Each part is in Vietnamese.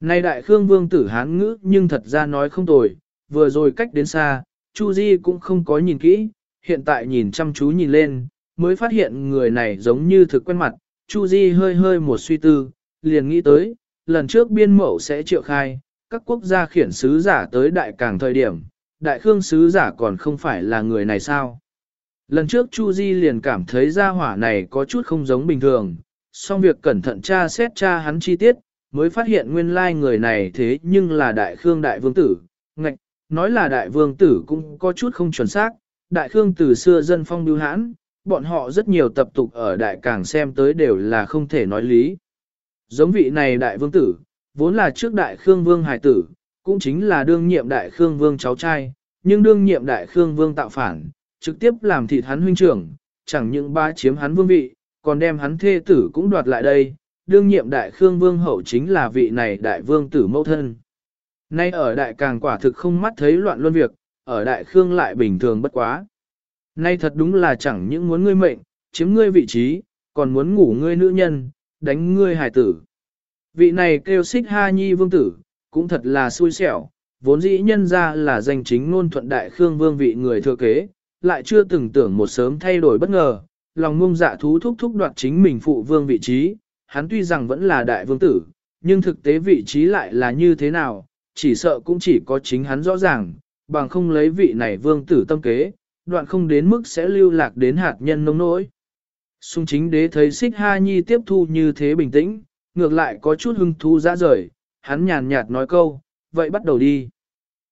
Nay đại khương vương tử hán ngữ nhưng thật ra nói không tồi, vừa rồi cách đến xa, Chu Di cũng không có nhìn kỹ, hiện tại nhìn chăm chú nhìn lên, mới phát hiện người này giống như thực quen mặt, Chu Di hơi hơi một suy tư, liền nghĩ tới, lần trước biên mậu sẽ triệu khai, các quốc gia khiển sứ giả tới đại càng thời điểm, đại khương sứ giả còn không phải là người này sao. Lần trước Chu Di liền cảm thấy gia hỏa này có chút không giống bình thường, song việc cẩn thận tra xét tra hắn chi tiết, mới phát hiện nguyên lai người này thế nhưng là đại khương đại vương tử, ngạch, nói là đại vương tử cũng có chút không chuẩn xác, đại khương từ xưa dân phong biêu hãn, bọn họ rất nhiều tập tục ở đại cảng xem tới đều là không thể nói lý. Giống vị này đại vương tử, vốn là trước đại khương vương hải tử, cũng chính là đương nhiệm đại khương vương cháu trai, nhưng đương nhiệm đại khương vương tạo phản, trực tiếp làm thịt hắn huynh trưởng, chẳng những ba chiếm hắn vương vị, còn đem hắn thê tử cũng đoạt lại đây, đương nhiệm đại khương vương hậu chính là vị này đại vương tử mẫu thân. Nay ở đại càng quả thực không mắt thấy loạn luân việc, ở đại khương lại bình thường bất quá. Nay thật đúng là chẳng những muốn ngươi mệnh, chiếm ngươi vị trí, còn muốn ngủ ngươi nữ nhân, đánh ngươi hài tử. Vị này kêu xích ha nhi vương tử, cũng thật là xui xẻo, vốn dĩ nhân ra là danh chính ngôn thuận đại khương vương vị người thừa kế, lại chưa từng tưởng một sớm thay đổi bất ngờ, lòng ngông dạ thú thúc thúc đoạt chính mình phụ vương vị trí, hắn tuy rằng vẫn là đại vương tử, nhưng thực tế vị trí lại là như thế nào, chỉ sợ cũng chỉ có chính hắn rõ ràng, bằng không lấy vị này vương tử tâm kế, đoạn không đến mức sẽ lưu lạc đến hạt nhân nông nỗi. Xung chính đế thấy xích ha nhi tiếp thu như thế bình tĩnh, ngược lại có chút hưng thú ra rời, hắn nhàn nhạt nói câu, vậy bắt đầu đi.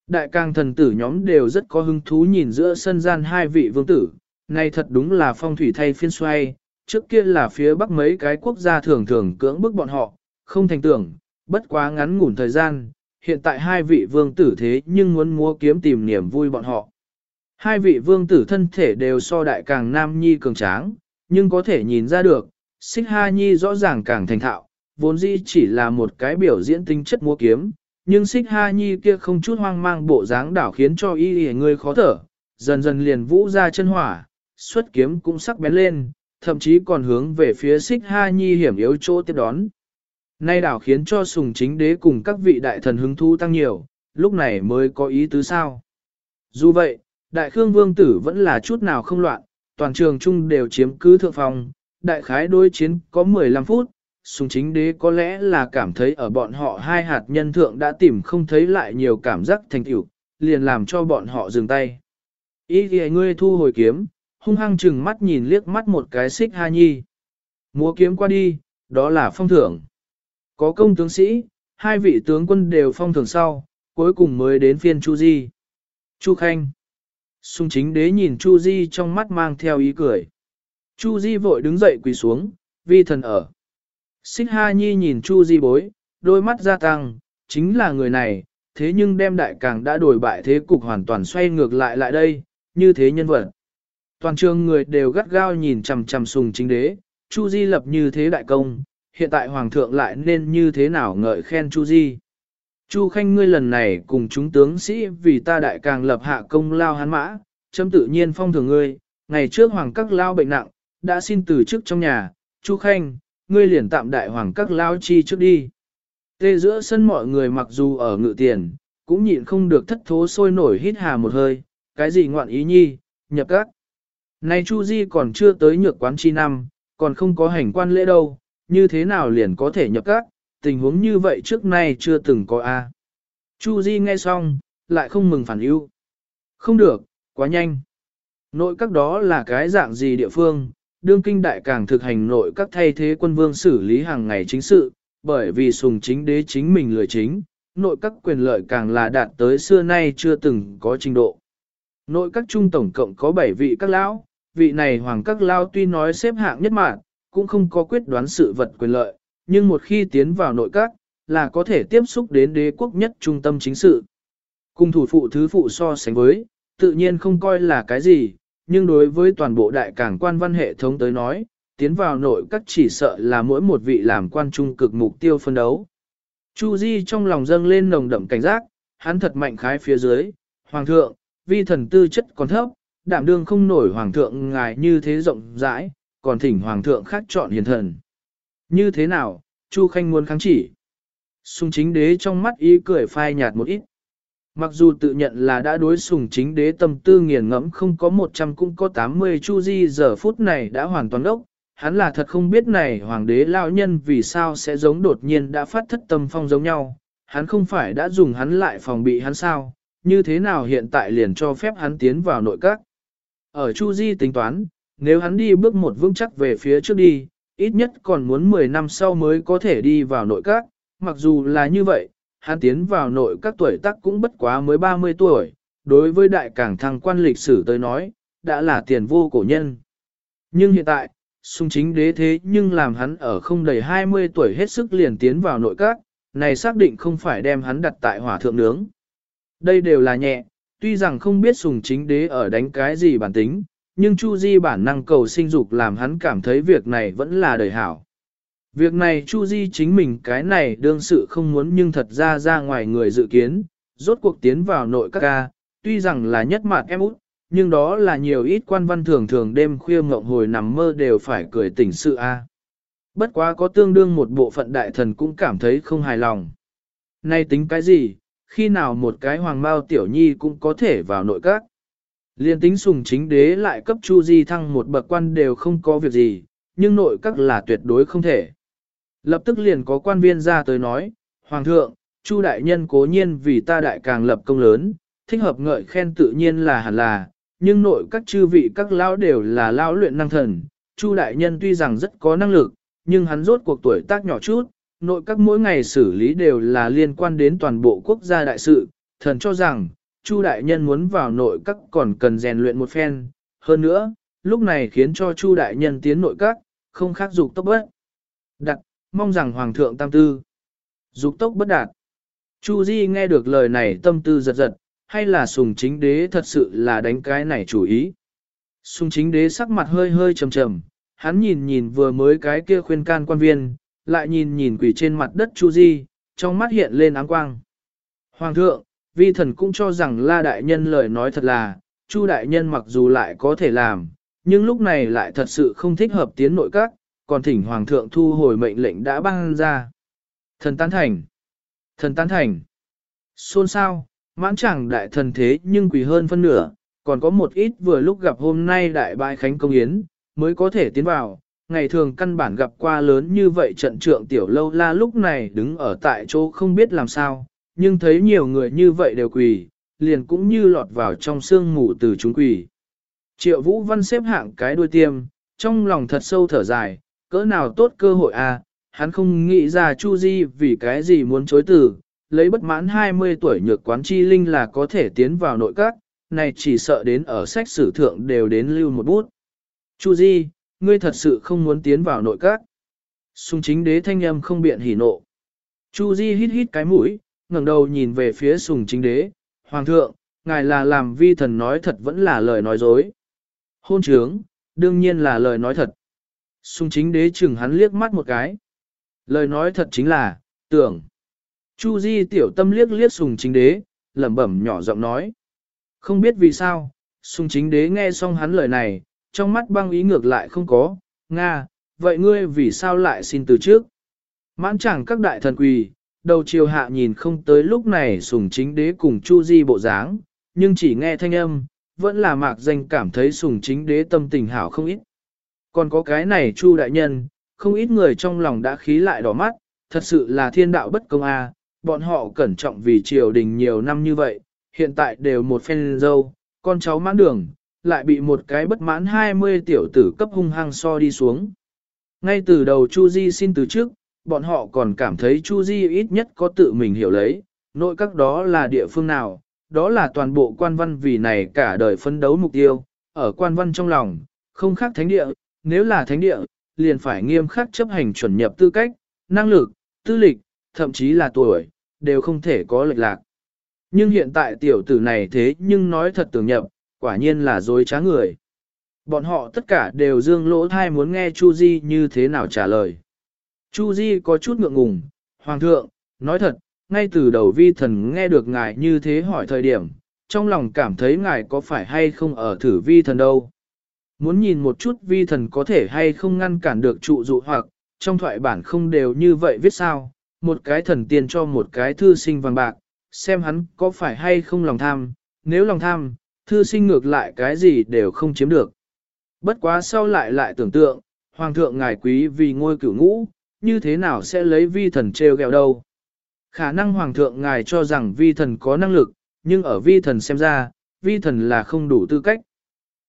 Đại càng thần tử nhóm đều rất có hứng thú nhìn giữa sân gian hai vị vương tử, này thật đúng là phong thủy thay phiên xoay, trước kia là phía bắc mấy cái quốc gia thường thường cưỡng bức bọn họ, không thành tưởng, bất quá ngắn ngủn thời gian, hiện tại hai vị vương tử thế nhưng muốn mua kiếm tìm niềm vui bọn họ. Hai vị vương tử thân thể đều so đại càng nam nhi cường tráng, nhưng có thể nhìn ra được, xích ha nhi rõ ràng càng thành thạo, vốn dĩ chỉ là một cái biểu diễn tinh chất mua kiếm, nhưng xích ha nhi kia không chút hoang mang bộ dáng đảo khiến cho y y người khó thở, dần dần liền vũ ra chân hỏa, xuất kiếm cũng sắc bén lên, thậm chí còn hướng về phía xích ha nhi hiểm yếu chỗ tiếp đón. Nay đảo khiến cho sùng chính đế cùng các vị đại thần hứng thú tăng nhiều, lúc này mới có ý tứ sao. Dù vậy, đại khương vương tử vẫn là chút nào không loạn, toàn trường chung đều chiếm cứ thượng phòng, đại khái đối chiến có 15 phút, sùng chính đế có lẽ là cảm thấy ở bọn họ hai hạt nhân thượng đã tìm không thấy lại nhiều cảm giác thành tựu, liền làm cho bọn họ dừng tay. Ý thì ngươi thu hồi kiếm, hung hăng chừng mắt nhìn liếc mắt một cái xích ha nhi. Múa kiếm qua đi, đó là phong thưởng. Có công tướng sĩ, hai vị tướng quân đều phong thưởng sau, cuối cùng mới đến phiên Chu Di. Chu Khanh. Sung chính đế nhìn Chu Di trong mắt mang theo ý cười. Chu Di vội đứng dậy quỳ xuống, vi thần ở. Xích Ha Nhi nhìn Chu Di bối, đôi mắt gia tăng, chính là người này, thế nhưng đem đại càng đã đổi bại thế cục hoàn toàn xoay ngược lại lại đây, như thế nhân vật. Toàn trường người đều gắt gao nhìn chằm chằm sùng chính đế, Chu Di lập như thế đại công, hiện tại hoàng thượng lại nên như thế nào ngợi khen Chu Di. Chu Khanh ngươi lần này cùng chúng tướng sĩ vì ta đại càng lập hạ công lao hắn mã, chấm tự nhiên phong thường ngươi, ngày trước hoàng các lao bệnh nặng, đã xin từ chức trong nhà, Chu Khanh, ngươi liền tạm đại hoàng các lao chi trước đi. Tê giữa sân mọi người mặc dù ở ngự tiền, cũng nhịn không được thất thố sôi nổi hít hà một hơi, cái gì ngoạn ý nhi, nhập các. Này Chu Di còn chưa tới nhược quán chi năm, còn không có hành quan lễ đâu, như thế nào liền có thể nhập các, tình huống như vậy trước nay chưa từng có a. Chu Di nghe xong, lại không mừng phản ưu. Không được, quá nhanh. Nội các đó là cái dạng gì địa phương, đương kinh đại càng thực hành nội các thay thế quân vương xử lý hàng ngày chính sự, bởi vì sùng chính đế chính mình lười chính, nội các quyền lợi càng là đạt tới xưa nay chưa từng có trình độ. Nội các trung tổng cộng có 7 vị các lão, vị này hoàng các lao tuy nói xếp hạng nhất mạng, cũng không có quyết đoán sự vật quyền lợi, nhưng một khi tiến vào nội các, là có thể tiếp xúc đến đế quốc nhất trung tâm chính sự. Cùng thủ phụ thứ phụ so sánh với, tự nhiên không coi là cái gì, nhưng đối với toàn bộ đại cảng quan văn hệ thống tới nói, tiến vào nội các chỉ sợ là mỗi một vị làm quan trung cực mục tiêu phân đấu. Chu Di trong lòng dâng lên nồng đậm cảnh giác, hắn thật mạnh khái phía dưới, Hoàng thượng, vi thần tư chất còn thấp, đảm đương không nổi Hoàng thượng ngài như thế rộng rãi, còn thỉnh Hoàng thượng khác chọn hiền thần. Như thế nào, Chu Khanh muốn kháng chỉ. Sùng chính đế trong mắt ý cười phai nhạt một ít. Mặc dù tự nhận là đã đối sùng chính đế tâm tư nghiền ngẫm không có 100 cũng có 80 chu di giờ phút này đã hoàn toàn đốc, hắn là thật không biết này hoàng đế lão nhân vì sao sẽ giống đột nhiên đã phát thất tâm phong giống nhau, hắn không phải đã dùng hắn lại phòng bị hắn sao, như thế nào hiện tại liền cho phép hắn tiến vào nội các. Ở Chu Di tính toán, nếu hắn đi bước một vững chắc về phía trước đi, ít nhất còn muốn 10 năm sau mới có thể đi vào nội các, mặc dù là như vậy, hắn tiến vào nội các tuổi tác cũng bất quá mới 30 tuổi, đối với đại cảng thăng quan lịch sử tới nói, đã là tiền vô cổ nhân. Nhưng hiện tại, sung chính đế thế nhưng làm hắn ở không đầy 20 tuổi hết sức liền tiến vào nội các, này xác định không phải đem hắn đặt tại hỏa thượng nướng. Đây đều là nhẹ, tuy rằng không biết sùng chính đế ở đánh cái gì bản tính, nhưng Chu Di bản năng cầu sinh dục làm hắn cảm thấy việc này vẫn là đời hảo. Việc này Chu Di chính mình cái này đương sự không muốn nhưng thật ra ra ngoài người dự kiến, rốt cuộc tiến vào nội các ca, tuy rằng là nhất mặt em út, nhưng đó là nhiều ít quan văn thường thường đêm khuya ngộng hồi nằm mơ đều phải cười tỉnh sự a. Bất quá có tương đương một bộ phận đại thần cũng cảm thấy không hài lòng. Nay tính cái gì, khi nào một cái hoàng bao tiểu nhi cũng có thể vào nội các. Liên tính sùng chính đế lại cấp chu di thăng một bậc quan đều không có việc gì, nhưng nội các là tuyệt đối không thể. Lập tức liền có quan viên ra tới nói, Hoàng thượng, Chu đại nhân cố nhiên vì ta đại càng lập công lớn, thích hợp ngợi khen tự nhiên là hẳn là, nhưng nội các chư vị các lão đều là lão luyện năng thần, Chu đại nhân tuy rằng rất có năng lực, nhưng hắn rốt cuộc tuổi tác nhỏ chút, nội các mỗi ngày xử lý đều là liên quan đến toàn bộ quốc gia đại sự, thần cho rằng, Chu đại nhân muốn vào nội các còn cần rèn luyện một phen, hơn nữa, lúc này khiến cho Chu đại nhân tiến nội các, không khác dục tốc bất. Đặt, mong rằng Hoàng thượng tam tư. Dục tốc bất đạt. Chu Di nghe được lời này tâm tư giật giật, hay là sùng chính đế thật sự là đánh cái này chủ ý. Sùng chính đế sắc mặt hơi hơi trầm trầm, hắn nhìn nhìn vừa mới cái kia khuyên can quan viên, lại nhìn nhìn quỷ trên mặt đất Chu Di, trong mắt hiện lên áng quang. Hoàng thượng, vi thần cũng cho rằng la đại nhân lời nói thật là, Chu đại nhân mặc dù lại có thể làm, nhưng lúc này lại thật sự không thích hợp tiến nội các, còn thỉnh hoàng thượng thu hồi mệnh lệnh đã ban ra. Thần tán thành. Thần tán thành. Xôn sao, mãn chẳng đại thần thế nhưng quỷ hơn phân nửa, còn có một ít vừa lúc gặp hôm nay đại bại khánh công yến, mới có thể tiến vào. Ngày thường căn bản gặp qua lớn như vậy trận trượng tiểu lâu la lúc này đứng ở tại chỗ không biết làm sao, nhưng thấy nhiều người như vậy đều quỳ, liền cũng như lọt vào trong sương mù từ chúng quỳ. Triệu Vũ Văn xếp hạng cái đuôi tiêm, trong lòng thật sâu thở dài, cỡ nào tốt cơ hội à, hắn không nghĩ ra Chu Di vì cái gì muốn chối từ, lấy bất mãn 20 tuổi nhược quán chi linh là có thể tiến vào nội các, này chỉ sợ đến ở sách sử thượng đều đến lưu một bút. Chu Di, ngươi thật sự không muốn tiến vào nội các. Sùng chính đế thanh âm không biện hỉ nộ. Chu Di hít hít cái mũi, ngẩng đầu nhìn về phía sùng chính đế, Hoàng thượng, ngài là làm vi thần nói thật vẫn là lời nói dối. Hôn trướng, đương nhiên là lời nói thật. Sùng chính đế chừng hắn liếc mắt một cái. Lời nói thật chính là, tưởng. Chu Di tiểu tâm liếc liếc sùng chính đế, lẩm bẩm nhỏ giọng nói. Không biết vì sao, sùng chính đế nghe xong hắn lời này, trong mắt băng ý ngược lại không có, Nga, vậy ngươi vì sao lại xin từ trước? Mãn chẳng các đại thần quỳ, đầu chiều hạ nhìn không tới lúc này sùng chính đế cùng Chu Di bộ dáng, nhưng chỉ nghe thanh âm, vẫn là mạc danh cảm thấy sùng chính đế tâm tình hảo không ít. Còn có cái này Chu đại nhân, không ít người trong lòng đã khí lại đỏ mắt, thật sự là thiên đạo bất công a, bọn họ cẩn trọng vì triều đình nhiều năm như vậy, hiện tại đều một phen dâu, con cháu mãn đường, lại bị một cái bất mãn 20 tiểu tử cấp hung hăng so đi xuống. Ngay từ đầu Chu Di xin từ trước, bọn họ còn cảm thấy Chu Di ít nhất có tự mình hiểu lấy, nội các đó là địa phương nào, đó là toàn bộ quan văn vì này cả đời phấn đấu mục tiêu, ở quan văn trong lòng, không khác thánh địa, nếu là thánh địa, liền phải nghiêm khắc chấp hành chuẩn nhập tư cách, năng lực, tư lịch, thậm chí là tuổi, đều không thể có lệch lạc. Nhưng hiện tại tiểu tử này thế nhưng nói thật tưởng nhập, quả nhiên là dối trá người. Bọn họ tất cả đều dương lỗ thai muốn nghe Chu Di như thế nào trả lời. Chu Di có chút ngượng ngùng, Hoàng thượng, nói thật, ngay từ đầu vi thần nghe được ngài như thế hỏi thời điểm, trong lòng cảm thấy ngài có phải hay không ở thử vi thần đâu. Muốn nhìn một chút vi thần có thể hay không ngăn cản được trụ dụ hoặc, trong thoại bản không đều như vậy viết sao, một cái thần tiên cho một cái thư sinh vàng bạc, xem hắn có phải hay không lòng tham, nếu lòng tham, thư sinh ngược lại cái gì đều không chiếm được. Bất quá sau lại lại tưởng tượng, Hoàng thượng ngài quý vì ngôi cửu ngũ, như thế nào sẽ lấy vi thần treo gẹo đâu. Khả năng Hoàng thượng ngài cho rằng vi thần có năng lực, nhưng ở vi thần xem ra, vi thần là không đủ tư cách.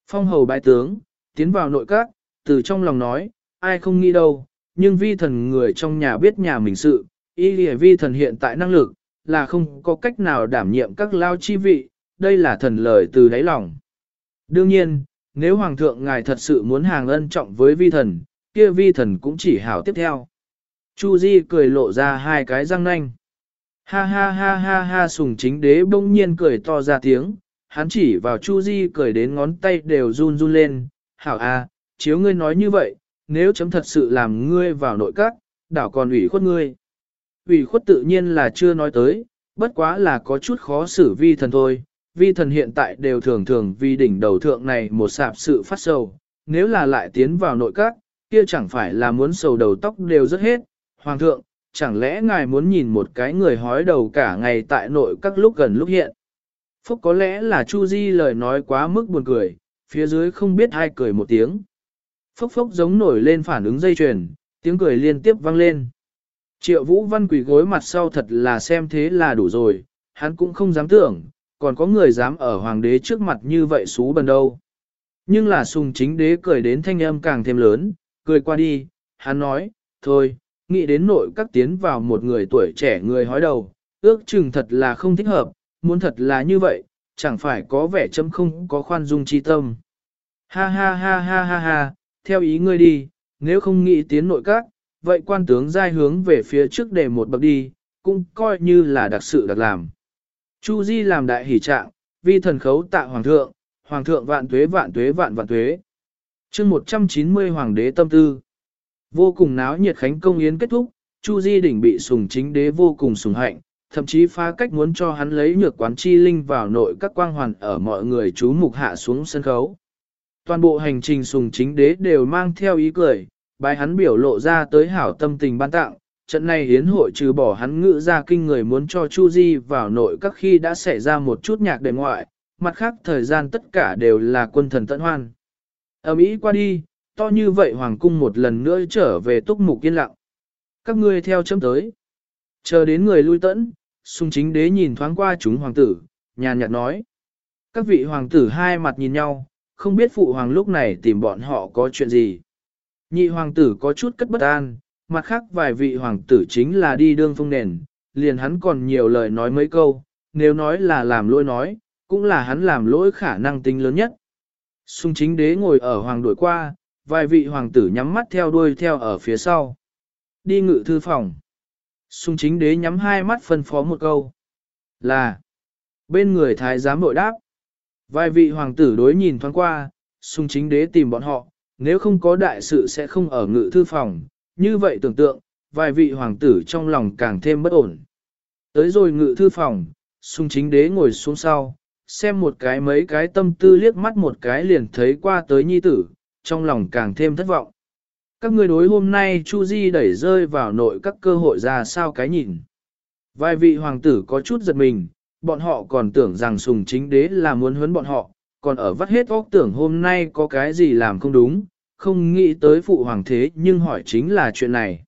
Phong hầu bái tướng, tiến vào nội các, từ trong lòng nói, ai không nghĩ đâu, nhưng vi thần người trong nhà biết nhà mình sự, y lìa vi thần hiện tại năng lực, là không có cách nào đảm nhiệm các lao chi vị, đây là thần lời từ đáy lòng. Đương nhiên, nếu Hoàng thượng ngài thật sự muốn hàng ân trọng với vi thần, kia vi thần cũng chỉ hảo tiếp theo. Chu Di cười lộ ra hai cái răng nanh. Ha ha ha ha ha sùng chính đế bỗng nhiên cười to ra tiếng, hắn chỉ vào Chu Di cười đến ngón tay đều run run lên, hảo a, chiếu ngươi nói như vậy, nếu chấm thật sự làm ngươi vào nội các, đảo còn ủy khuất ngươi. Ủy khuất tự nhiên là chưa nói tới, bất quá là có chút khó xử vi thần thôi, vi thần hiện tại đều thường thường vì đỉnh đầu thượng này một sạp sự phát sầu, nếu là lại tiến vào nội các, kia chẳng phải là muốn sầu đầu tóc đều rất hết. Hoàng thượng, chẳng lẽ ngài muốn nhìn một cái người hói đầu cả ngày tại nội các lúc gần lúc hiện. Phúc có lẽ là Chu Di lời nói quá mức buồn cười, phía dưới không biết ai cười một tiếng. Phúc phúc giống nổi lên phản ứng dây chuyền, tiếng cười liên tiếp vang lên. Triệu Vũ Văn quỳ gối mặt sau thật là xem thế là đủ rồi, hắn cũng không dám tưởng, còn có người dám ở hoàng đế trước mặt như vậy xú bần đâu. Nhưng là sùng chính đế cười đến thanh âm càng thêm lớn, cười qua đi, hắn nói, thôi, nghĩ đến nội các tiến vào một người tuổi trẻ người hói đầu, ước chừng thật là không thích hợp, muốn thật là như vậy, chẳng phải có vẻ chấm không có khoan dung chi tâm. Ha ha ha ha ha ha, theo ý ngươi đi, nếu không nghĩ tiến nội các, vậy quan tướng giai hướng về phía trước để một bậc đi, cũng coi như là đặc sự đặc làm. Chu Di làm đại hỷ trạng, vi thần khấu tạ hoàng thượng, hoàng thượng vạn tuế vạn tuế vạn vạn tuế. Chương 190 Hoàng đế tâm tư. Vô cùng náo nhiệt khánh công yến kết thúc, Chu Di đỉnh bị sùng chính đế vô cùng sùng hạnh, thậm chí phá cách muốn cho hắn lấy nhược quán chi linh vào nội các quang hoàn ở mọi người chú mục hạ xuống sân khấu. Toàn bộ hành trình sùng chính đế đều mang theo ý cười, bài hắn biểu lộ ra tới hảo tâm tình ban tặng, trận này hiến hội trừ bỏ hắn ngự ra kinh người muốn cho Chu Di vào nội các khi đã xảy ra một chút nhạc đề ngoại, mặt khác thời gian tất cả đều là quân thần tận hoan. Ở Mỹ qua đi, to như vậy hoàng cung một lần nữa trở về túc mục yên lặng. Các ngươi theo chấm tới. Chờ đến người lui tẫn, sung chính đế nhìn thoáng qua chúng hoàng tử, nhàn nhạt nói. Các vị hoàng tử hai mặt nhìn nhau, không biết phụ hoàng lúc này tìm bọn họ có chuyện gì. Nhị hoàng tử có chút cất bất an, mặt khác vài vị hoàng tử chính là đi đương phong nền, liền hắn còn nhiều lời nói mấy câu, nếu nói là làm lỗi nói, cũng là hắn làm lỗi khả năng tính lớn nhất. Sung chính đế ngồi ở hoàng đổi qua, vài vị hoàng tử nhắm mắt theo đuôi theo ở phía sau. Đi ngự thư phòng. Sung chính đế nhắm hai mắt phân phó một câu. Là. Bên người thái giám bội đáp. Vài vị hoàng tử đối nhìn thoáng qua, sung chính đế tìm bọn họ, nếu không có đại sự sẽ không ở ngự thư phòng, như vậy tưởng tượng, vài vị hoàng tử trong lòng càng thêm bất ổn. Tới rồi ngự thư phòng, sung chính đế ngồi xuống sau, xem một cái mấy cái tâm tư liếc mắt một cái liền thấy qua tới nhi tử, trong lòng càng thêm thất vọng. Các người đối hôm nay Chu Di đẩy rơi vào nội các cơ hội ra sao cái nhìn. Vài vị hoàng tử có chút giật mình, bọn họ còn tưởng rằng sùng chính đế là muốn huấn bọn họ, còn ở vắt hết óc tưởng hôm nay có cái gì làm không đúng, không nghĩ tới phụ hoàng thế nhưng hỏi chính là chuyện này.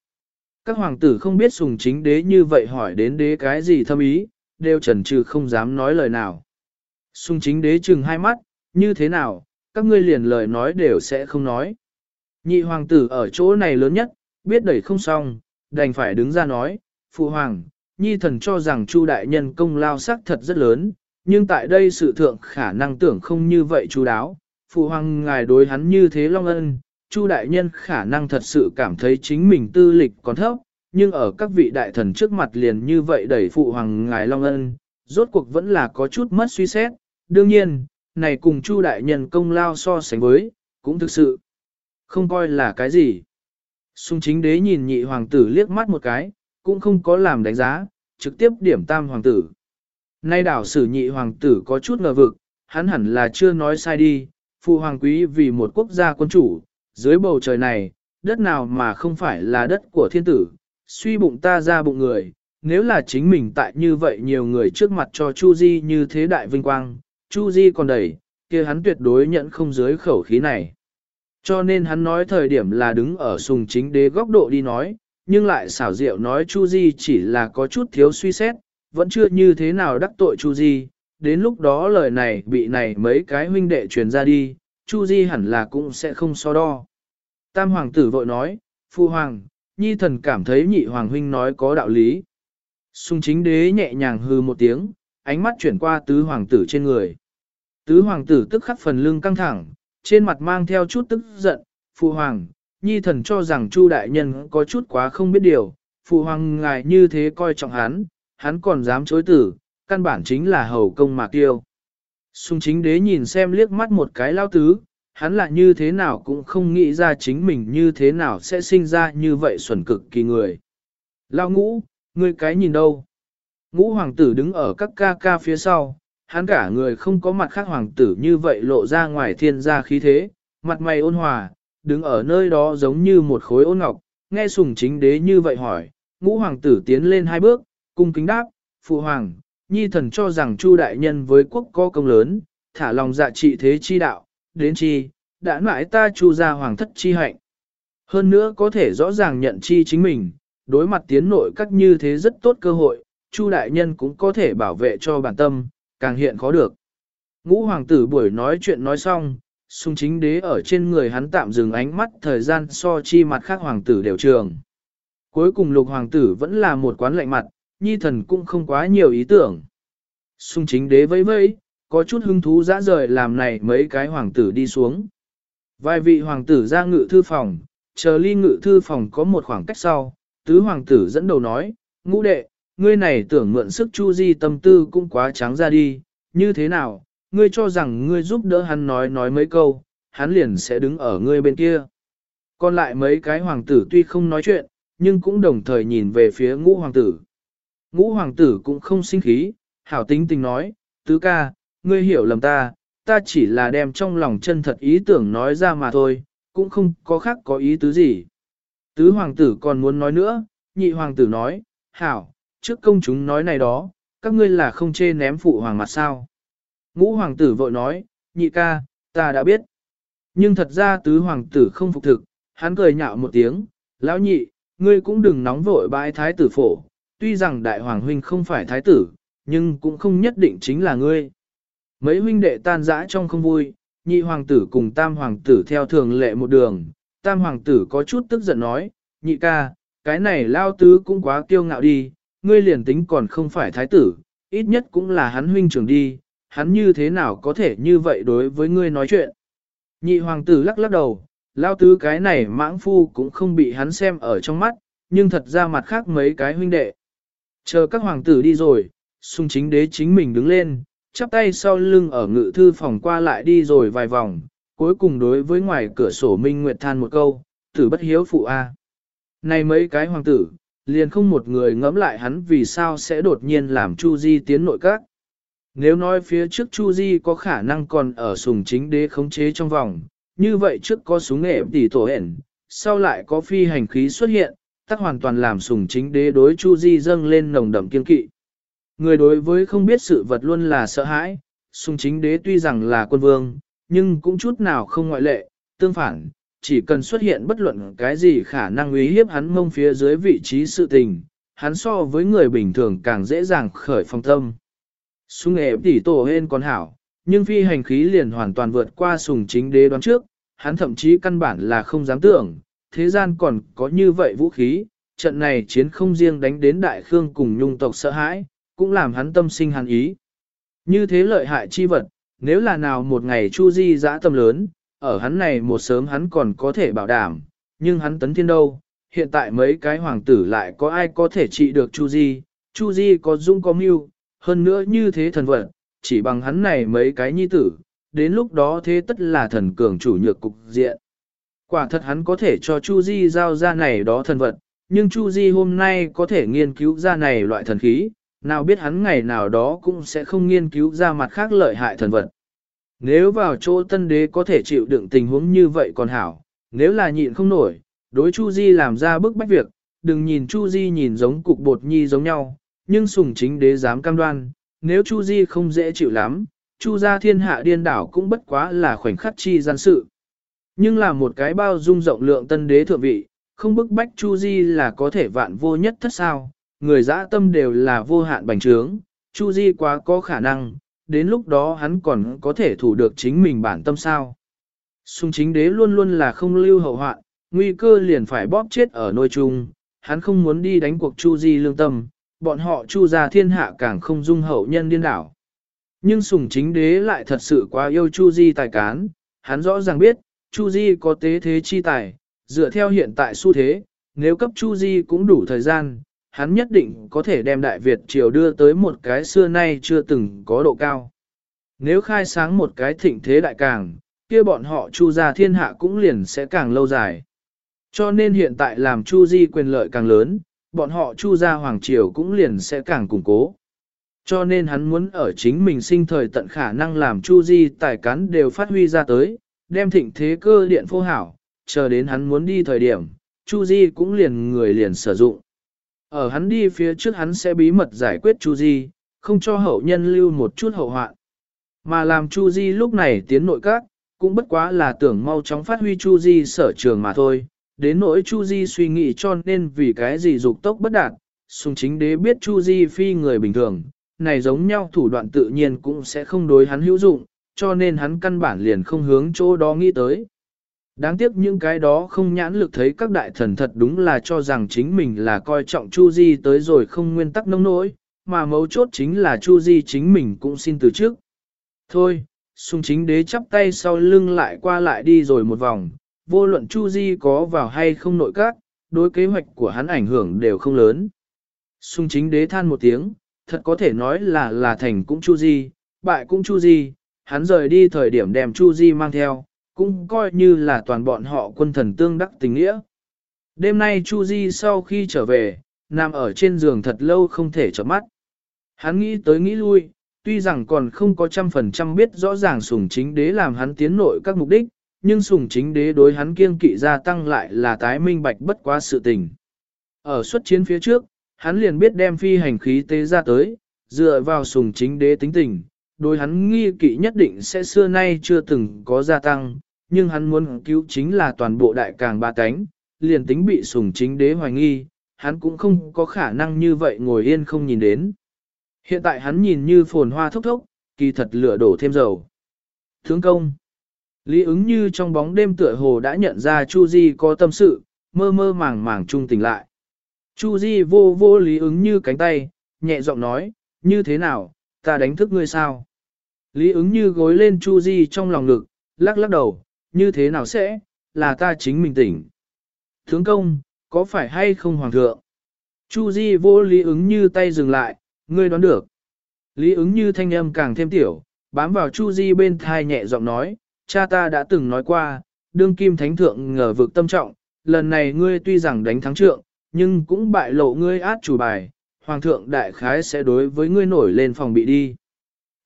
Các hoàng tử không biết sùng chính đế như vậy hỏi đến đế cái gì thâm ý, đều chần chừ không dám nói lời nào. Sùng chính đế chừng hai mắt, như thế nào, các ngươi liền lời nói đều sẽ không nói. Nhị hoàng tử ở chỗ này lớn nhất, biết đẩy không xong, đành phải đứng ra nói, phụ hoàng, nhi thần cho rằng chu đại nhân công lao sắc thật rất lớn, nhưng tại đây sự thượng khả năng tưởng không như vậy chú đáo, phụ hoàng ngài đối hắn như thế long ân, chu đại nhân khả năng thật sự cảm thấy chính mình tư lịch còn thấp, nhưng ở các vị đại thần trước mặt liền như vậy đẩy phụ hoàng ngài long ân, rốt cuộc vẫn là có chút mất suy xét, đương nhiên, này cùng chu đại nhân công lao so sánh với, cũng thực sự không coi là cái gì. Xung chính đế nhìn nhị hoàng tử liếc mắt một cái, cũng không có làm đánh giá, trực tiếp điểm tam hoàng tử. Nay đảo sử nhị hoàng tử có chút ngờ vực, hắn hẳn là chưa nói sai đi, phụ hoàng quý vì một quốc gia quân chủ, dưới bầu trời này, đất nào mà không phải là đất của thiên tử, suy bụng ta ra bụng người, nếu là chính mình tại như vậy nhiều người trước mặt cho Chu Di như thế đại vinh quang, Chu Di còn đẩy, kia hắn tuyệt đối nhận không dưới khẩu khí này. Cho nên hắn nói thời điểm là đứng ở sùng chính đế góc độ đi nói, nhưng lại xảo diệu nói Chu Di chỉ là có chút thiếu suy xét, vẫn chưa như thế nào đắc tội Chu Di, đến lúc đó lời này bị này mấy cái huynh đệ truyền ra đi, Chu Di hẳn là cũng sẽ không so đo. Tam hoàng tử vội nói, Phu hoàng, nhi thần cảm thấy nhị hoàng huynh nói có đạo lý. Sung chính đế nhẹ nhàng hư một tiếng, ánh mắt chuyển qua tứ hoàng tử trên người. Tứ hoàng tử tức khắc phần lưng căng thẳng, trên mặt mang theo chút tức giận, Phu hoàng, nhi thần cho rằng Chu đại nhân có chút quá không biết điều, Phu hoàng ngài như thế coi trọng hắn, hắn còn dám chối tử, căn bản chính là hầu công mà tiêu. Sung chính đế nhìn xem liếc mắt một cái lao tứ, hắn là như thế nào cũng không nghĩ ra chính mình như thế nào sẽ sinh ra như vậy xuẩn cực kỳ người. Lao ngũ, ngươi cái nhìn đâu? Ngũ hoàng tử đứng ở các ca ca phía sau, hắn cả người không có mặt khác hoàng tử như vậy lộ ra ngoài thiên gia khí thế, mặt mày ôn hòa, đứng ở nơi đó giống như một khối ôn ngọc, nghe sùng chính đế như vậy hỏi, ngũ hoàng tử tiến lên hai bước, cung kính đáp, phụ hoàng, nhi thần cho rằng chu đại nhân với quốc có công lớn, thả lòng dạ trị thế chi đạo, đến chi, đã mãi ta chu ra hoàng thất chi hạnh. Hơn nữa có thể rõ ràng nhận chi chính mình, đối mặt tiến nội các như thế rất tốt cơ hội, chu đại nhân cũng có thể bảo vệ cho bản tâm, càng hiện khó được. Ngũ hoàng tử buổi nói chuyện nói xong, sung chính đế ở trên người hắn tạm dừng ánh mắt thời gian so chi mặt khác hoàng tử đều trường. Cuối cùng lục hoàng tử vẫn là một quán lạnh mặt, nhi thần cũng không quá nhiều ý tưởng. Sung chính đế vẫy vẫy, có chút hứng thú dã rời làm này mấy cái hoàng tử đi xuống. Vài vị hoàng tử ra ngự thư phòng, chờ ly ngự thư phòng có một khoảng cách sau, tứ hoàng tử dẫn đầu nói, ngũ đệ, ngươi này tưởng mượn sức chu di tâm tư cũng quá trắng ra đi, như thế nào, ngươi cho rằng ngươi giúp đỡ hắn nói nói mấy câu, hắn liền sẽ đứng ở ngươi bên kia. Còn lại mấy cái hoàng tử tuy không nói chuyện, nhưng cũng đồng thời nhìn về phía ngũ hoàng tử. Ngũ hoàng tử cũng không sinh khí, hảo tính tình nói, tứ ca, ngươi hiểu lầm ta, ta chỉ là đem trong lòng chân thật ý tưởng nói ra mà thôi, cũng không có khác có ý tứ gì. Tứ hoàng tử còn muốn nói nữa, nhị hoàng tử nói, hảo, trước công chúng nói này đó, các ngươi là không chê ném phụ hoàng mặt sao. Ngũ hoàng tử vội nói, nhị ca, ta đã biết. Nhưng thật ra tứ hoàng tử không phục thực, hắn cười nhạo một tiếng, lão nhị, ngươi cũng đừng nóng vội bãi thái tử phổ, tuy rằng đại hoàng huynh không phải thái tử, nhưng cũng không nhất định chính là ngươi. Mấy huynh đệ tan rã trong không vui, nhị hoàng tử cùng tam hoàng tử theo thường lệ một đường, tam hoàng tử có chút tức giận nói, nhị ca, cái này lao tứ cũng quá kiêu ngạo đi, ngươi liền tính còn không phải thái tử, ít nhất cũng là hắn huynh trưởng đi, hắn như thế nào có thể như vậy đối với ngươi nói chuyện. Nhị hoàng tử lắc lắc đầu, lao tứ cái này mãng phu cũng không bị hắn xem ở trong mắt, nhưng thật ra mặt khác mấy cái huynh đệ. Chờ các hoàng tử đi rồi, sung chính đế chính mình đứng lên, chắp tay sau lưng ở ngự thư phòng qua lại đi rồi vài vòng, cuối cùng đối với ngoài cửa sổ Minh Nguyệt than một câu, tử bất hiếu phụ a. Này mấy cái hoàng tử, liền không một người ngẫm lại hắn vì sao sẽ đột nhiên làm Chu Di tiến nội các. Nếu nói phía trước Chu Di có khả năng còn ở sùng chính đế khống chế trong vòng, như vậy trước có súng nghệ tỷ tổ hển, sau lại có phi hành khí xuất hiện, tắc hoàn toàn làm sùng chính đế đối Chu Di dâng lên nồng đậm kiên kỵ. Người đối với không biết sự vật luôn là sợ hãi, sùng chính đế tuy rằng là quân vương, nhưng cũng chút nào không ngoại lệ, tương phản, chỉ cần xuất hiện bất luận cái gì khả năng uy hiếp hắn mông phía dưới vị trí sự tình, hắn so với người bình thường càng dễ dàng khởi phong tâm. Sùng nghệ tỷ tổ hên còn hảo, nhưng phi hành khí liền hoàn toàn vượt qua sùng chính đế đoán trước, hắn thậm chí căn bản là không dám tưởng, thế gian còn có như vậy vũ khí, trận này chiến không riêng đánh đến đại khương cùng nhung tộc sợ hãi, cũng làm hắn tâm sinh hàn ý. Như thế lợi hại chi vật, nếu là nào một ngày Chu Di dã tâm lớn, ở hắn này một sớm hắn còn có thể bảo đảm, nhưng hắn tấn thiên đâu, hiện tại mấy cái hoàng tử lại có ai có thể trị được Chu Di, Chu Di có dung có mưu, hơn nữa như thế thần vật, chỉ bằng hắn này mấy cái nhi tử, đến lúc đó thế tất là thần cường chủ nhược cục diện. Quả thật hắn có thể cho Chu Di giao ra này đó thần vật, nhưng Chu Di hôm nay có thể nghiên cứu ra này loại thần khí, nào biết hắn ngày nào đó cũng sẽ không nghiên cứu ra mặt khác lợi hại thần vật. Nếu vào chỗ tân đế có thể chịu đựng tình huống như vậy còn hảo, nếu là nhịn không nổi, đối Chu Di làm ra bức bách việc, đừng nhìn Chu Di nhìn giống cục bột nhi giống nhau, nhưng sùng chính đế dám cam đoan, nếu Chu Di không dễ chịu lắm, Chu gia thiên hạ điên đảo cũng bất quá là khoảnh khắc chi gian sự. Nhưng là một cái bao dung rộng lượng tân đế thượng vị, không bức bách Chu Di là có thể vạn vô nhất thất sao, người dã tâm đều là vô hạn bành trướng, Chu Di quá có khả năng, đến lúc đó hắn còn có thể thủ được chính mình bản tâm sao. Sung chính đế luôn luôn là không lưu hậu hoạn, nguy cơ liền phải bóp chết ở nôi chung, hắn không muốn đi đánh cuộc Chu Di lương tâm, bọn họ Chu gia thiên hạ càng không dung hậu nhân điên đảo. Nhưng sùng chính đế lại thật sự quá yêu Chu Di tài cán, hắn rõ ràng biết, Chu Di có tế thế chi tài, dựa theo hiện tại xu thế, nếu cấp Chu Di cũng đủ thời gian, hắn nhất định có thể đem Đại Việt triều đưa tới một cái xưa nay chưa từng có độ cao. Nếu khai sáng một cái thịnh thế đại càng, kia bọn họ Chu gia thiên hạ cũng liền sẽ càng lâu dài. Cho nên hiện tại làm Chu Di quyền lợi càng lớn, bọn họ Chu gia hoàng triều cũng liền sẽ càng củng cố. Cho nên hắn muốn ở chính mình sinh thời tận khả năng làm Chu Di tài cán đều phát huy ra tới, đem thịnh thế cơ điện phô hảo, chờ đến hắn muốn đi thời điểm, Chu Di cũng liền người liền sử dụng. Ở hắn đi phía trước hắn sẽ bí mật giải quyết Chu Di, không cho hậu nhân lưu một chút hậu hoạn. Mà làm Chu Di lúc này tiến nội các, cũng bất quá là tưởng mau chóng phát huy Chu Di sở trường mà thôi. Đến nỗi Chu Di suy nghĩ cho nên vì cái gì dục tốc bất đạt, sùng chính đế biết Chu Di phi người bình thường, này giống nhau thủ đoạn tự nhiên cũng sẽ không đối hắn hữu dụng, cho nên hắn căn bản liền không hướng chỗ đó nghĩ tới. Đáng tiếc những cái đó không nhãn lực thấy các đại thần thật đúng là cho rằng chính mình là coi trọng Chu Di tới rồi không nguyên tắc nông nỗi, mà mấu chốt chính là Chu Di chính mình cũng xin từ trước. Thôi, sung chính đế chắp tay sau lưng lại qua lại đi rồi một vòng, vô luận Chu Di có vào hay không nội các, đối kế hoạch của hắn ảnh hưởng đều không lớn. Sung chính đế than một tiếng, thật có thể nói là là thành cũng Chu Di, bại cũng Chu Di, hắn rời đi thời điểm đem Chu Di mang theo, cũng coi như là toàn bọn họ quân thần tương đắc tình nghĩa. Đêm nay Chu Di sau khi trở về, nằm ở trên giường thật lâu không thể chợp mắt. Hắn nghĩ tới nghĩ lui, tuy rằng còn không có trăm phần trăm biết rõ ràng sùng chính đế làm hắn tiến nội các mục đích, nhưng sùng chính đế đối hắn kiêng kỵ gia tăng lại là tái minh bạch bất quá sự tình. Ở xuất chiến phía trước, hắn liền biết đem phi hành khí tế ra tới, dựa vào sùng chính đế tính tình, đối hắn nghi kỵ nhất định sẽ xưa nay chưa từng có gia tăng, nhưng hắn muốn cứu chính là toàn bộ đại càng ba cánh, liền tính bị sủng chính đế hoài nghi, hắn cũng không có khả năng như vậy ngồi yên không nhìn đến. Hiện tại hắn nhìn như phồn hoa thốc thốc, kỳ thật lửa đổ thêm dầu. Thướng công. Lý ứng như trong bóng đêm tựa hồ đã nhận ra Chu Di có tâm sự, mơ mơ màng màng trung tỉnh lại. Chu Di vô vô Lý ứng như cánh tay, nhẹ giọng nói, như thế nào, ta đánh thức ngươi sao? Lý ứng như gối lên Chu Di trong lòng ngực, lắc lắc đầu, như thế nào sẽ, là ta chính mình tỉnh. Thướng công, có phải hay không hoàng thượng? Chu Di vô Lý ứng như tay dừng lại, ngươi đoán được. Lý ứng như thanh âm càng thêm tiểu, bám vào Chu Di bên thai nhẹ giọng nói, cha ta đã từng nói qua, đương kim thánh thượng ngờ vực tâm trọng, lần này ngươi tuy rằng đánh thắng trượng, nhưng cũng bại lộ ngươi át chủ bài, hoàng thượng đại khái sẽ đối với ngươi nổi lên phòng bị đi.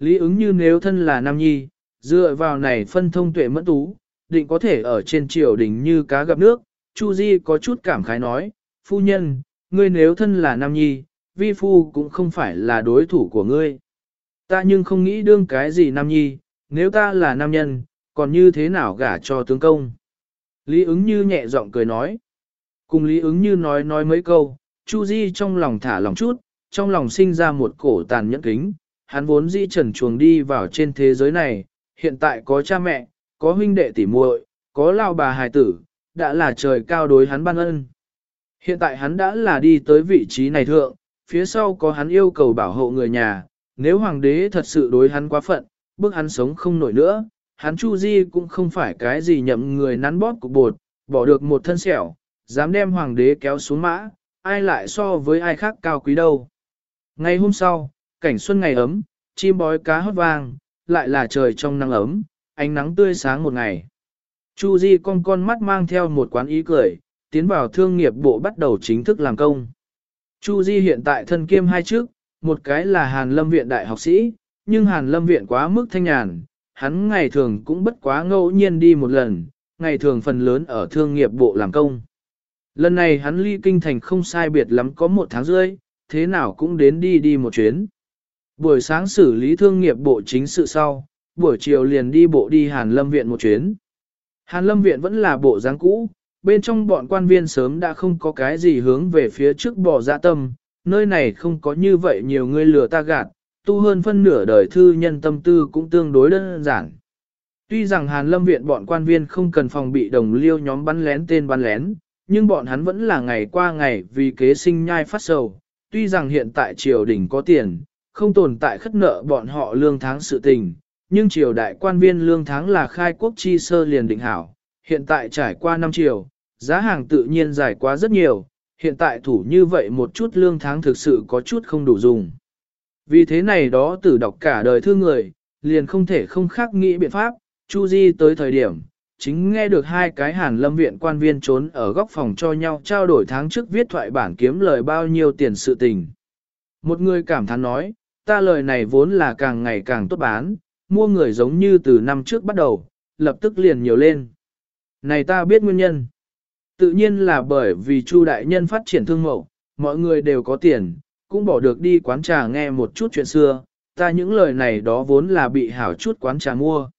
Lý ứng như nếu thân là nam nhi, dựa vào này phân thông tuệ mẫn tú, định có thể ở trên triều đình như cá gặp nước, Chu Di có chút cảm khái nói, phu nhân, ngươi nếu thân là nam nhi, vi phu cũng không phải là đối thủ của ngươi. Ta nhưng không nghĩ đương cái gì nam nhi, nếu ta là nam nhân, còn như thế nào gả cho tướng công. Lý ứng như nhẹ giọng cười nói. Cùng Lý ứng như nói nói mấy câu, Chu Di trong lòng thả lòng chút, trong lòng sinh ra một cổ tàn nhẫn kính. Hắn vốn di trần chuồng đi vào trên thế giới này, hiện tại có cha mẹ, có huynh đệ tỉ muội, có lao bà hài tử, đã là trời cao đối hắn ban ân. Hiện tại hắn đã là đi tới vị trí này thượng, phía sau có hắn yêu cầu bảo hộ người nhà, nếu hoàng đế thật sự đối hắn quá phận, bức hắn sống không nổi nữa, hắn Chu Di cũng không phải cái gì nhậm người nắn bóp cục bột, bỏ được một thân sẹo, dám đem hoàng đế kéo xuống mã, ai lại so với ai khác cao quý đâu. Ngày hôm sau, cảnh xuân ngày ấm, chim bói cá hót vang, lại là trời trong nắng ấm, ánh nắng tươi sáng một ngày. Chu Di con con mắt mang theo một quán ý cười, tiến vào thương nghiệp bộ bắt đầu chính thức làm công. Chu Di hiện tại thân kiêm hai chức, một cái là Hàn Lâm Viện đại học sĩ, nhưng Hàn Lâm Viện quá mức thanh nhàn, hắn ngày thường cũng bất quá ngẫu nhiên đi một lần, ngày thường phần lớn ở thương nghiệp bộ làm công. Lần này hắn ly kinh thành không sai biệt lắm có một tháng rưỡi, thế nào cũng đến đi đi một chuyến. Buổi sáng xử lý thương nghiệp bộ chính sự sau, buổi chiều liền đi bộ đi Hàn Lâm Viện một chuyến. Hàn Lâm Viện vẫn là bộ dáng cũ, bên trong bọn quan viên sớm đã không có cái gì hướng về phía trước bỏ dạ tâm, nơi này không có như vậy nhiều người lừa ta gạt, tu hơn phân nửa đời thư nhân tâm tư cũng tương đối đơn giản. Tuy rằng Hàn Lâm Viện bọn quan viên không cần phòng bị đồng liêu nhóm bắn lén tên bắn lén, nhưng bọn hắn vẫn là ngày qua ngày vì kế sinh nhai phát sầu. Tuy rằng hiện tại triều đình có tiền, không tồn tại khất nợ bọn họ lương tháng sự tình, nhưng triều đại quan viên lương tháng là khai quốc chi sơ liền định hảo. Hiện tại trải qua năm triều, giá hàng tự nhiên dài quá rất nhiều, hiện tại thủ như vậy một chút lương tháng thực sự có chút không đủ dùng. Vì thế này đó tử đọc cả đời thương người, liền không thể không khác nghĩ biện pháp, Chu Di tới thời điểm, chính nghe được hai cái hàn lâm viện quan viên trốn ở góc phòng cho nhau trao đổi tháng trước viết thoại bản kiếm lời bao nhiêu tiền sự tình. Một người cảm thán nói, ta lời này vốn là càng ngày càng tốt bán, mua người giống như từ năm trước bắt đầu, lập tức liền nhiều lên. Này ta biết nguyên nhân. Tự nhiên là bởi vì Chu đại nhân phát triển thương mậu, mọi người đều có tiền, cũng bỏ được đi quán trà nghe một chút chuyện xưa, ta những lời này đó vốn là bị hảo chút quán trà mua.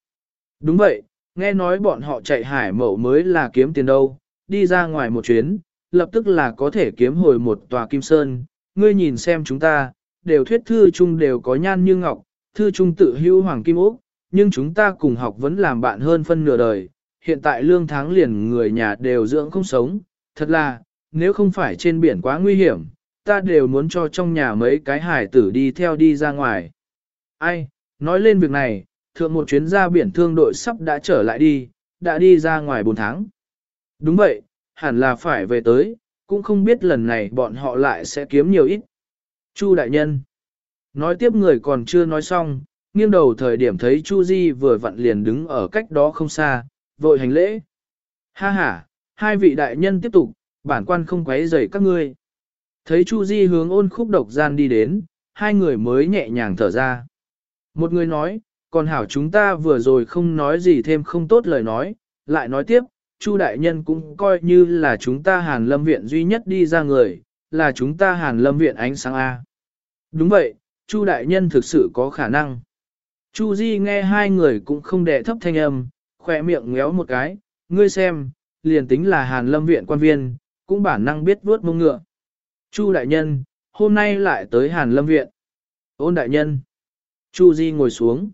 Đúng vậy, nghe nói bọn họ chạy hải mậu mới là kiếm tiền đâu, đi ra ngoài một chuyến, lập tức là có thể kiếm hồi một tòa kim sơn, ngươi nhìn xem chúng ta, đều thuyết thư chung đều có nhan như ngọc, thư chung tự hữu hoàng kim ốc, nhưng chúng ta cùng học vẫn làm bạn hơn phân nửa đời, hiện tại lương tháng liền người nhà đều dưỡng không sống, thật là, nếu không phải trên biển quá nguy hiểm, ta đều muốn cho trong nhà mấy cái hải tử đi theo đi ra ngoài. Ai, nói lên việc này, thượng một chuyến ra biển thương đội sắp đã trở lại đi, đã đi ra ngoài 4 tháng. Đúng vậy, hẳn là phải về tới, cũng không biết lần này bọn họ lại sẽ kiếm nhiều ít. Chu đại nhân. Nói tiếp người còn chưa nói xong, nghiêng đầu thời điểm thấy Chu Di vừa vặn liền đứng ở cách đó không xa, vội hành lễ. Ha ha, hai vị đại nhân tiếp tục, bản quan không quấy rầy các ngươi. Thấy Chu Di hướng ôn khúc độc gian đi đến, hai người mới nhẹ nhàng thở ra. Một người nói, còn hảo chúng ta vừa rồi không nói gì thêm không tốt lời nói, lại nói tiếp, Chu đại nhân cũng coi như là chúng ta Hàn Lâm viện duy nhất đi ra người, là chúng ta Hàn Lâm viện ánh sáng a. Đúng vậy, Chu đại nhân thực sự có khả năng. Chu Di nghe hai người cũng không đệ thấp thanh âm, khỏe miệng ngéo một cái, ngươi xem, liền tính là Hàn Lâm viện quan viên, cũng bản năng biết vuốt mông ngựa. Chu đại nhân, hôm nay lại tới Hàn Lâm viện. Ôn đại nhân. Chu Di ngồi xuống.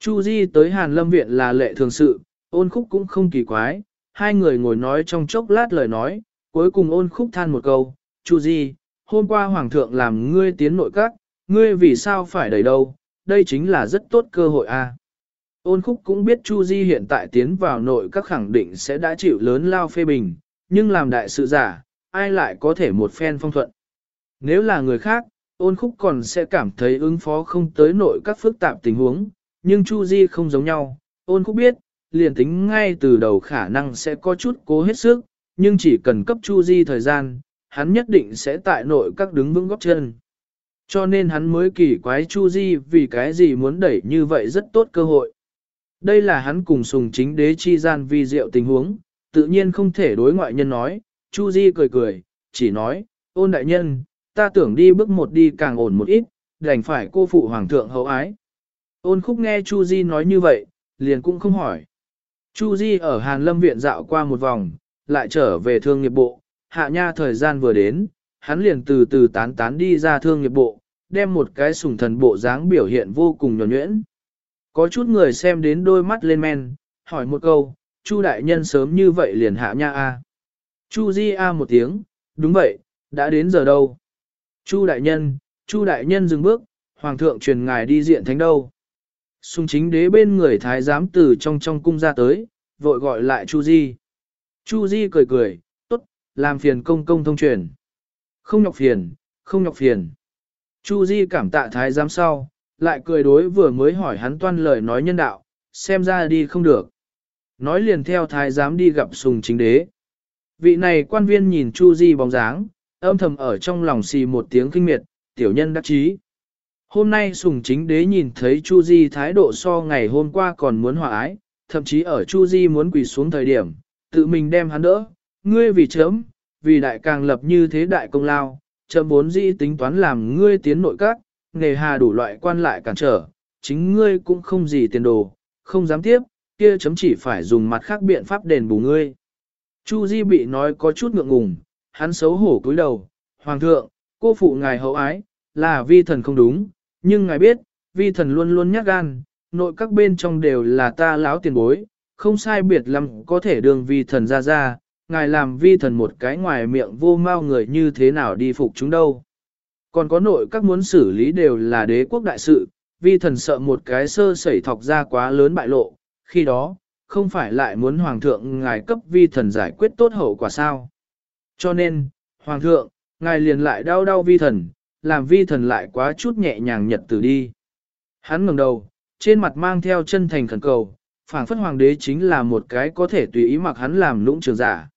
Chu Di tới Hàn Lâm Viện là lệ thường sự, ôn khúc cũng không kỳ quái, hai người ngồi nói trong chốc lát lời nói, cuối cùng ôn khúc than một câu, Chu Di, hôm qua Hoàng thượng làm ngươi tiến nội các, ngươi vì sao phải đẩy đâu, đây chính là rất tốt cơ hội a. À. Ôn khúc cũng biết Chu Di hiện tại tiến vào nội các khẳng định sẽ đã chịu lớn lao phê bình, nhưng làm đại sự giả, ai lại có thể một phen phong thuận. Nếu là người khác, ôn khúc còn sẽ cảm thấy ứng phó không tới nội các phức tạp tình huống, nhưng Chu Di không giống nhau, ôn khúc biết, liền tính ngay từ đầu khả năng sẽ có chút cố hết sức, nhưng chỉ cần cấp Chu Di thời gian, hắn nhất định sẽ tại nội các đứng vững góc chân. Cho nên hắn mới kỳ quái Chu Di vì cái gì muốn đẩy như vậy rất tốt cơ hội. Đây là hắn cùng sùng chính đế chi gian vi diệu tình huống, tự nhiên không thể đối ngoại nhân nói, Chu Di cười cười, chỉ nói, ôn đại nhân, ta tưởng đi bước một đi càng ổn một ít, đành phải cô phụ hoàng thượng hậu ái. Ôn khúc nghe Chu Di nói như vậy, liền cũng không hỏi. Chu Di ở Hàn Lâm viện dạo qua một vòng, lại trở về thương nghiệp bộ, hạ nha thời gian vừa đến, hắn liền từ từ tán tán đi ra thương nghiệp bộ, đem một cái sùng thần bộ dáng biểu hiện vô cùng nhỏ nhuyễn. Có chút người xem đến đôi mắt lên men, hỏi một câu, Chu đại nhân sớm như vậy liền hạ nha a. Chu Di a một tiếng, đúng vậy, đã đến giờ đâu. Chu đại nhân, Chu đại nhân dừng bước, hoàng thượng truyền ngài đi diện thánh đâu. Sùng chính đế bên người thái giám từ trong trong cung ra tới, vội gọi lại Chu Di. Chu Di cười cười, làm phiền công công thông truyền. Không nhọc phiền, không nhọc phiền. Chu Di cảm tạ thái giám sau, lại cười đối vừa mới hỏi hắn toan lời nói nhân đạo, xem ra đi không được. Nói liền theo thái giám đi gặp sùng chính đế. Vị này quan viên nhìn Chu Di bóng dáng, âm thầm ở trong lòng xì một tiếng kinh miệt, tiểu nhân đắc chí. Hôm nay sùng chính đế nhìn thấy Chu Di thái độ so ngày hôm qua còn muốn hòa ái, thậm chí ở Chu Di muốn quỳ xuống thời điểm, tự mình đem hắn đỡ, ngươi vì chấm, vì đại càng lập như thế đại công lao, chấm bốn dĩ tính toán làm ngươi tiến nội các, nghề hà đủ loại quan lại cản trở, chính ngươi cũng không gì tiền đồ, không dám tiếp, kia chấm chỉ phải dùng mặt khác biện pháp đền bù ngươi. Chu Di bị nói có chút ngượng ngùng, hắn xấu hổ cúi đầu, Hoàng thượng, cô phụ ngài hậu ái, là vi thần không đúng, nhưng ngài biết, vi thần luôn luôn nhắc gan, nội các bên trong đều là ta láo tiền bối, không sai biệt lắm có thể đường vi thần ra ra, ngài làm vi thần một cái ngoài miệng vô mau người như thế nào đi phục chúng đâu. Còn có nội các muốn xử lý đều là đế quốc đại sự, vi thần sợ một cái sơ sẩy thọc ra quá lớn bại lộ, khi đó, không phải lại muốn hoàng thượng ngài cấp vi thần giải quyết tốt hậu quả sao. Cho nên, hoàng thượng, ngài liền lại đau đau vi thần, làm vi thần lại quá chút nhẹ nhàng nhật từ đi. Hắn ngẩng đầu, trên mặt mang theo chân thành khẩn cầu, phảng phất hoàng đế chính là một cái có thể tùy ý mặc hắn làm lũng trường giả.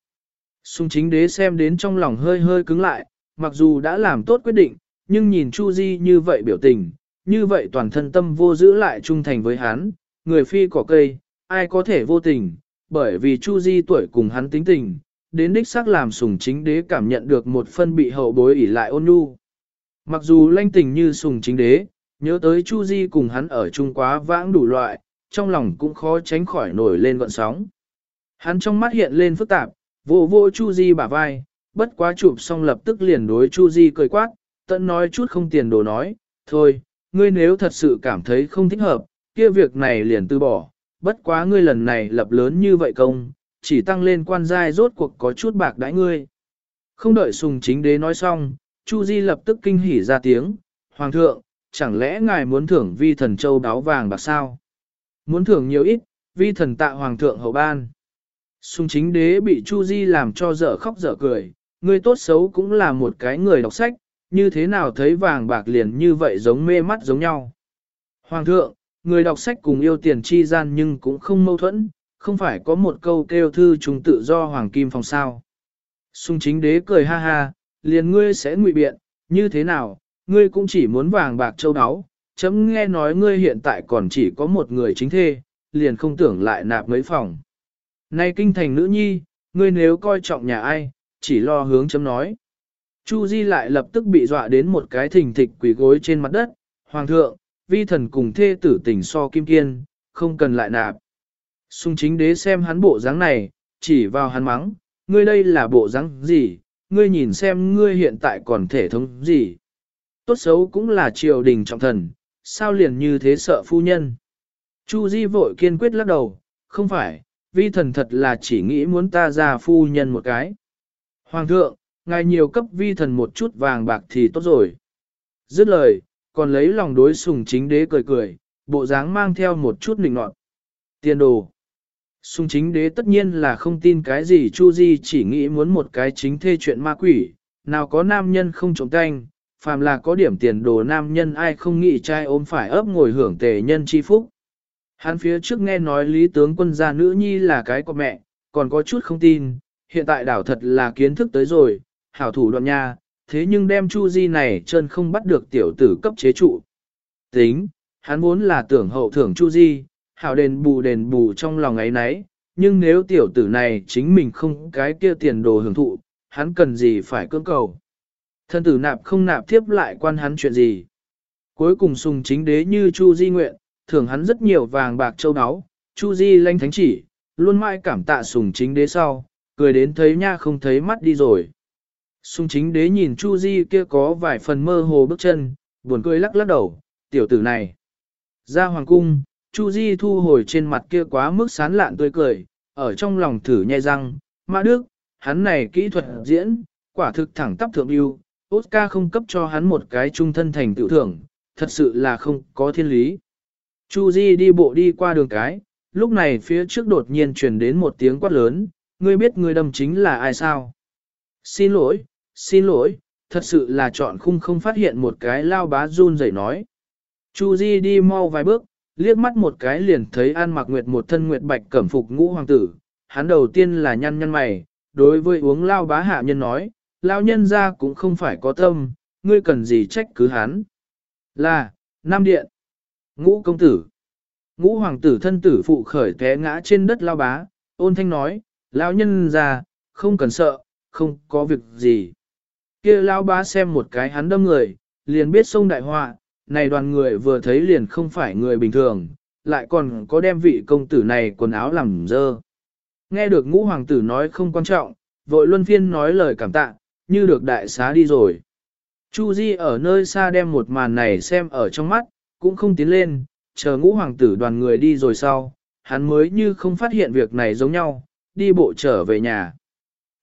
Sùng chính đế xem đến trong lòng hơi hơi cứng lại, mặc dù đã làm tốt quyết định, nhưng nhìn Chu Di như vậy biểu tình, như vậy toàn thân tâm vô giữ lại trung thành với hắn, người phi cỏ cây, ai có thể vô tình, bởi vì Chu Di tuổi cùng hắn tính tình, đến đích xác làm sùng chính đế cảm nhận được một phân bị hậu bối ỉ lại ôn nhu. Mặc dù lanh tình như sùng chính đế, nhớ tới Chu Di cùng hắn ở chung quá vãng đủ loại, trong lòng cũng khó tránh khỏi nổi lên gọn sóng. Hắn trong mắt hiện lên phức tạp, vô vô Chu Di bả vai, bất quá chụp xong lập tức liền đối Chu Di cười quát, tận nói chút không tiền đồ nói, thôi, ngươi nếu thật sự cảm thấy không thích hợp, kia việc này liền từ bỏ, bất quá ngươi lần này lập lớn như vậy công, chỉ tăng lên quan giai rốt cuộc có chút bạc đãi ngươi. Không đợi sùng chính đế nói xong, Chu Di lập tức kinh hỉ ra tiếng, Hoàng thượng, chẳng lẽ ngài muốn thưởng vi thần châu đáo vàng bạc sao? Muốn thưởng nhiều ít, vi thần tạ Hoàng thượng hậu ban. Sùng chính đế bị Chu Di làm cho dở khóc dở cười, ngươi tốt xấu cũng là một cái người đọc sách, như thế nào thấy vàng bạc liền như vậy giống mê mắt giống nhau. Hoàng thượng, người đọc sách cùng yêu tiền chi gian nhưng cũng không mâu thuẫn, không phải có một câu kêu thư chúng tự do hoàng kim phòng sao. Sung chính đế cười ha ha, liền ngươi sẽ ngụy biện, như thế nào, ngươi cũng chỉ muốn vàng bạc châu áo, chấm nghe nói ngươi hiện tại còn chỉ có một người chính thê, liền không tưởng lại nạp mấy phòng. Nay kinh thành nữ nhi, ngươi nếu coi trọng nhà ai, chỉ lo hướng chấm nói. Chu Di lại lập tức bị dọa đến một cái thình thịch quỳ gối trên mặt đất, Hoàng thượng, vi thần cùng thê tử tình so kim kiên, không cần lại nạp. Xung chính đế xem hắn bộ dáng này, chỉ vào hắn mắng, ngươi đây là bộ dáng gì, ngươi nhìn xem ngươi hiện tại còn thể thống gì. Tốt xấu cũng là triều đình trọng thần, sao liền như thế sợ phu nhân. Chu Di vội kiên quyết lắc đầu, không phải, vi thần thật là chỉ nghĩ muốn ta ra phu nhân một cái. Hoàng thượng, ngài nhiều cấp vi thần một chút vàng bạc thì tốt rồi. Dứt lời, còn lấy lòng đối sùng chính đế cười cười, bộ dáng mang theo một chút nịnh nọt. Tiền đồ. Sùng chính đế tất nhiên là không tin cái gì Chu Di chỉ nghĩ muốn một cái chính thê chuyện ma quỷ, nào có nam nhân không trộm canh, phàm là có điểm tiền đồ nam nhân ai không nghĩ trai ôm phải ấp ngồi hưởng tề nhân chi phúc. Hắn phía trước nghe nói lý tướng quân gia nữ nhi là cái của mẹ, còn có chút không tin, hiện tại đảo thật là kiến thức tới rồi, hảo thủ đoạn nha, thế nhưng đem Chu Di này chân không bắt được tiểu tử cấp chế trụ. Tính, hắn muốn là tưởng hậu thưởng Chu Di, hảo đền bù đền bù trong lòng ấy nấy, nhưng nếu tiểu tử này chính mình không cái kia tiền đồ hưởng thụ, hắn cần gì phải cưỡng cầu. Thân tử nạp không nạp tiếp lại quan hắn chuyện gì. Cuối cùng sùng chính đế như Chu Di nguyện, thưởng hắn rất nhiều vàng bạc châu áo, Chu Di lanh thánh chỉ, luôn mãi cảm tạ sùng chính đế sau, cười đến thấy nha không thấy mắt đi rồi. Sùng chính đế nhìn Chu Di kia có vài phần mơ hồ bước chân, buồn cười lắc lắc đầu, tiểu tử này. Ra hoàng cung, Chu Di thu hồi trên mặt kia quá mức sán lạn tươi cười, ở trong lòng thử nhai răng, Mã Đức, hắn này kỹ thuật diễn, quả thực thẳng tắp thượng ưu, Oscar không cấp cho hắn một cái trung thân thành tựu thưởng, thật sự là không có thiên lý. Chu Di đi bộ đi qua đường cái, lúc này phía trước đột nhiên truyền đến một tiếng quát lớn, ngươi biết người đâm chính là ai sao? Xin lỗi, xin lỗi, thật sự là chọn khung không phát hiện một cái lao bá run rẩy nói. Chu Di đi mau vài bước, liếc mắt một cái liền thấy An Mặc Nguyệt một thân nguyệt bạch cẩm phục ngũ hoàng tử, hắn đầu tiên là nhăn nhăn mày, đối với uống lao bá hạ nhân nói, lao nhân gia cũng không phải có tâm, ngươi cần gì trách cứ hắn. Là, Nam Điện, ngũ công tử, ngũ hoàng tử thân tử phụ khởi té ngã trên đất lao bá, ôn thanh nói, lao nhân già, không cần sợ, không có việc gì. Kia lao bá xem một cái hắn đâm người, liền biết sông đại họa, này đoàn người vừa thấy liền không phải người bình thường, lại còn có đem vị công tử này quần áo làm dơ. Nghe được ngũ hoàng tử nói không quan trọng, vội luân phiên nói lời cảm tạ, như được đại xá đi rồi. Chu Di ở nơi xa đem một màn này xem ở trong mắt, cũng không tiến lên, chờ ngũ hoàng tử đoàn người đi rồi sau, hắn mới như không phát hiện việc này giống nhau, đi bộ trở về nhà.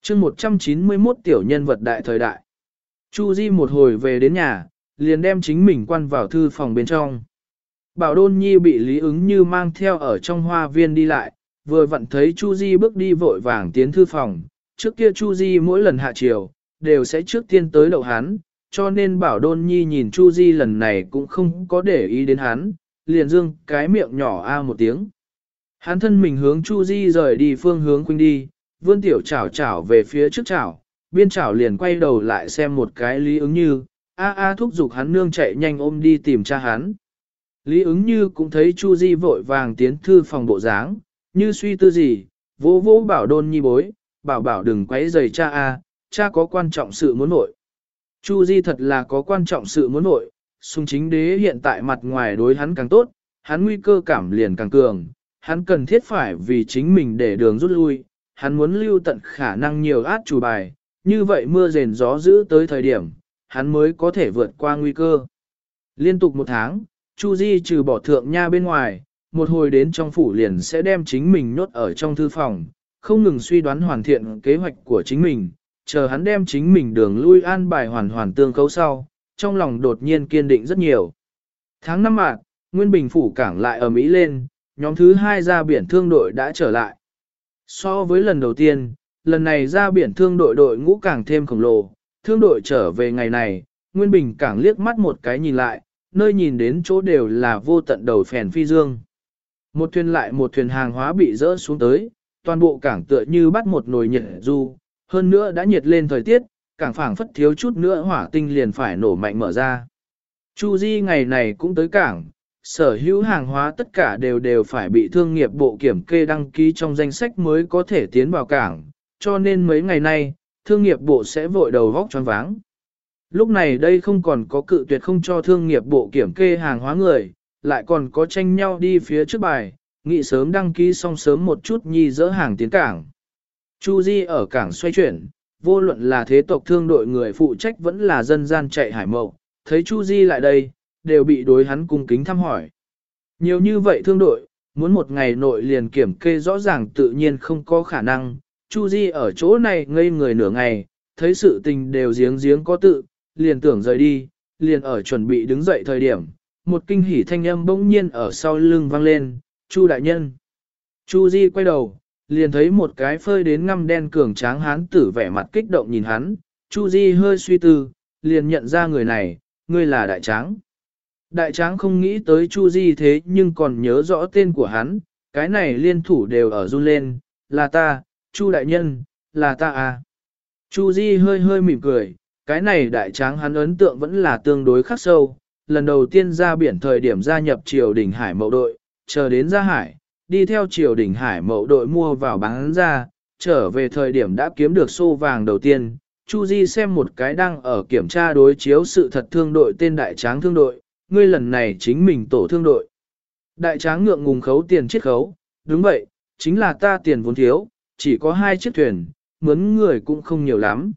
chương 191 tiểu nhân vật đại thời đại. Chu Di một hồi về đến nhà, liền đem chính mình quan vào thư phòng bên trong. Bảo Đôn Nhi bị Lý ứng như mang theo ở trong hoa viên đi lại, vừa vặn thấy Chu Di bước đi vội vàng tiến thư phòng, trước kia Chu Di mỗi lần hạ chiều, đều sẽ trước tiên tới đậu hắn, cho nên Bảo Đôn Nhi nhìn Chu Di lần này cũng không có để ý đến hắn, liền dương cái miệng nhỏ a một tiếng. Hắn thân mình hướng Chu Di rời đi phương hướng quanh đi, vươn tiểu chảo chảo về phía trước chảo, biên chảo liền quay đầu lại xem một cái Lý ứng như, a a thúc giục hắn nương chạy nhanh ôm đi tìm cha hắn. Lý ứng như cũng thấy Chu Di vội vàng tiến thư phòng bộ dáng, như suy tư gì, vỗ vỗ bảo đôn nhi bối, bảo bảo đừng quấy rầy cha a, cha có quan trọng sự muốn nội. Chu Di thật là có quan trọng sự muốn nội, sung chính đế hiện tại mặt ngoài đối hắn càng tốt, hắn nguy cơ cảm liền càng cường, hắn cần thiết phải vì chính mình để đường rút lui, hắn muốn lưu tận khả năng nhiều át chủ bài, như vậy mưa rền gió giữ tới thời điểm, hắn mới có thể vượt qua nguy cơ. Liên tục một tháng, Chu Di trừ bỏ thượng nha bên ngoài, một hồi đến trong phủ liền sẽ đem chính mình nhốt ở trong thư phòng, không ngừng suy đoán hoàn thiện kế hoạch của chính mình, chờ hắn đem chính mình đường lui an bài hoàn hoàn tương cấu sau, trong lòng đột nhiên kiên định rất nhiều. Tháng năm mạng, Nguyên Bình phủ cảng lại ở Mỹ lên, nhóm thứ hai ra biển thương đội đã trở lại. So với lần đầu tiên, lần này ra biển thương đội đội ngũ càng thêm khổng lồ, thương đội trở về ngày này, Nguyên Bình cảng liếc mắt một cái nhìn lại, nơi nhìn đến chỗ đều là vô tận đầu phèn phi dương. Một thuyền lại một thuyền hàng hóa bị rỡ xuống tới, toàn bộ cảng tựa như bắt một nồi nhiệt du, hơn nữa đã nhiệt lên thời tiết, cảng phảng phất thiếu chút nữa hỏa tinh liền phải nổ mạnh mở ra. Chu Di ngày này cũng tới cảng, sở hữu hàng hóa tất cả đều đều phải bị thương nghiệp bộ kiểm kê đăng ký trong danh sách mới có thể tiến vào cảng, cho nên mấy ngày nay, thương nghiệp bộ sẽ vội đầu vóc choáng váng. Lúc này đây không còn có cự tuyệt không cho thương nghiệp bộ kiểm kê hàng hóa người, lại còn có tranh nhau đi phía trước bài, nghị sớm đăng ký xong sớm một chút nhi dỡ hàng tiến cảng. Chu Di ở cảng xoay chuyển, vô luận là thế tộc thương đội người phụ trách vẫn là dân gian chạy hải mậu, thấy Chu Di lại đây, đều bị đối hắn cung kính thăm hỏi. Nhiều như vậy thương đội, muốn một ngày nội liền kiểm kê rõ ràng tự nhiên không có khả năng, Chu Di ở chỗ này ngây người nửa ngày, thấy sự tình đều giếng giếng có tự, liền tưởng rời đi, liền ở chuẩn bị đứng dậy thời điểm, một kinh hỉ thanh âm bỗng nhiên ở sau lưng vang lên, Chu đại nhân. Chu Di quay đầu, liền thấy một cái phơi đến ngăm đen cường tráng hán tử vẻ mặt kích động nhìn hắn, Chu Di hơi suy tư, liền nhận ra người này, người là đại tráng. Đại tráng không nghĩ tới Chu Di thế nhưng còn nhớ rõ tên của hắn, cái này liên thủ đều ở run lên, là ta, Chu đại nhân, là ta à. Chu Di hơi hơi mỉm cười, cái này đại tráng hắn ấn tượng vẫn là tương đối khắc sâu, lần đầu tiên ra biển thời điểm gia nhập triều đình hải mậu đội, chờ đến ra hải, đi theo triều đình hải mậu đội mua vào bán ra, trở về thời điểm đã kiếm được xô vàng đầu tiên. Chu Di xem một cái đang ở kiểm tra đối chiếu sự thật thương đội tên đại tráng thương đội, ngươi lần này chính mình tổ thương đội. Đại tráng ngượng ngùng khấu tiền chiết khấu, đúng vậy, chính là ta tiền vốn thiếu, chỉ có hai chiếc thuyền, mướn người cũng không nhiều lắm.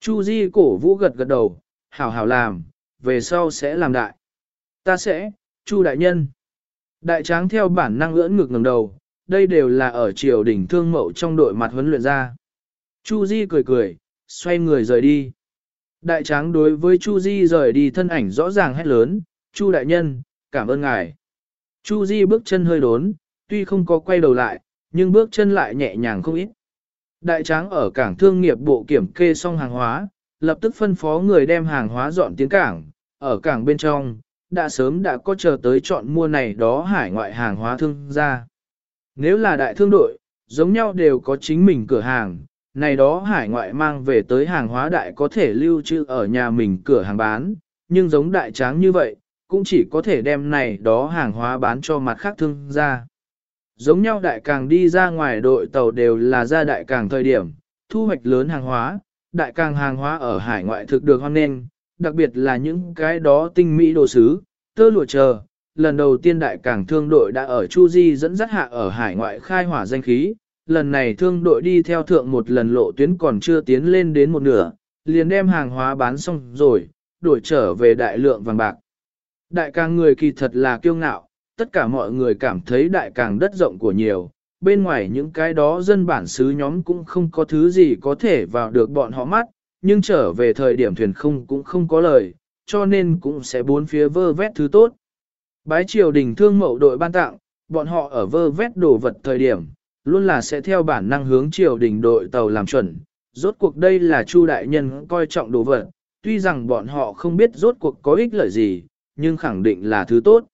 Chu Di cổ vũ gật gật đầu, hảo hảo làm, về sau sẽ làm đại. Ta sẽ, Chu đại nhân. Đại tráng theo bản năng ưỡn ngực ngẩng đầu, đây đều là ở triều đỉnh thương mậu trong đội mặt huấn luyện ra. Chu Di cười cười, xoay người rời đi. Đại tráng đối với Chu Di rời đi thân ảnh rõ ràng hét lớn, Chu đại nhân, cảm ơn ngài. Chu Di bước chân hơi đốn, tuy không có quay đầu lại, nhưng bước chân lại nhẹ nhàng không ít. Đại tráng ở cảng thương nghiệp bộ kiểm kê xong hàng hóa, lập tức phân phó người đem hàng hóa dọn tiến cảng, ở cảng bên trong, đã sớm đã có chờ tới chọn mua này đó hải ngoại hàng hóa thương gia. Nếu là đại thương đội, giống nhau đều có chính mình cửa hàng, này đó hải ngoại mang về tới hàng hóa đại có thể lưu trữ ở nhà mình cửa hàng bán, nhưng giống đại tráng như vậy, cũng chỉ có thể đem này đó hàng hóa bán cho mặt khác thương gia. Giống nhau đại càng đi ra ngoài đội tàu đều là ra đại càng thời điểm, thu hoạch lớn hàng hóa, đại càng hàng hóa ở hải ngoại thực được hoan nghênh, đặc biệt là những cái đó tinh mỹ đồ sứ, tơ lụa chờ. Lần đầu tiên đại cảng thương đội đã ở Chu Di dẫn dắt hạ ở hải ngoại khai hỏa danh khí, lần này thương đội đi theo thượng một lần lộ tuyến còn chưa tiến lên đến một nửa, liền đem hàng hóa bán xong rồi, đổi trở về đại lượng vàng bạc. Đại càng người kỳ thật là kiêu ngạo, tất cả mọi người cảm thấy đại càng đất rộng của nhiều, bên ngoài những cái đó dân bản xứ nhóm cũng không có thứ gì có thể vào được bọn họ mắt, nhưng trở về thời điểm thuyền không cũng không có lời, cho nên cũng sẽ bốn phía vơ vét thứ tốt. Bái triều đình thương mậu đội ban tặng, bọn họ ở vơ vét đồ vật thời điểm, luôn là sẽ theo bản năng hướng triều đình đội tàu làm chuẩn. Rốt cuộc đây là Chu đại nhân coi trọng đồ vật, tuy rằng bọn họ không biết rốt cuộc có ích lợi gì, nhưng khẳng định là thứ tốt.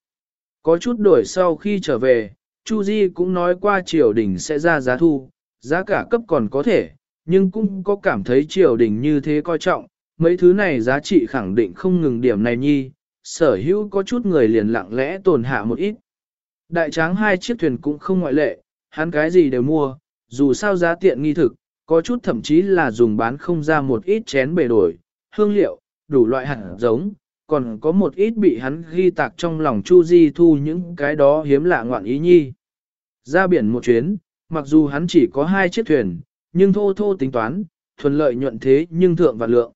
Có chút đổi sau khi trở về, Chu Di cũng nói qua triều đình sẽ ra giá thu, giá cả cấp còn có thể, nhưng cũng có cảm thấy triều đình như thế coi trọng, mấy thứ này giá trị khẳng định không ngừng điểm này nhi, sở hữu có chút người liền lặng lẽ tồn hạ một ít. Đại tráng hai chiếc thuyền cũng không ngoại lệ, hắn cái gì đều mua, dù sao giá tiện nghi thực, có chút thậm chí là dùng bán không ra một ít chén bể đổi, hương liệu, đủ loại hạt giống, còn có một ít bị hắn ghi tạc trong lòng Chu Di thu những cái đó hiếm lạ ngoạn ý nhi. Ra biển một chuyến, mặc dù hắn chỉ có hai chiếc thuyền, nhưng thô thô tính toán, thuần lợi nhuận thế nhưng thượng và lượng.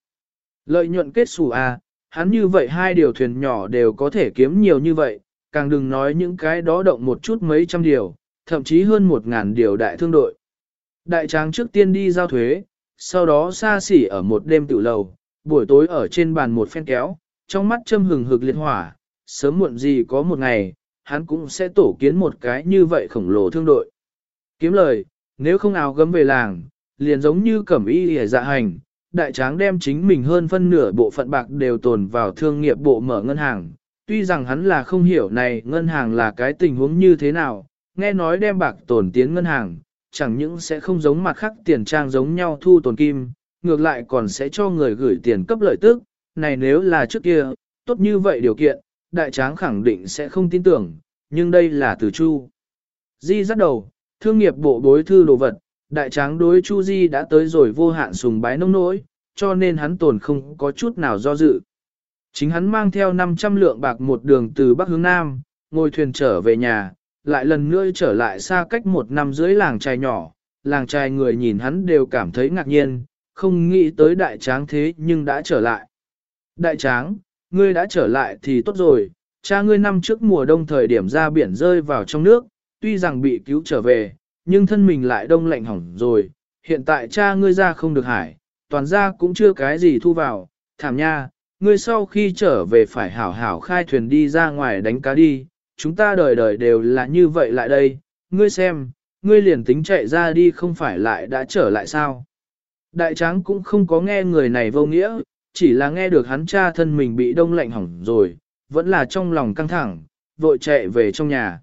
Lợi nhuận kết xù à, hắn như vậy hai điều thuyền nhỏ đều có thể kiếm nhiều như vậy, càng đừng nói những cái đó động một chút mấy trăm điều, thậm chí hơn một ngàn điều đại thương đội. Đại tráng trước tiên đi giao thuế, sau đó xa xỉ ở một đêm tự lầu, buổi tối ở trên bàn một phen kéo, trong mắt châm hừng hực liệt hỏa, sớm muộn gì có một ngày, hắn cũng sẽ tổ kiến một cái như vậy khổng lồ thương đội. Kiếm lời, nếu không áo gấm về làng, liền giống như cẩm y hề dạ hành, đại tráng đem chính mình hơn phân nửa bộ phận bạc đều tồn vào thương nghiệp bộ mở ngân hàng. Tuy rằng hắn là không hiểu này ngân hàng là cái tình huống như thế nào, nghe nói đem bạc tồn tiến ngân hàng, chẳng những sẽ không giống mặt khác tiền trang giống nhau thu tồn kim, ngược lại còn sẽ cho người gửi tiền cấp lợi tức, này nếu là trước kia, tốt như vậy điều kiện, đại tráng khẳng định sẽ không tin tưởng, nhưng đây là từ Chu. Di dắt đầu, thương nghiệp bộ bối thư đồ vật, đại tráng đối Chu Di đã tới rồi vô hạn sùng bái nông nỗi, cho nên hắn tồn không có chút nào do dự. Chính hắn mang theo 500 lượng bạc một đường từ Bắc hướng Nam, ngồi thuyền trở về nhà, lại lần nữa trở lại xa cách một năm dưới làng trai nhỏ, làng trai người nhìn hắn đều cảm thấy ngạc nhiên, không nghĩ tới đại tráng thế nhưng đã trở lại. Đại tráng, ngươi đã trở lại thì tốt rồi, cha ngươi năm trước mùa đông thời điểm ra biển rơi vào trong nước, tuy rằng bị cứu trở về, nhưng thân mình lại đông lạnh hỏng rồi, hiện tại cha ngươi ra không được hải, toàn ra cũng chưa cái gì thu vào, thảm nha, ngươi sau khi trở về phải hảo hảo khai thuyền đi ra ngoài đánh cá đi, chúng ta đời đời đều là như vậy lại đây, ngươi xem, ngươi liền tính chạy ra đi không phải lại đã trở lại sao. Đại tráng cũng không có nghe người này vô nghĩa, chỉ là nghe được hắn cha thân mình bị đông lạnh hỏng rồi, vẫn là trong lòng căng thẳng, vội chạy về trong nhà.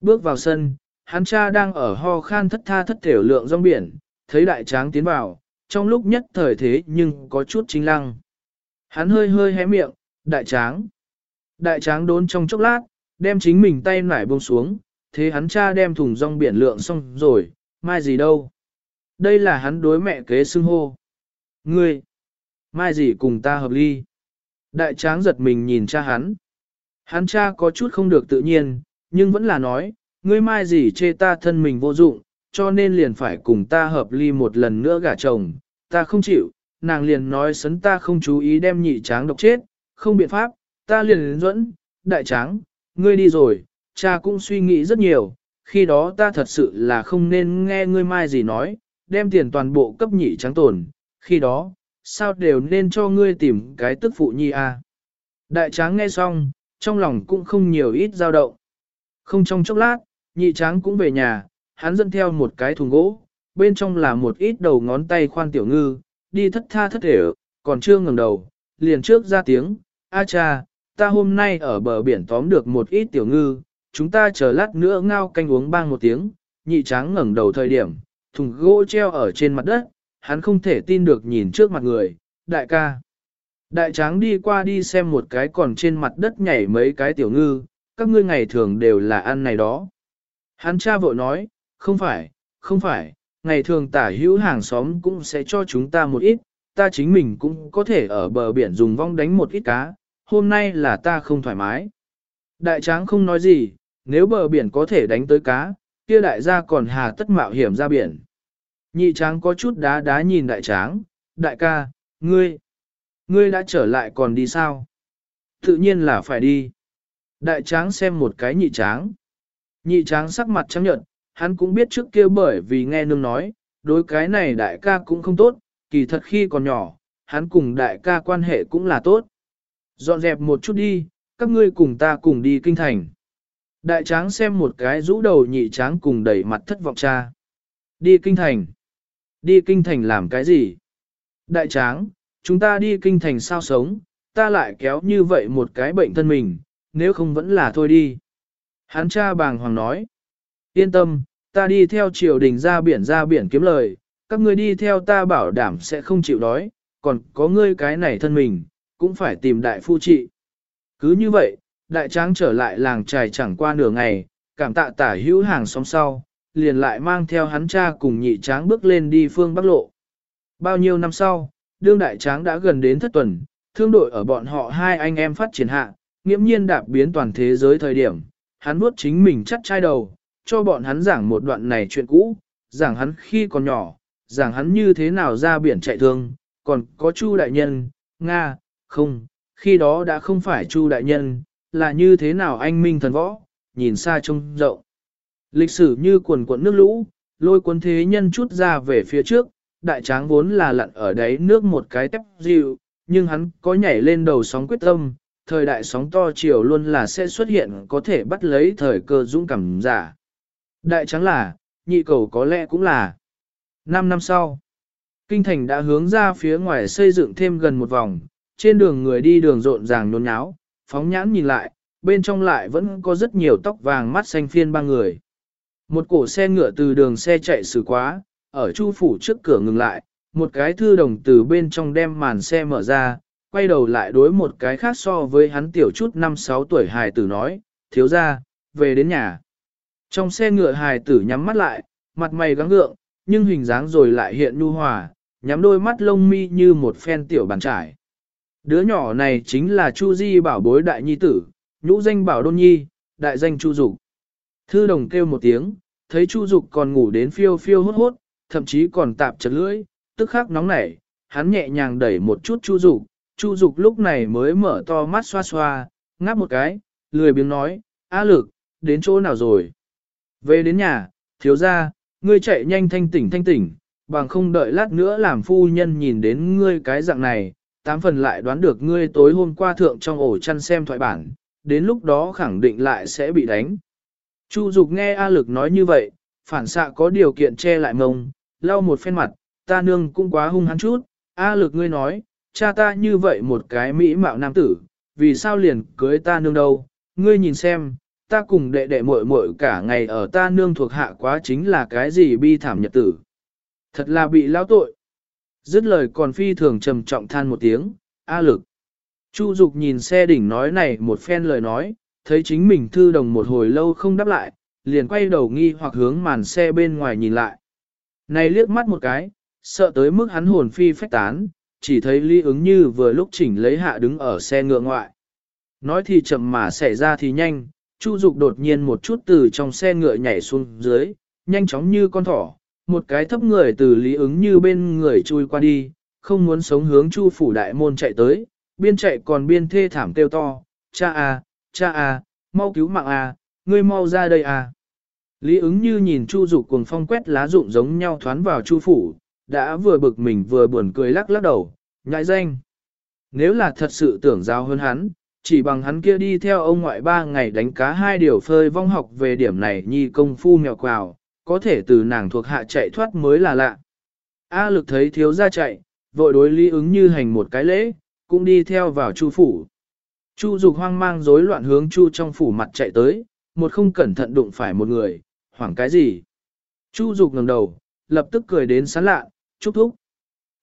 Bước vào sân, hắn cha đang ở ho khan thất tha thất thểu lượng rong biển, thấy đại tráng tiến vào, trong lúc nhất thời thế nhưng có chút chính lăng. Hắn hơi hơi hé miệng, đại tráng. Đại tráng đốn trong chốc lát, đem chính mình tay nải buông xuống, thế hắn cha đem thùng rong biển lượng xong rồi, mai gì đâu. Đây là hắn đối mẹ kế xưng hô. Ngươi, mai gì cùng ta hợp ly. Đại tráng giật mình nhìn cha hắn. Hắn cha có chút không được tự nhiên, nhưng vẫn là nói, ngươi mai gì chê ta thân mình vô dụng, cho nên liền phải cùng ta hợp ly một lần nữa gả chồng. Ta không chịu, nàng liền nói sấn ta không chú ý đem nhị tráng độc chết, không biện pháp, ta liền dẫn, đại tráng, ngươi đi rồi, cha cũng suy nghĩ rất nhiều, khi đó ta thật sự là không nên nghe ngươi mai gì nói, đem tiền toàn bộ cấp nhị tráng tổn, khi đó, sao đều nên cho ngươi tìm cái tức phụ nhi a. À. Đại tráng nghe xong, trong lòng cũng không nhiều ít dao động. Không trong chốc lát, nhị tráng cũng về nhà, hắn dẫn theo một cái thùng gỗ, bên trong là một ít đầu ngón tay khoan tiểu ngư, đi thất tha thất thể, còn chưa ngừng đầu, liền trước ra tiếng, a cha, ta hôm nay ở bờ biển tóm được một ít tiểu ngư, chúng ta chờ lát nữa ngao canh uống bang một tiếng, nhị tráng ngẩng đầu thời điểm, thùng gỗ treo ở trên mặt đất, hắn không thể tin được nhìn trước mặt người, đại ca. Đại tráng đi qua đi xem một cái còn trên mặt đất nhảy mấy cái tiểu ngư, các ngươi ngày thường đều là ăn này đó. Hắn cha vội nói, không phải, không phải, ngày thường tả hữu hàng xóm cũng sẽ cho chúng ta một ít, ta chính mình cũng có thể ở bờ biển dùng vong đánh một ít cá, hôm nay là ta không thoải mái. Đại tráng không nói gì, nếu bờ biển có thể đánh tới cá, kia đại gia còn hà tất mạo hiểm ra biển. Nhị tráng có chút đá đá nhìn đại tráng, đại ca, ngươi, ngươi đã trở lại còn đi sao? Tự nhiên là phải đi. Đại tráng xem một cái nhị tráng. Nhị tráng sắc mặt trắng nhợt, hắn cũng biết trước kia bởi vì nghe nương nói, đối cái này đại ca cũng không tốt, kỳ thật khi còn nhỏ, hắn cùng đại ca quan hệ cũng là tốt. Dọn dẹp một chút đi, các ngươi cùng ta cùng đi kinh thành. Đại tráng xem một cái rũ đầu nhị tráng cùng đẩy mặt thất vọng cha. Đi kinh thành. Đi kinh thành làm cái gì? Đại tráng, chúng ta đi kinh thành sao sống, ta lại kéo như vậy một cái bệnh thân mình, nếu không vẫn là thôi đi. Hắn cha bàng hoàng nói. Yên tâm, ta đi theo triều đình ra biển ra biển kiếm lời, các ngươi đi theo ta bảo đảm sẽ không chịu đói, còn có ngươi cái này thân mình, cũng phải tìm đại phu trị. Cứ như vậy, đại tráng trở lại làng trài chẳng qua nửa ngày, cảm tạ tả hữu hàng xóm sau, liền lại mang theo hắn cha cùng nhị tráng bước lên đi phương Bắc Lộ. Bao nhiêu năm sau, đương đại tráng đã gần đến thất tuần, thương đội ở bọn họ hai anh em phát triển hạ, nghiễm nhiên đạp biến toàn thế giới thời điểm, hắn vuốt chính mình chắt chai đầu, cho bọn hắn giảng một đoạn này chuyện cũ, giảng hắn khi còn nhỏ, giảng hắn như thế nào ra biển chạy thương, còn có Chu đại nhân, Nga, không, khi đó đã không phải Chu đại nhân, là như thế nào anh minh thần võ, nhìn xa trông rộng. Lịch sử như quần cuộn nước lũ, lôi cuốn thế nhân chút ra về phía trước, đại tráng vốn là lặn ở đáy nước một cái tép dịu, nhưng hắn có nhảy lên đầu sóng quyết tâm, thời đại sóng to chiều luôn là sẽ xuất hiện có thể bắt lấy thời cơ dũng cảm giả. Đại trắng là, nhị cầu có lẽ cũng là. Năm năm sau, kinh thành đã hướng ra phía ngoài xây dựng thêm gần một vòng, trên đường người đi đường rộn ràng nôn nháo, phóng nhãn nhìn lại, bên trong lại vẫn có rất nhiều tóc vàng mắt xanh phiên ba người. Một cổ xe ngựa từ đường xe chạy xử quá, ở chu phủ trước cửa ngừng lại, một cái thư đồng từ bên trong đem màn xe mở ra, quay đầu lại đối một cái khác so với hắn tiểu chút 5-6 tuổi hài tử nói, thiếu ra, về đến nhà. Trong xe ngựa hài tử nhắm mắt lại, mặt mày gắng gượng, nhưng hình dáng rồi lại hiện nhu hòa, nhắm đôi mắt lông mi như một phen tiểu bàn trải. Đứa nhỏ này chính là Chu Di bảo bối đại nhi tử, nhũ danh bảo đôn nhi, đại danh Chu Dục. Thư đồng kêu một tiếng, thấy Chu Dục còn ngủ đến phiêu phiêu hốt hốt, thậm chí còn tạp chật lưỡi, tức khắc nóng nảy, hắn nhẹ nhàng đẩy một chút Chu Dục, Chu Dục lúc này mới mở to mắt xoa xoa, ngáp một cái, lười biếng nói, A lực, đến chỗ nào rồi? Về đến nhà, thiếu gia, ngươi chạy nhanh thanh tỉnh thanh tỉnh, bằng không đợi lát nữa làm phu nhân nhìn đến ngươi cái dạng này, tám phần lại đoán được ngươi tối hôm qua thượng trong ổ chăn xem thoại bản, đến lúc đó khẳng định lại sẽ bị đánh. Chu Dục nghe A Lực nói như vậy, phản xạ có điều kiện che lại mông, lau một phen mặt, ta nương cũng quá hung hắn chút, A Lực ngươi nói, cha ta như vậy một cái mỹ mạo nam tử, vì sao liền cưới ta nương đâu, ngươi nhìn xem, ta cùng đệ đệ muội muội cả ngày ở ta nương thuộc hạ quá chính là cái gì bi thảm nhật tử. Thật là bị lao tội. Dứt lời còn phi thường trầm trọng than một tiếng, A lực. Chu Dục nhìn xe đỉnh nói này một phen lời nói, thấy chính mình thư đồng một hồi lâu không đáp lại, liền quay đầu nghi hoặc hướng màn xe bên ngoài nhìn lại. Này liếc mắt một cái, sợ tới mức hắn hồn phi phách tán, chỉ thấy Lý ứng như vừa lúc chỉnh lấy hạ đứng ở xe ngựa ngoại. Nói thì chậm mà xảy ra thì nhanh, Chu Dục đột nhiên một chút từ trong xe ngựa nhảy xuống dưới, nhanh chóng như con thỏ, một cái thấp người từ Lý ứng như bên người chui qua đi, không muốn sống hướng Chu phủ đại môn chạy tới, biên chạy còn biên thê thảm kêu to, cha à, cha à, mau cứu mạng à, ngươi mau ra đây à. Lý ứng như nhìn Chu Dục cuồng phong quét lá rụng giống nhau thoán vào Chu phủ, đã vừa bực mình vừa buồn cười lắc lắc đầu, nhãi danh. Nếu là thật sự tưởng giao hơn hắn, chỉ bằng hắn kia đi theo ông ngoại ba ngày đánh cá hai điều phơi vong học về điểm này nhi công phu mèo quào, có thể từ nàng thuộc hạ chạy thoát mới là lạ. A lực thấy thiếu gia chạy, vội đối lý ứng như hành một cái lễ, cũng đi theo vào chu phủ. Chu dục hoang mang rối loạn hướng chu trong phủ mặt chạy tới, một không cẩn thận đụng phải một người, hoảng cái gì. Chu dục ngẩng đầu, lập tức cười đến sán lạ, Trúc thúc.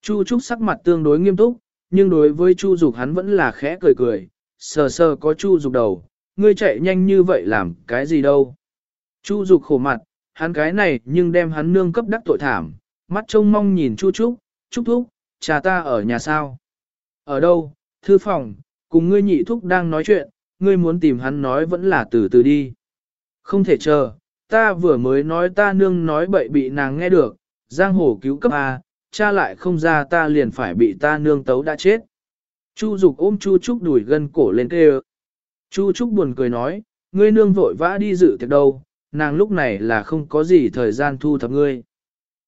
Chu trúc sắc mặt tương đối nghiêm túc, nhưng đối với chu dục hắn vẫn là khẽ cười cười, sờ sờ có chu dục đầu, ngươi chạy nhanh như vậy làm cái gì đâu. Chu dục khổ mặt, hắn cái này nhưng đem hắn nương cấp đắc tội thảm, mắt trông mong nhìn Chu Trúc, Trúc Thúc, cha ta ở nhà sao? Ở đâu, thư phòng, cùng ngươi nhị thúc đang nói chuyện, ngươi muốn tìm hắn nói vẫn là từ từ đi. Không thể chờ, ta vừa mới nói ta nương nói bậy bị nàng nghe được, giang hồ cứu cấp A, cha lại không ra ta liền phải bị ta nương tấu đã chết. Chu Dục ôm Chu Trúc đuổi gân cổ lên kêu. Chu Trúc buồn cười nói, ngươi nương vội vã đi dự tiệc đâu, nàng lúc này là không có gì thời gian thu thập ngươi.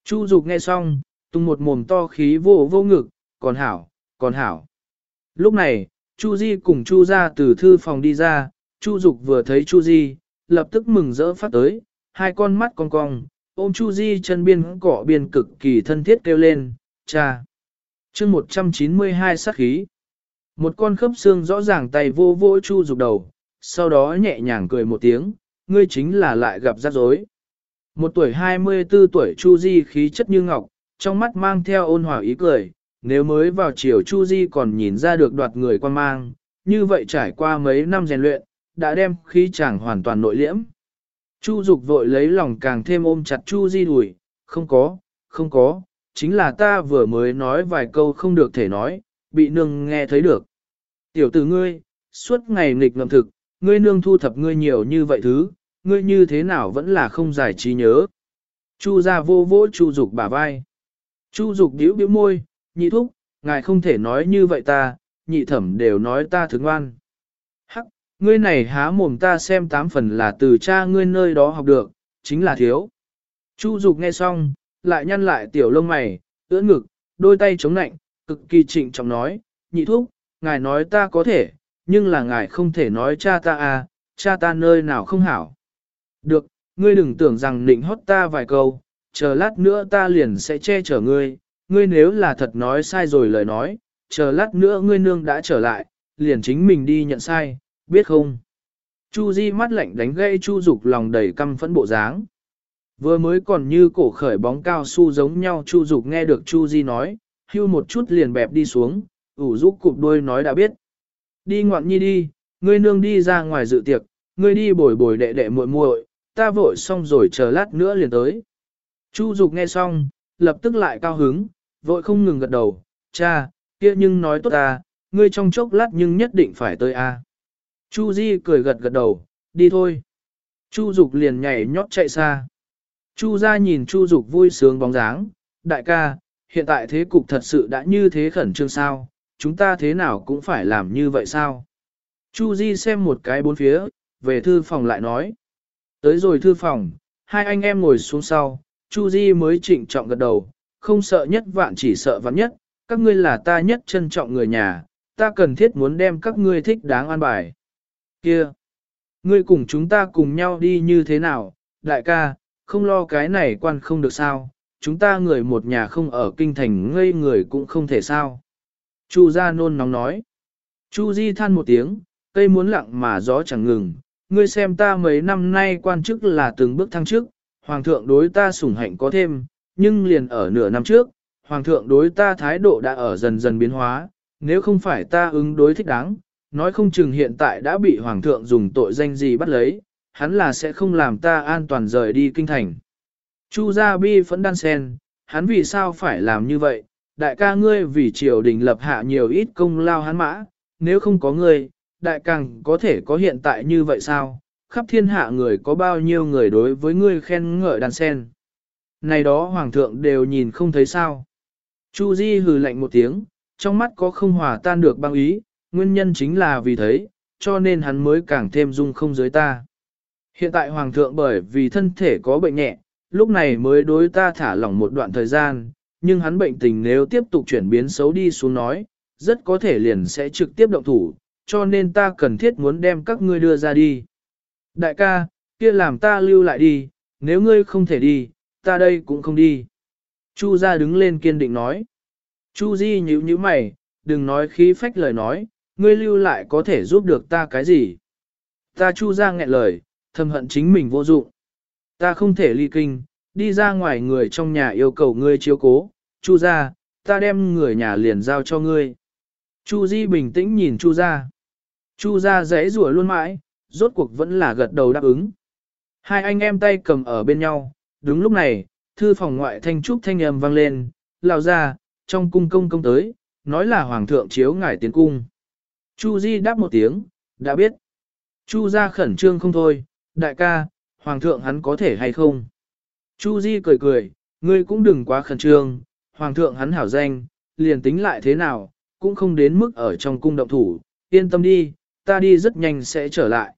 Chu Dục nghe xong, tung một mồm to khí vô vô ngực, còn hảo, còn hảo. Lúc này, Chu Di cùng Chu ra từ thư phòng đi ra, Chu Dục vừa thấy Chu Di, lập tức mừng rỡ phát tới, hai con mắt cong cong, ôm Chu Di chân biên cỏ biên cực kỳ thân thiết kêu lên, cha. chương 192 sát khí. Một con khớp xương rõ ràng tay vô vô Chu Dục đầu, sau đó nhẹ nhàng cười một tiếng, ngươi chính là lại gặp rắc rối. Một tuổi 24 tuổi Chu Di khí chất như ngọc, trong mắt mang theo ôn hòa ý cười, nếu mới vào chiều Chu Di còn nhìn ra được đoạt người quan mang, như vậy trải qua mấy năm rèn luyện, đã đem khí chàng hoàn toàn nội liễm. Chu Dục vội lấy lòng càng thêm ôm chặt Chu Di đuổi, không có, không có, chính là ta vừa mới nói vài câu không được thể nói, bị nương nghe thấy được. Tiểu tử ngươi, suốt ngày nghịch ngầm thực, ngươi nương thu thập ngươi nhiều như vậy thứ, ngươi như thế nào vẫn là không giải trí nhớ. Chu ra vô vỗ Chu Dục bả vai. Chu Dục điếu điếu môi, nhị thúc, ngài không thể nói như vậy ta, nhị thẩm đều nói ta thức ngoan. Ngươi này há mồm ta xem tám phần là từ cha ngươi nơi đó học được, chính là thiếu. Chu Dục nghe xong, lại nhăn lại tiểu lông mày, ưỡn ngực, đôi tay chống nạnh, cực kỳ trịnh trọng nói, nhị thúc, ngài nói ta có thể, nhưng là ngài không thể nói cha ta à, cha ta nơi nào không hảo. Được, ngươi đừng tưởng rằng nịnh hót ta vài câu, chờ lát nữa ta liền sẽ che chở ngươi, ngươi nếu là thật nói sai rồi lời nói, chờ lát nữa ngươi nương đã trở lại, liền chính mình đi nhận sai, biết không? Chu Di mắt lạnh đánh gây Chu Dục lòng đầy căm phẫn bộ dáng. Vừa mới còn như cổ khởi bóng cao su giống nhau Chu Dục nghe được Chu Di nói, hưu một chút liền bẹp đi xuống, ủ rũ cụp đôi nói đã biết. Đi ngoạn nhi đi, ngươi nương đi ra ngoài dự tiệc, ngươi đi bồi bồi đệ đệ muội muội, ta vội xong rồi chờ lát nữa liền tới. Chu Dục nghe xong, lập tức lại cao hứng, vội không ngừng gật đầu, cha, kia nhưng nói tốt ta, ngươi trong chốc lát nhưng nhất định phải tới a. Chu Di cười gật gật đầu, đi thôi. Chu Dục liền nhảy nhót chạy xa. Chu gia nhìn Chu Dục vui sướng bóng dáng, đại ca, hiện tại thế cục thật sự đã như thế khẩn trương sao, chúng ta thế nào cũng phải làm như vậy sao? Chu Di xem một cái bốn phía, về thư phòng lại nói. Tới rồi thư phòng, hai anh em ngồi xuống sau, Chu Di mới trịnh trọng gật đầu, không sợ nhất vạn chỉ sợ vạn nhất, các ngươi là ta nhất trân trọng người nhà, ta cần thiết muốn đem các ngươi thích đáng an bài. Kia, ngươi cùng chúng ta cùng nhau đi như thế nào, đại ca, không lo cái này quan không được sao, chúng ta người một nhà không ở kinh thành ngây người cũng không thể sao. Chu gia nôn nóng nói. Chu Di than một tiếng, cây muốn lặng mà gió chẳng ngừng, ngươi xem ta mấy năm nay quan chức là từng bước thăng chức, hoàng thượng đối ta sủng hạnh có thêm, nhưng liền ở nửa năm trước, hoàng thượng đối ta thái độ đã ở dần dần biến hóa, nếu không phải ta ứng đối thích đáng, nói không chừng hiện tại đã bị hoàng thượng dùng tội danh gì bắt lấy, hắn là sẽ không làm ta an toàn rời đi kinh thành. Chu gia bi phẫn đan sen, hắn vì sao phải làm như vậy, đại ca ngươi vì triều đình lập hạ nhiều ít công lao hắn mã, nếu không có ngươi, đại càng có thể có hiện tại như vậy sao, khắp thiên hạ người có bao nhiêu người đối với ngươi khen ngợi đan sen. Này đó hoàng thượng đều nhìn không thấy sao. Chu Di hừ lạnh một tiếng, trong mắt có không hòa tan được băng ý, nguyên nhân chính là vì thấy, cho nên hắn mới càng thêm dung không giới ta. Hiện tại hoàng thượng bởi vì thân thể có bệnh nhẹ, lúc này mới đối ta thả lỏng một đoạn thời gian, nhưng hắn bệnh tình nếu tiếp tục chuyển biến xấu đi xuống nói, rất có thể liền sẽ trực tiếp động thủ, cho nên ta cần thiết muốn đem các ngươi đưa ra đi. Đại ca, kia làm ta lưu lại đi, nếu ngươi không thể đi, ta đây cũng không đi. Chu gia đứng lên kiên định nói. Chu Di nhíu nhíu mày, đừng nói khí phách lời nói, ngươi lưu lại có thể giúp được ta cái gì. Ta Chu ra nghẹn lời, thầm hận chính mình vô dụng. Ta không thể ly kinh, đi ra ngoài người trong nhà yêu cầu ngươi chiếu cố, Chu ra, ta đem người nhà liền giao cho ngươi. Chu Di bình tĩnh nhìn Chu ra. Chu ra rẽ rủa luôn mãi, rốt cuộc vẫn là gật đầu đáp ứng. Hai anh em tay cầm ở bên nhau, đúng lúc này, thư phòng ngoại thanh trúc thanh âm vang lên, lao ra, trong cung công công tới, nói là hoàng thượng chiếu ngài tiến cung. Chu Di đáp một tiếng, đã biết. Chu Gia khẩn trương không thôi, đại ca, hoàng thượng hắn có thể hay không? Chu Di cười cười, ngươi cũng đừng quá khẩn trương, hoàng thượng hắn hảo danh, liền tính lại thế nào, cũng không đến mức ở trong cung động thủ, yên tâm đi, ta đi rất nhanh sẽ trở lại.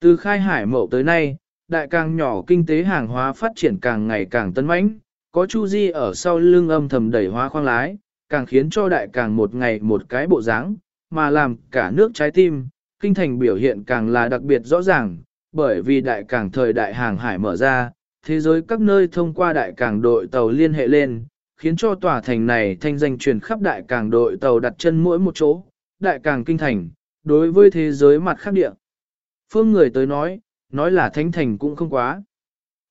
Từ khai hải mậu tới nay, đại càng nhỏ kinh tế hàng hóa phát triển càng ngày càng tân mãnh, có Chu Di ở sau lưng âm thầm đẩy hóa khoang lái, càng khiến cho đại càng một ngày một cái bộ dáng, mà làm cả nước trái tim, kinh thành biểu hiện càng là đặc biệt rõ ràng, bởi vì đại càng thời đại hàng hải mở ra, thế giới các nơi thông qua đại càng đội tàu liên hệ lên, khiến cho tòa thành này thanh danh truyền khắp đại càng đội tàu đặt chân mỗi một chỗ, đại càng kinh thành, đối với thế giới mặt khác địa. Phương người tới nói, nói là thánh thành cũng không quá.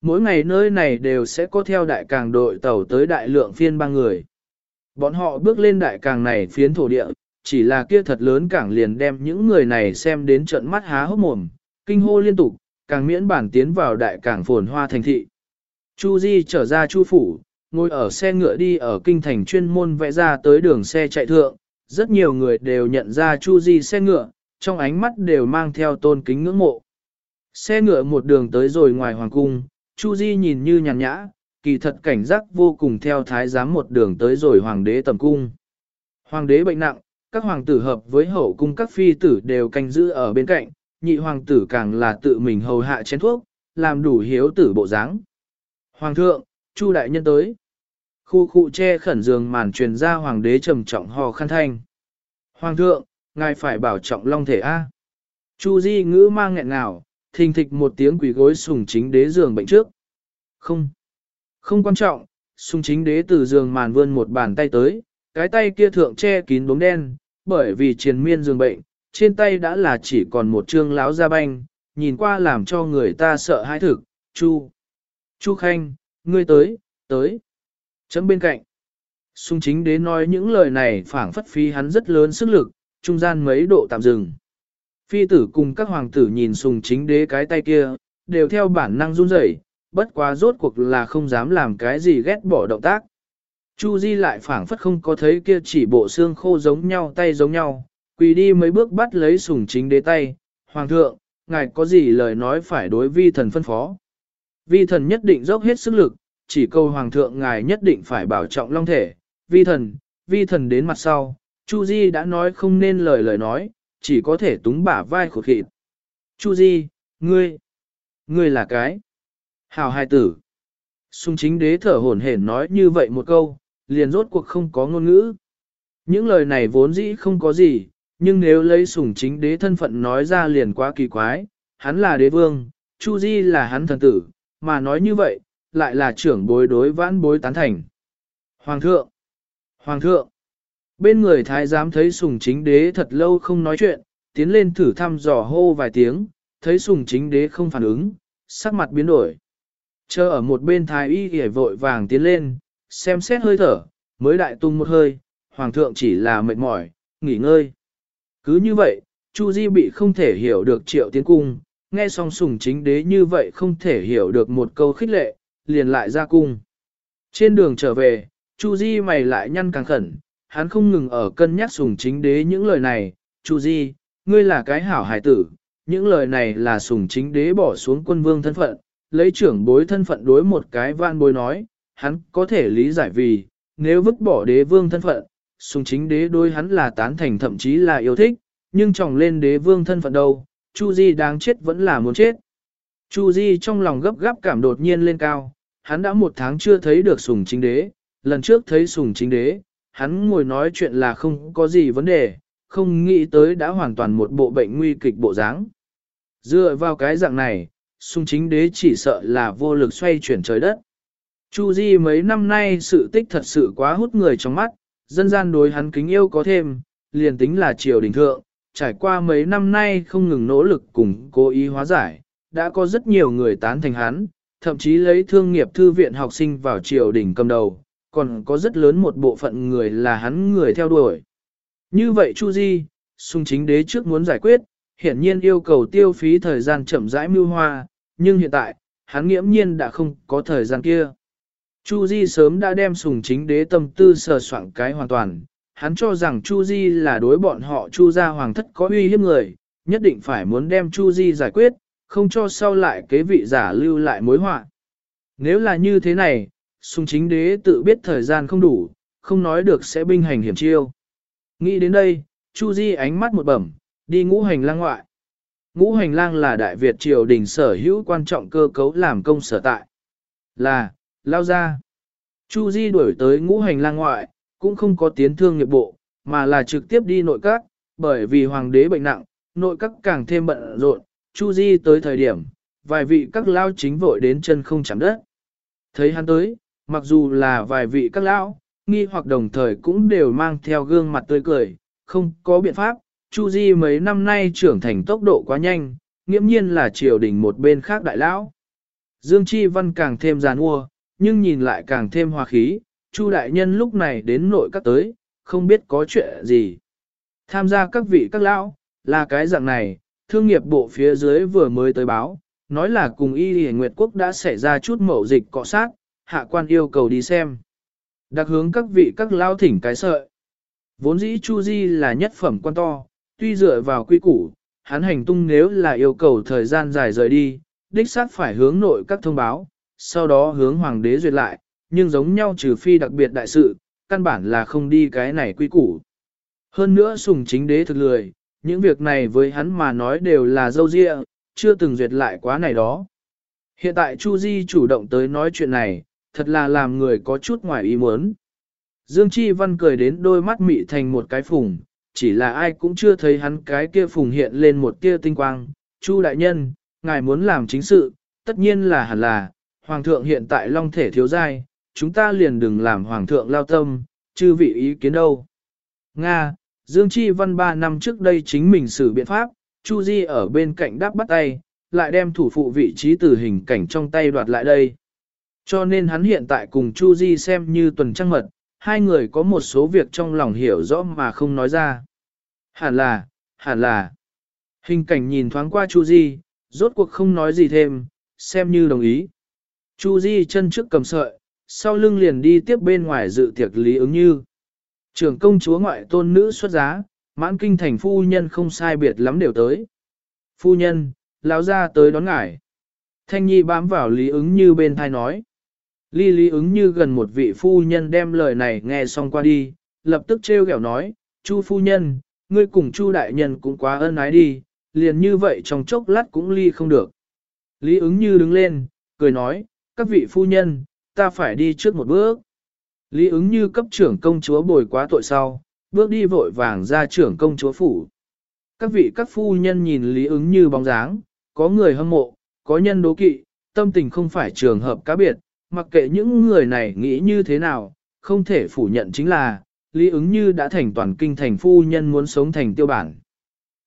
Mỗi ngày nơi này đều sẽ có theo đại càng đội tàu tới đại lượng phiên ba người. Bọn họ bước lên đại càng này phiến thổ địa, chỉ là kia thật lớn cảng liền đem những người này xem đến trận mắt há hốc mồm, kinh hô liên tục, càng miễn bản tiến vào đại cảng phồn hoa thành thị. Chu Di trở ra Chu Phủ, ngồi ở xe ngựa đi ở kinh thành chuyên môn vẽ ra tới đường xe chạy thượng, rất nhiều người đều nhận ra Chu Di xe ngựa, trong ánh mắt đều mang theo tôn kính ngưỡng mộ. Xe ngựa một đường tới rồi ngoài hoàng cung, Chu Di nhìn như nhàn nhã, kỳ thật cảnh giác vô cùng theo thái giám một đường tới rồi hoàng đế tầm cung. Hoàng đế bệnh nặng, các hoàng tử hợp với hậu cung các phi tử đều canh giữ ở bên cạnh, nhị hoàng tử càng là tự mình hầu hạ chén thuốc, làm đủ hiếu tử bộ dáng. Hoàng thượng, Chu đại nhân tới. Khu khu che khẩn giường màn truyền ra hoàng đế trầm trọng hò khăn thanh. Hoàng thượng, ngài phải bảo trọng long thể A. Chu di ngữ mang nghẹn ngào, thình thịch một tiếng quỷ gối sùng chính đế giường bệnh trước. Không, không quan trọng, sùng chính đế từ giường màn vươn một bàn tay tới, cái tay kia thượng che kín đốm đen, bởi vì triền miên dương bệnh, trên tay đã là chỉ còn một trương láo da banh, nhìn qua làm cho người ta sợ hãi thực, Chu. Chu Khanh, ngươi tới, tới. Chấm bên cạnh. Xung chính đế nói những lời này phảng phất phi hắn rất lớn sức lực, trung gian mấy độ tạm dừng. Phi tử cùng các hoàng tử nhìn sùng chính đế cái tay kia, đều theo bản năng run rẩy, bất quá rốt cuộc là không dám làm cái gì ghét bỏ động tác. Chu Di lại phảng phất không có thấy kia chỉ bộ xương khô giống nhau tay giống nhau, quỳ đi mấy bước bắt lấy sùng chính đế tay, Hoàng thượng, ngài có gì lời nói phải đối vi thần phân phó. Vi thần nhất định dốc hết sức lực, chỉ câu Hoàng thượng ngài nhất định phải bảo trọng long thể, vi thần, vi thần đến mặt sau, Chu Di đã nói không nên lời lời nói, chỉ có thể túng bả vai khổ khịt. Chu Di, ngươi, ngươi là cái hào hai tử. Sùng chính đế thở hổn hển nói như vậy một câu, liền rốt cuộc không có ngôn ngữ. Những lời này vốn dĩ không có gì, nhưng nếu lấy sủng chính đế thân phận nói ra liền quá kỳ quái, hắn là đế vương, Chu Di là hắn thần tử, mà nói như vậy, lại là trưởng bối đối vãn bối tán thành. Hoàng thượng! Hoàng thượng! Bên người thái giám thấy sùng chính đế thật lâu không nói chuyện, tiến lên thử thăm dò hô vài tiếng, thấy sùng chính đế không phản ứng, sắc mặt biến đổi. Chờ ở một bên thái y hề vội vàng tiến lên, xem xét hơi thở, mới đại tung một hơi, hoàng thượng chỉ là mệt mỏi, nghỉ ngơi. Cứ như vậy, Chu Di bị không thể hiểu được triệu tiến cung, nghe xong sùng chính đế như vậy không thể hiểu được một câu khích lệ, liền lại ra cung. Trên đường trở về, Chu Di mày lại nhăn càng khẩn, hắn không ngừng ở cân nhắc sùng chính đế những lời này, Chu Di, ngươi là cái hảo hải tử, những lời này là sùng chính đế bỏ xuống quân vương thân phận, lấy trưởng bối thân phận đối một cái van bối nói, hắn có thể lý giải vì, nếu vứt bỏ đế vương thân phận, sùng chính đế đối hắn là tán thành thậm chí là yêu thích, nhưng tròng lên đế vương thân phận đâu, Chu Di đáng chết vẫn là muốn chết. Chu Di trong lòng gấp gáp cảm đột nhiên lên cao, hắn đã một tháng chưa thấy được sùng chính đế, lần trước thấy sùng chính đế, hắn ngồi nói chuyện là không có gì vấn đề, không nghĩ tới đã hoàn toàn một bộ bệnh nguy kịch bộ dáng. Dựa vào cái dạng này, sùng chính đế chỉ sợ là vô lực xoay chuyển trời đất. Chu Di mấy năm nay sự tích thật sự quá hút người trong mắt, dân gian đối hắn kính yêu có thêm, liền tính là triều đình thượng, trải qua mấy năm nay không ngừng nỗ lực cùng cố ý hóa giải, đã có rất nhiều người tán thành hắn, thậm chí lấy thương nghiệp thư viện học sinh vào triều đình cầm đầu, còn có rất lớn một bộ phận người là hắn người theo đuổi. Như vậy Chu Di, sung chính đế trước muốn giải quyết, hiển nhiên yêu cầu tiêu phí thời gian chậm rãi mưu hoa, nhưng hiện tại, hắn nghiễm nhiên đã không có thời gian kia. Chu Di sớm đã đem sùng chính đế tâm tư sờ soạn cái hoàn toàn, hắn cho rằng Chu Di là đối bọn họ Chu gia hoàng thất có uy hiếp người, nhất định phải muốn đem Chu Di giải quyết, không cho sau lại kế vị giả lưu lại mối họa. Nếu là như thế này, sùng chính đế tự biết thời gian không đủ, không nói được sẽ binh hành hiểm chiêu. Nghĩ đến đây, Chu Di ánh mắt một bẩm, đi ngũ hành lang ngoại. Ngũ hành lang là Đại Việt triều đình sở hữu quan trọng cơ cấu làm công sở tại. Là, lao ra. Chu Di đuổi tới ngũ hành lang ngoại, cũng không có tiến thương nghiệp bộ, mà là trực tiếp đi nội các, bởi vì hoàng đế bệnh nặng, nội các càng thêm bận rộn, Chu Di tới thời điểm, vài vị các lao chính vội đến chân không chạm đất. Thấy hắn tới, mặc dù là vài vị các lão, nghi hoặc đồng thời cũng đều mang theo gương mặt tươi cười, không có biện pháp, Chu Di mấy năm nay trưởng thành tốc độ quá nhanh, nghiễm nhiên là triều đình một bên khác đại lão. Dương Chi Văn càng thêm giàn ua, nhưng nhìn lại càng thêm hòa khí, Chu đại nhân lúc này đến nội các tới, không biết có chuyện gì. Tham gia các vị các lão, là cái dạng này, thương nghiệp bộ phía dưới vừa mới tới báo, nói là cùng y hề nguyệt quốc đã xảy ra chút mậu dịch cọ sát, hạ quan yêu cầu đi xem. Đặc hướng các vị các lão thỉnh cái sợi. Vốn dĩ Chu Di là nhất phẩm quan to, tuy dựa vào quy củ, hắn hành tung nếu là yêu cầu thời gian dài rời đi, đích xác phải hướng nội các thông báo, sau đó hướng hoàng đế duyệt lại, nhưng giống nhau trừ phi đặc biệt đại sự, căn bản là không đi cái này quy củ. Hơn nữa sùng chính đế thực lười, những việc này với hắn mà nói đều là dâu dịa, chưa từng duyệt lại quá này đó. Hiện tại Chu Di chủ động tới nói chuyện này, thật là làm người có chút ngoài ý muốn. Dương Chi Văn cười đến đôi mắt mị thành một cái phùng, chỉ là ai cũng chưa thấy hắn cái kia phùng hiện lên một tia tinh quang. Chu đại nhân, ngài muốn làm chính sự, tất nhiên là hẳn là, hoàng thượng hiện tại long thể thiếu giai, chúng ta liền đừng làm hoàng thượng lao tâm, chư vị ý kiến đâu. Nga, Dương Chi Văn ba năm trước đây chính mình xử biện pháp, Chu Di ở bên cạnh đáp bắt tay, lại đem thủ phụ vị trí tử hình cảnh trong tay đoạt lại đây. Cho nên hắn hiện tại cùng Chu Di xem như tuần trăng mật, hai người có một số việc trong lòng hiểu rõ mà không nói ra. Hẳn là, hẳn là. Hình cảnh nhìn thoáng qua Chu Di, rốt cuộc không nói gì thêm, xem như đồng ý. Chu Di chân trước cầm sợi, sau lưng liền đi tiếp bên ngoài dự tiệc lý ứng như. Trưởng công chúa ngoại tôn nữ xuất giá, mãn kinh thành phu nhân không sai biệt lắm đều tới. Phu nhân, lão gia tới đón ngài. Thanh Nhi bám vào lý ứng như bên thai nói. Ly lý ứng như gần một vị phu nhân đem lời này nghe xong qua đi, lập tức treo gẻo nói, Chu phu nhân, ngươi cùng Chu đại nhân cũng quá ân ái đi, liền như vậy trong chốc lát cũng ly không được. Lý ứng như đứng lên, cười nói, các vị phu nhân, ta phải đi trước một bước. Lý ứng như cấp trưởng công chúa bồi quá tội sau, bước đi vội vàng ra trưởng công chúa phủ. Các vị các phu nhân nhìn Lý ứng như bóng dáng, có người hâm mộ, có nhân đố kỵ, tâm tình không phải trường hợp cá biệt, mặc kệ những người này nghĩ như thế nào, không thể phủ nhận chính là, Lý ứng như đã thành toàn kinh thành phu nhân muốn sống thành tiêu bản.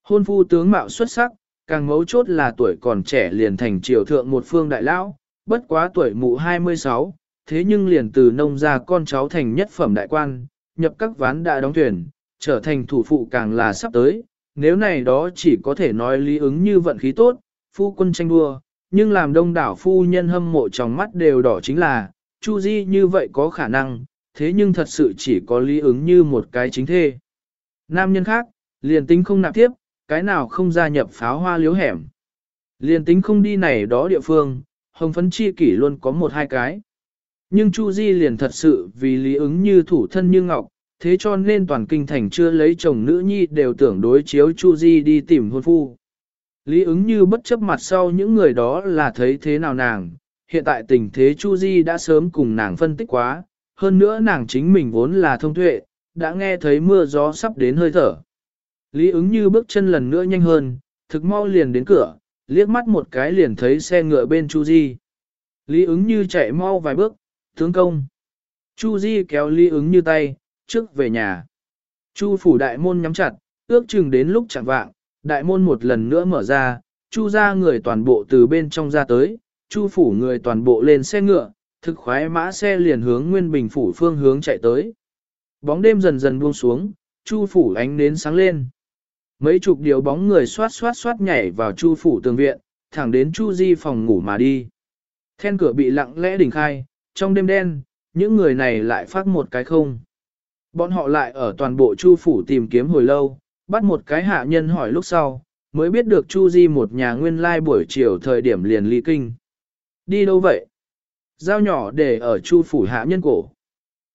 Hôn phu tướng mạo xuất sắc, càng mấu chốt là tuổi còn trẻ liền thành triều thượng một phương đại lão, bất quá tuổi mụ 26, thế nhưng liền từ nông ra con cháu thành nhất phẩm đại quan, nhập các ván đã đóng thuyền, trở thành thủ phụ càng là sắp tới, nếu này đó chỉ có thể nói lý ứng như vận khí tốt, phu quân tranh đua, nhưng làm đông đảo phu nhân hâm mộ trong mắt đều đỏ chính là, Chu Di như vậy có khả năng, thế nhưng thật sự chỉ có lý ứng như một cái chính thê. Nam nhân khác, liền tính không nạp tiếp, cái nào không gia nhập pháo hoa liếu hẻm. Liền tính không đi này đó địa phương, hồng phấn chi kỷ luôn có một hai cái. Nhưng Chu Di liền thật sự vì lý ứng như thủ thân như ngọc, thế cho nên toàn kinh thành chưa lấy chồng nữ nhi đều tưởng đối chiếu Chu Di đi tìm hôn phu. Lý ứng như bất chấp mặt sau những người đó là thấy thế nào nàng, hiện tại tình thế Chu Di đã sớm cùng nàng phân tích quá, hơn nữa nàng chính mình vốn là thông tuệ, đã nghe thấy mưa gió sắp đến hơi thở. Lý ứng như bước chân lần nữa nhanh hơn, thực mau liền đến cửa, liếc mắt một cái liền thấy xe ngựa bên Chu Di. Lý ứng như chạy mau vài bước, tướng công. Chu Di kéo Lý ứng như tay, trước về nhà. Chu phủ đại môn nhắm chặt, ước chừng đến lúc chẳng vạng, đại môn một lần nữa mở ra, Chu ra người toàn bộ từ bên trong ra tới, Chu phủ người toàn bộ lên xe ngựa, thực khoái mã xe liền hướng Nguyên Bình phủ phương hướng chạy tới. Bóng đêm dần dần buông xuống, Chu phủ ánh nến sáng lên. Mấy chục điều bóng người xoát xoát xoát nhảy vào Chu phủ tường viện, thẳng đến Chu Di phòng ngủ mà đi. Then cửa bị lặng lẽ đỉnh khai, trong đêm đen, những người này lại phát một cái không. Bọn họ lại ở toàn bộ chu phủ tìm kiếm hồi lâu, bắt một cái hạ nhân hỏi lúc sau, mới biết được chu di một nhà nguyên lai buổi chiều thời điểm liền ly kinh. Đi đâu vậy? Dao nhỏ để ở chu phủ hạ nhân cổ.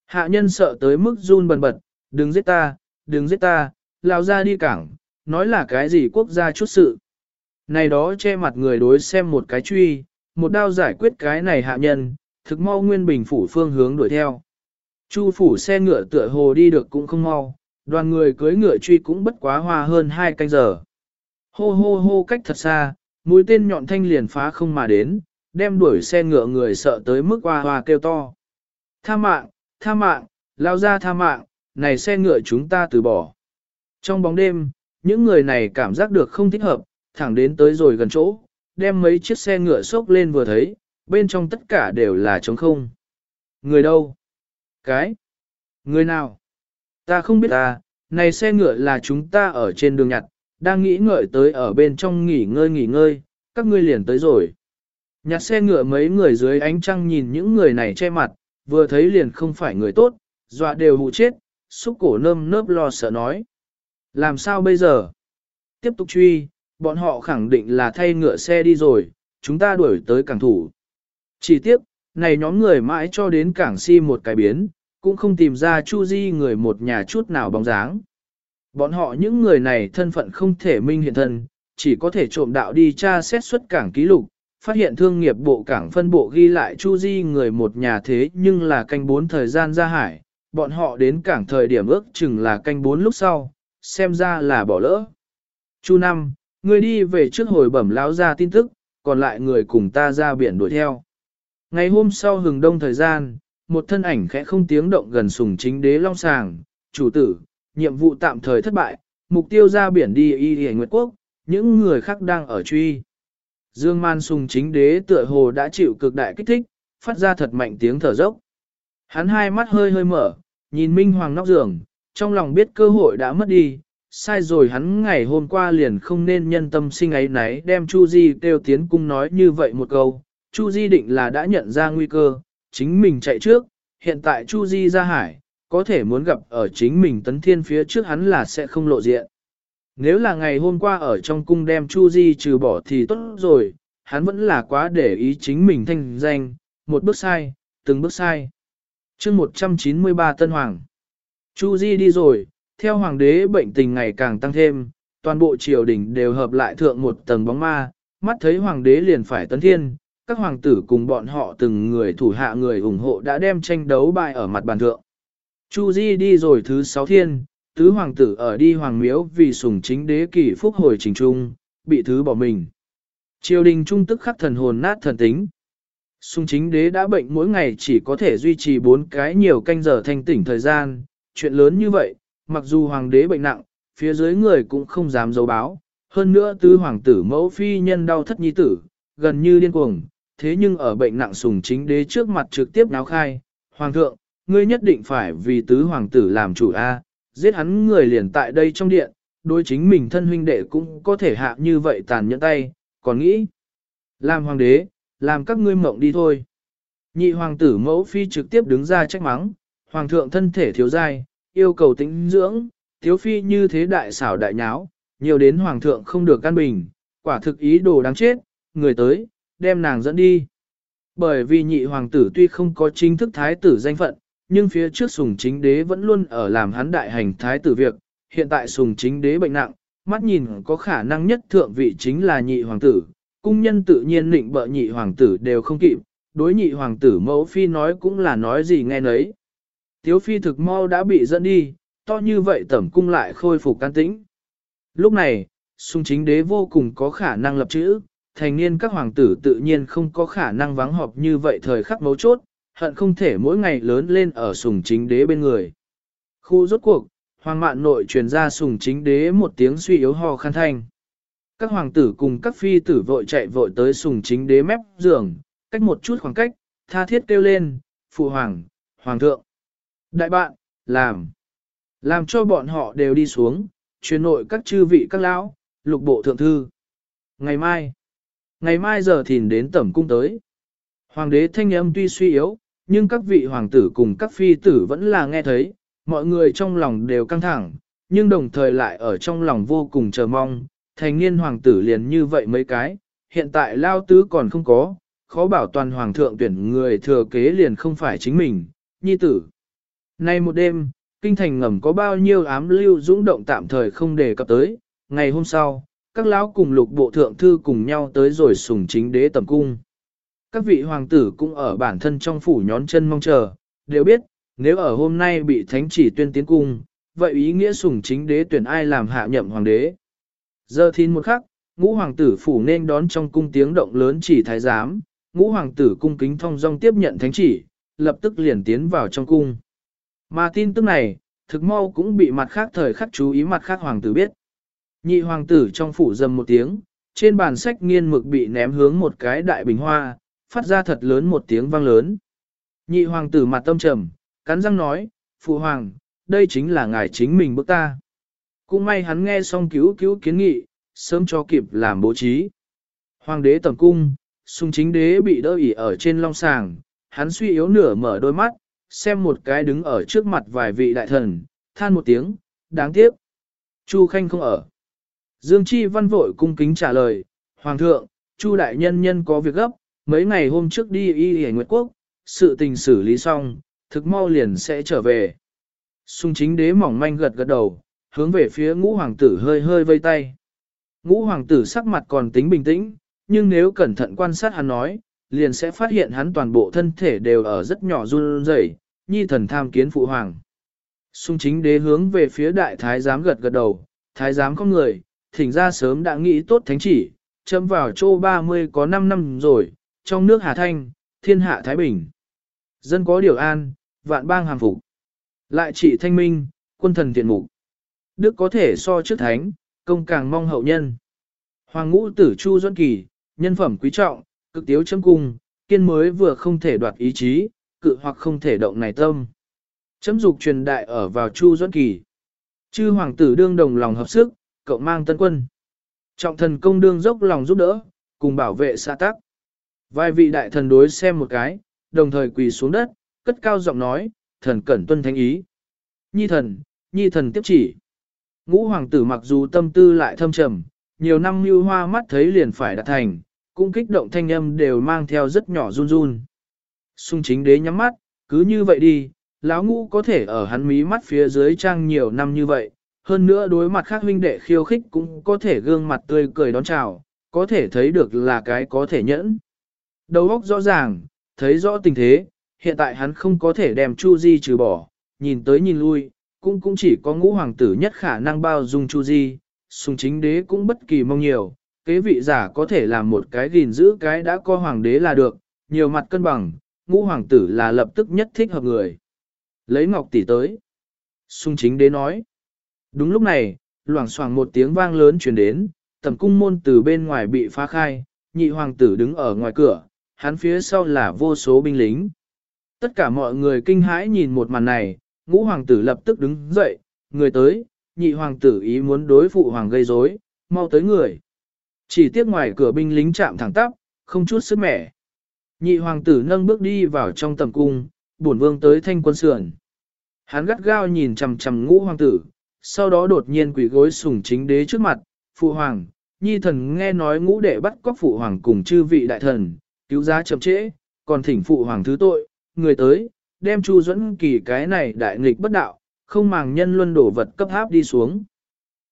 Hạ nhân sợ tới mức run bần bật, đừng giết ta, đừng giết ta, lao ra đi cảng, nói là cái gì quốc gia chút sự. Này đó che mặt người đối xem một cái truy, một đao giải quyết cái này hạ nhân, thực mau nguyên bình phủ phương hướng đuổi theo. Chu phủ xe ngựa tựa hồ đi được cũng không mau, đoàn người cưới ngựa truy cũng bất quá hoa hơn hai canh giờ. Hô hô hô cách thật xa, mũi tên nhọn thanh liền phá không mà đến, đem đuổi xe ngựa người sợ tới mức hoa hoa kêu to. Tha mạng, tha mạng, lao ra tha mạng, này xe ngựa chúng ta từ bỏ. Trong bóng đêm, những người này cảm giác được không thích hợp, thẳng đến tới rồi gần chỗ, đem mấy chiếc xe ngựa xốc lên vừa thấy, bên trong tất cả đều là trống không. Người đâu? Cái? Người nào? Ta không biết ta, này xe ngựa là chúng ta ở trên đường nhặt, đang nghĩ ngợi tới ở bên trong nghỉ ngơi nghỉ ngơi, các ngươi liền tới rồi. Nhặt xe ngựa mấy người dưới ánh trăng nhìn những người này che mặt, vừa thấy liền không phải người tốt, dọa đều hụ chết, xúc cổ nơm nớp lo sợ nói. Làm sao bây giờ? Tiếp tục truy, bọn họ khẳng định là thay ngựa xe đi rồi, chúng ta đuổi tới cảng thủ. Chỉ tiếp này nhóm người mãi cho đến cảng si một cái biến, cũng không tìm ra Chu Di người một nhà chút nào bóng dáng. Bọn họ những người này thân phận không thể minh hiện thân, chỉ có thể trộm đạo đi tra xét xuất cảng ký lục, phát hiện thương nghiệp bộ cảng phân bộ ghi lại Chu Di người một nhà thế nhưng là canh bốn thời gian ra hải, bọn họ đến cảng thời điểm ước chừng là canh bốn lúc sau, xem ra là bỏ lỡ. Chu Năm, người đi về trước hồi bẩm lão ra tin tức, còn lại người cùng ta ra biển đuổi theo. Ngày hôm sau hừng đông thời gian, một thân ảnh khẽ không tiếng động gần sùng chính đế long sàng, chủ tử, nhiệm vụ tạm thời thất bại, mục tiêu ra biển đi y hề nguyệt quốc, những người khác đang ở truy. Dương man sùng chính đế tựa hồ đã chịu cực đại kích thích, phát ra thật mạnh tiếng thở dốc. Hắn hai mắt hơi hơi mở, nhìn Minh Hoàng nóc giường, trong lòng biết cơ hội đã mất đi, sai rồi hắn ngày hôm qua liền không nên nhân tâm sinh ấy nấy đem Chu Di kêu tiến cung nói như vậy một câu, Chu Di định là đã nhận ra nguy cơ, chính mình chạy trước, hiện tại Chu Di ra hải, có thể muốn gặp ở chính mình tấn thiên phía trước hắn là sẽ không lộ diện. Nếu là ngày hôm qua ở trong cung đem Chu Di trừ bỏ thì tốt rồi, hắn vẫn là quá để ý chính mình thanh danh, một bước sai, từng bước sai. chương 193 Tân Hoàng Chu Di đi rồi, theo hoàng đế bệnh tình ngày càng tăng thêm, toàn bộ triều đình đều hợp lại thượng một tầng bóng ma, mắt thấy hoàng đế liền phải tấn thiên, các hoàng tử cùng bọn họ từng người thủ hạ người ủng hộ đã đem tranh đấu bại ở mặt bàn thượng. Chu Di đi rồi thứ sáu thiên, tứ hoàng tử ở đi hoàng miếu vì sùng chính đế kỳ phúc hồi trình trung, bị thứ bỏ mình. Triều đình trung tức khắc thần hồn nát thần tính. Sùng chính đế đã bệnh mỗi ngày chỉ có thể duy trì bốn cái nhiều canh giờ thanh tỉnh thời gian, chuyện lớn như vậy, mặc dù hoàng đế bệnh nặng, phía dưới người cũng không dám dấu báo. Hơn nữa tứ hoàng tử mẫu phi nhân đau thất nhi tử, gần như điên cuồng, thế nhưng ở bệnh nặng sùng chính đế trước mặt trực tiếp náo khai, Hoàng thượng, ngươi nhất định phải vì tứ hoàng tử làm chủ A, giết hắn người liền tại đây trong điện, đối chính mình thân huynh đệ cũng có thể hạ như vậy tàn nhẫn tay, còn nghĩ, làm hoàng đế, làm các ngươi mộng đi thôi. Nhị hoàng tử mẫu phi trực tiếp đứng ra trách mắng, hoàng thượng thân thể thiếu dai, yêu cầu tĩnh dưỡng, thiếu phi như thế đại xảo đại nháo, nhiều đến hoàng thượng không được căn bình, quả thực ý đồ đáng chết, người tới, đem nàng dẫn đi. Bởi vì nhị hoàng tử tuy không có chính thức thái tử danh phận, nhưng phía trước sùng chính đế vẫn luôn ở làm hắn đại hành thái tử việc, hiện tại sùng chính đế bệnh nặng, mắt nhìn có khả năng nhất thượng vị chính là nhị hoàng tử, cung nhân tự nhiên định bợ nhị hoàng tử đều không kịp, đối nhị hoàng tử mẫu phi nói cũng là nói gì nghe nấy. Tiếu phi thực mau đã bị dẫn đi, to như vậy tẩm cung lại khôi phục can tĩnh. Lúc này, sung chính đế vô cùng có khả năng lập chữ, thành niên các hoàng tử tự nhiên không có khả năng vắng họp như vậy thời khắc mấu chốt, hận không thể mỗi ngày lớn lên ở sùng chính đế bên người. Khu rốt cuộc, hoàng mạn nội truyền ra sùng chính đế một tiếng suy yếu ho khăn thanh. Các hoàng tử cùng các phi tử vội chạy vội tới sùng chính đế mép giường, cách một chút khoảng cách, tha thiết kêu lên, phụ hoàng, hoàng thượng. Đại bạn, làm. Làm cho bọn họ đều đi xuống, truyền nội các chư vị các lão, lục bộ thượng thư. Ngày mai, Ngày mai giờ thìn đến tẩm cung tới. Hoàng đế thanh âm tuy suy yếu, nhưng các vị hoàng tử cùng các phi tử vẫn là nghe thấy, mọi người trong lòng đều căng thẳng, nhưng đồng thời lại ở trong lòng vô cùng chờ mong, thành niên hoàng tử liền như vậy mấy cái, hiện tại lao tứ còn không có, khó bảo toàn hoàng thượng tuyển người thừa kế liền không phải chính mình, nhi tử. Nay một đêm, kinh thành ngầm có bao nhiêu ám lưu dũng động tạm thời không đề cập tới, ngày hôm sau, các lão cùng lục bộ thượng thư cùng nhau tới rồi sùng chính đế tầm cung. Các vị hoàng tử cũng ở bản thân trong phủ nhón chân mong chờ, đều biết, nếu ở hôm nay bị thánh chỉ tuyên tiến cung, vậy ý nghĩa sùng chính đế tuyển ai làm hạ nhậm hoàng đế. Giờ thìn một khắc, ngũ hoàng tử phủ nên đón trong cung tiếng động lớn chỉ thái giám, ngũ hoàng tử cung kính thông dong tiếp nhận thánh chỉ, lập tức liền tiến vào trong cung. Mà tin tức này, thực mau cũng bị mặt khác thời khắc chú ý mặt khác hoàng tử biết. Nhị hoàng tử trong phủ dầm một tiếng, trên bàn sách nghiên mực bị ném hướng một cái đại bình hoa, phát ra thật lớn một tiếng vang lớn. Nhị hoàng tử mặt tâm trầm, cắn răng nói, phụ hoàng, đây chính là ngài chính mình bức ta. Cũng may hắn nghe xong cứu cứu kiến nghị, sớm cho kịp làm bố trí. Hoàng đế tầm cung, sung chính đế bị đỡ ỉ ở trên long sàng, hắn suy yếu nửa mở đôi mắt, xem một cái đứng ở trước mặt vài vị đại thần, than một tiếng, đáng tiếc. Chu Khanh không ở. Dương Chi văn vội cung kính trả lời, Hoàng thượng, Chu đại nhân nhân có việc gấp, mấy ngày hôm trước đi y hề nguyệt quốc, sự tình xử lý xong, thực mau liền sẽ trở về. Xung chính đế mỏng manh gật gật đầu, hướng về phía ngũ hoàng tử hơi hơi vây tay. Ngũ hoàng tử sắc mặt còn tính bình tĩnh, nhưng nếu cẩn thận quan sát hắn nói, liền sẽ phát hiện hắn toàn bộ thân thể đều ở rất nhỏ run rẩy, nhi thần tham kiến phụ hoàng. Xung chính đế hướng về phía đại thái giám gật gật đầu, thái giám không người, thỉnh ra sớm đã nghĩ tốt thánh chỉ, châm vào châu 30 có 5 năm rồi, trong nước Hà Thanh, thiên hạ Thái Bình. Dân có điều an, vạn bang hàm phục. Lại trị thanh minh, quân thần thiện mục. Đức có thể so trước thánh, công càng mong hậu nhân. Hoàng ngũ tử Chu Duân Kỳ, nhân phẩm quý trọng, cực tiếu chấm cung, kiên mới vừa không thể đoạt ý chí, cự hoặc không thể động này tâm. Chấm dục truyền đại ở vào Chu Duẫn Kỳ. Chư hoàng tử đương đồng lòng hợp sức, cộng mang tân quân. Trọng thần công đương dốc lòng giúp đỡ, cùng bảo vệ xã tắc. Vài vị đại thần đối xem một cái, đồng thời quỳ xuống đất, cất cao giọng nói, thần cẩn tuân thánh ý. Nhi thần, nhi thần tiếp chỉ. Ngũ hoàng tử mặc dù tâm tư lại thâm trầm, nhiều năm như hoa mắt thấy liền phải đạt thành, cũng kích động thanh âm đều mang theo rất nhỏ run run. Sung chính đế nhắm mắt, cứ như vậy đi, lão ngũ có thể ở hắn mí mắt phía dưới trang nhiều năm như vậy, hơn nữa đối mặt khác huynh đệ khiêu khích cũng có thể gương mặt tươi cười đón chào, có thể thấy được là cái có thể nhẫn. Đầu óc rõ ràng, thấy rõ tình thế, hiện tại hắn không có thể đem Chu Di trừ bỏ, nhìn tới nhìn lui, cũng cũng chỉ có ngũ hoàng tử nhất khả năng bao dung Chu Di, sùng chính đế cũng bất kỳ mong nhiều, kế vị giả có thể làm một cái gìn giữ cái đã có hoàng đế là được, nhiều mặt cân bằng, ngũ hoàng tử là lập tức nhất thích hợp người. Lấy ngọc tỷ tới. Sung chính đế nói. Đúng lúc này, loảng xoảng một tiếng vang lớn truyền đến, tầm cung môn từ bên ngoài bị phá khai, nhị hoàng tử đứng ở ngoài cửa, hắn phía sau là vô số binh lính. Tất cả mọi người kinh hãi nhìn một màn này, ngũ hoàng tử lập tức đứng dậy, người tới, nhị hoàng tử ý muốn đối phụ hoàng gây rối, mau tới người. Chỉ tiếc ngoài cửa binh lính chạm thẳng tắp, không chút sức mẻ. Nhị hoàng tử nâng bước đi vào trong tầm cung, bổn vương tới thanh quân sườn. Hắn gắt gao nhìn chằm chằm ngũ hoàng tử, sau đó đột nhiên quỳ gối sùng chính đế trước mặt, phụ hoàng, nhi thần nghe nói ngũ đệ bắt cóc phụ hoàng cùng chư vị đại thần, cứu giá chậm trễ, còn thỉnh phụ hoàng thứ tội, người tới, đem chu dẫn kỳ cái này đại nghịch bất đạo, không màng nhân luân đổ vật cấp áp đi xuống.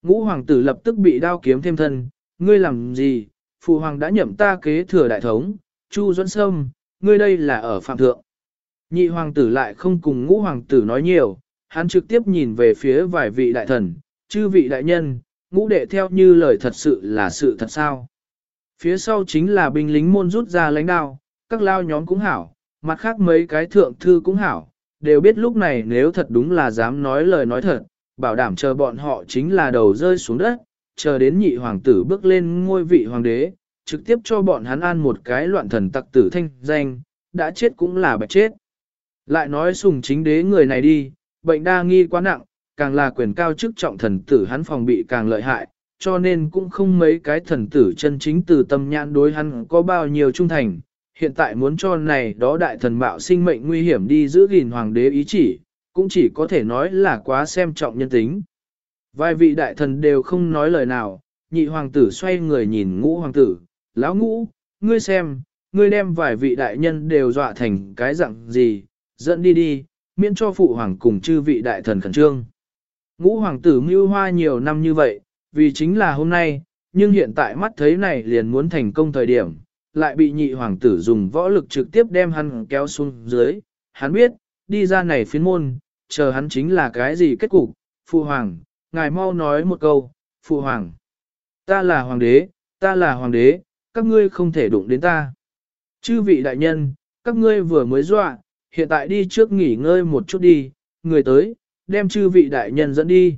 Ngũ hoàng tử lập tức bị đao kiếm thêm thân, ngươi làm gì, phụ hoàng đã nhậm ta kế thừa đại thống, chu Duẫn sâm, ngươi đây là ở phạm thượng. Nhị hoàng tử lại không cùng ngũ hoàng tử nói nhiều, hắn trực tiếp nhìn về phía vài vị đại thần, chư vị đại nhân, ngũ đệ theo như lời thật sự là sự thật sao. Phía sau chính là binh lính môn rút ra lãnh đạo, các lao nhóm cũng hảo, mặt khác mấy cái thượng thư cũng hảo, đều biết lúc này nếu thật đúng là dám nói lời nói thật, bảo đảm chờ bọn họ chính là đầu rơi xuống đất, chờ đến nhị hoàng tử bước lên ngôi vị hoàng đế, trực tiếp cho bọn hắn ăn một cái loạn thần tặc tử thanh danh, đã chết cũng là bạch chết. Lại nói sùng chính đế người này đi, bệnh đa nghi quá nặng, càng là quyền cao chức trọng thần tử hắn phòng bị càng lợi hại, cho nên cũng không mấy cái thần tử chân chính từ tâm nhãn đối hắn có bao nhiêu trung thành. hiện tại muốn cho này đó đại thần bạo sinh mệnh nguy hiểm đi giữ gìn hoàng đế ý chỉ, cũng chỉ có thể nói là quá xem trọng nhân tính. Vài vị đại thần đều không nói lời nào, nhị hoàng tử xoay người nhìn ngũ hoàng tử, lão ngũ, ngươi xem, ngươi đem vài vị đại nhân đều dọa thành cái dạng gì, dẫn đi đi, miễn cho phụ hoàng cùng chư vị đại thần khẩn trương. Ngũ hoàng tử mưu hoa nhiều năm như vậy, vì chính là hôm nay, nhưng hiện tại mắt thấy này liền muốn thành công thời điểm, lại bị nhị hoàng tử dùng võ lực trực tiếp đem hắn kéo xuống dưới. Hắn biết, đi ra này phiến môn, chờ hắn chính là cái gì kết cục. Phụ hoàng, ngài mau nói một câu, phụ hoàng. Ta là hoàng đế, ta là hoàng đế, các ngươi không thể đụng đến ta. Chư vị đại nhân, các ngươi vừa mới dọa, hiện tại đi trước nghỉ ngơi một chút đi, người tới, đem chư vị đại nhân dẫn đi.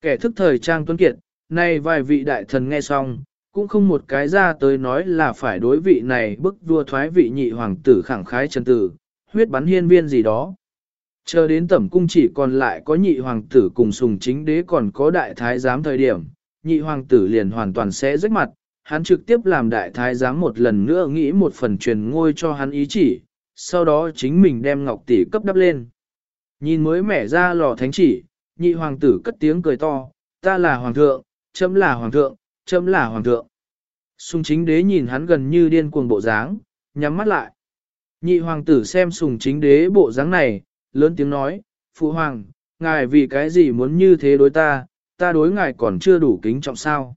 Kẻ thức thời trang tuấn kiệt, nay vài vị đại thần nghe xong, cũng không một cái ra tới nói là phải đối vị này bức vua thoái vị nhị hoàng tử khẳng khái chân tử, huyết bắn hiên viên gì đó. Chờ đến tẩm cung chỉ còn lại có nhị hoàng tử cùng sùng chính đế còn có đại thái giám thời điểm, nhị hoàng tử liền hoàn toàn sẽ rách mặt, hắn trực tiếp làm đại thái giám một lần nữa nghĩ một phần truyền ngôi cho hắn ý chỉ, sau đó chính mình đem ngọc tỷ cấp đắp lên. Nhìn mới mẻ ra lò thánh chỉ, nhị hoàng tử cất tiếng cười to, ta là hoàng thượng, chấm là hoàng thượng, chấm là hoàng thượng. Sùng chính đế nhìn hắn gần như điên cuồng bộ dáng, nhắm mắt lại. Nhị hoàng tử xem sùng chính đế bộ dáng này, lớn tiếng nói, Phụ hoàng, ngài vì cái gì muốn như thế đối ta, ta đối ngài còn chưa đủ kính trọng sao.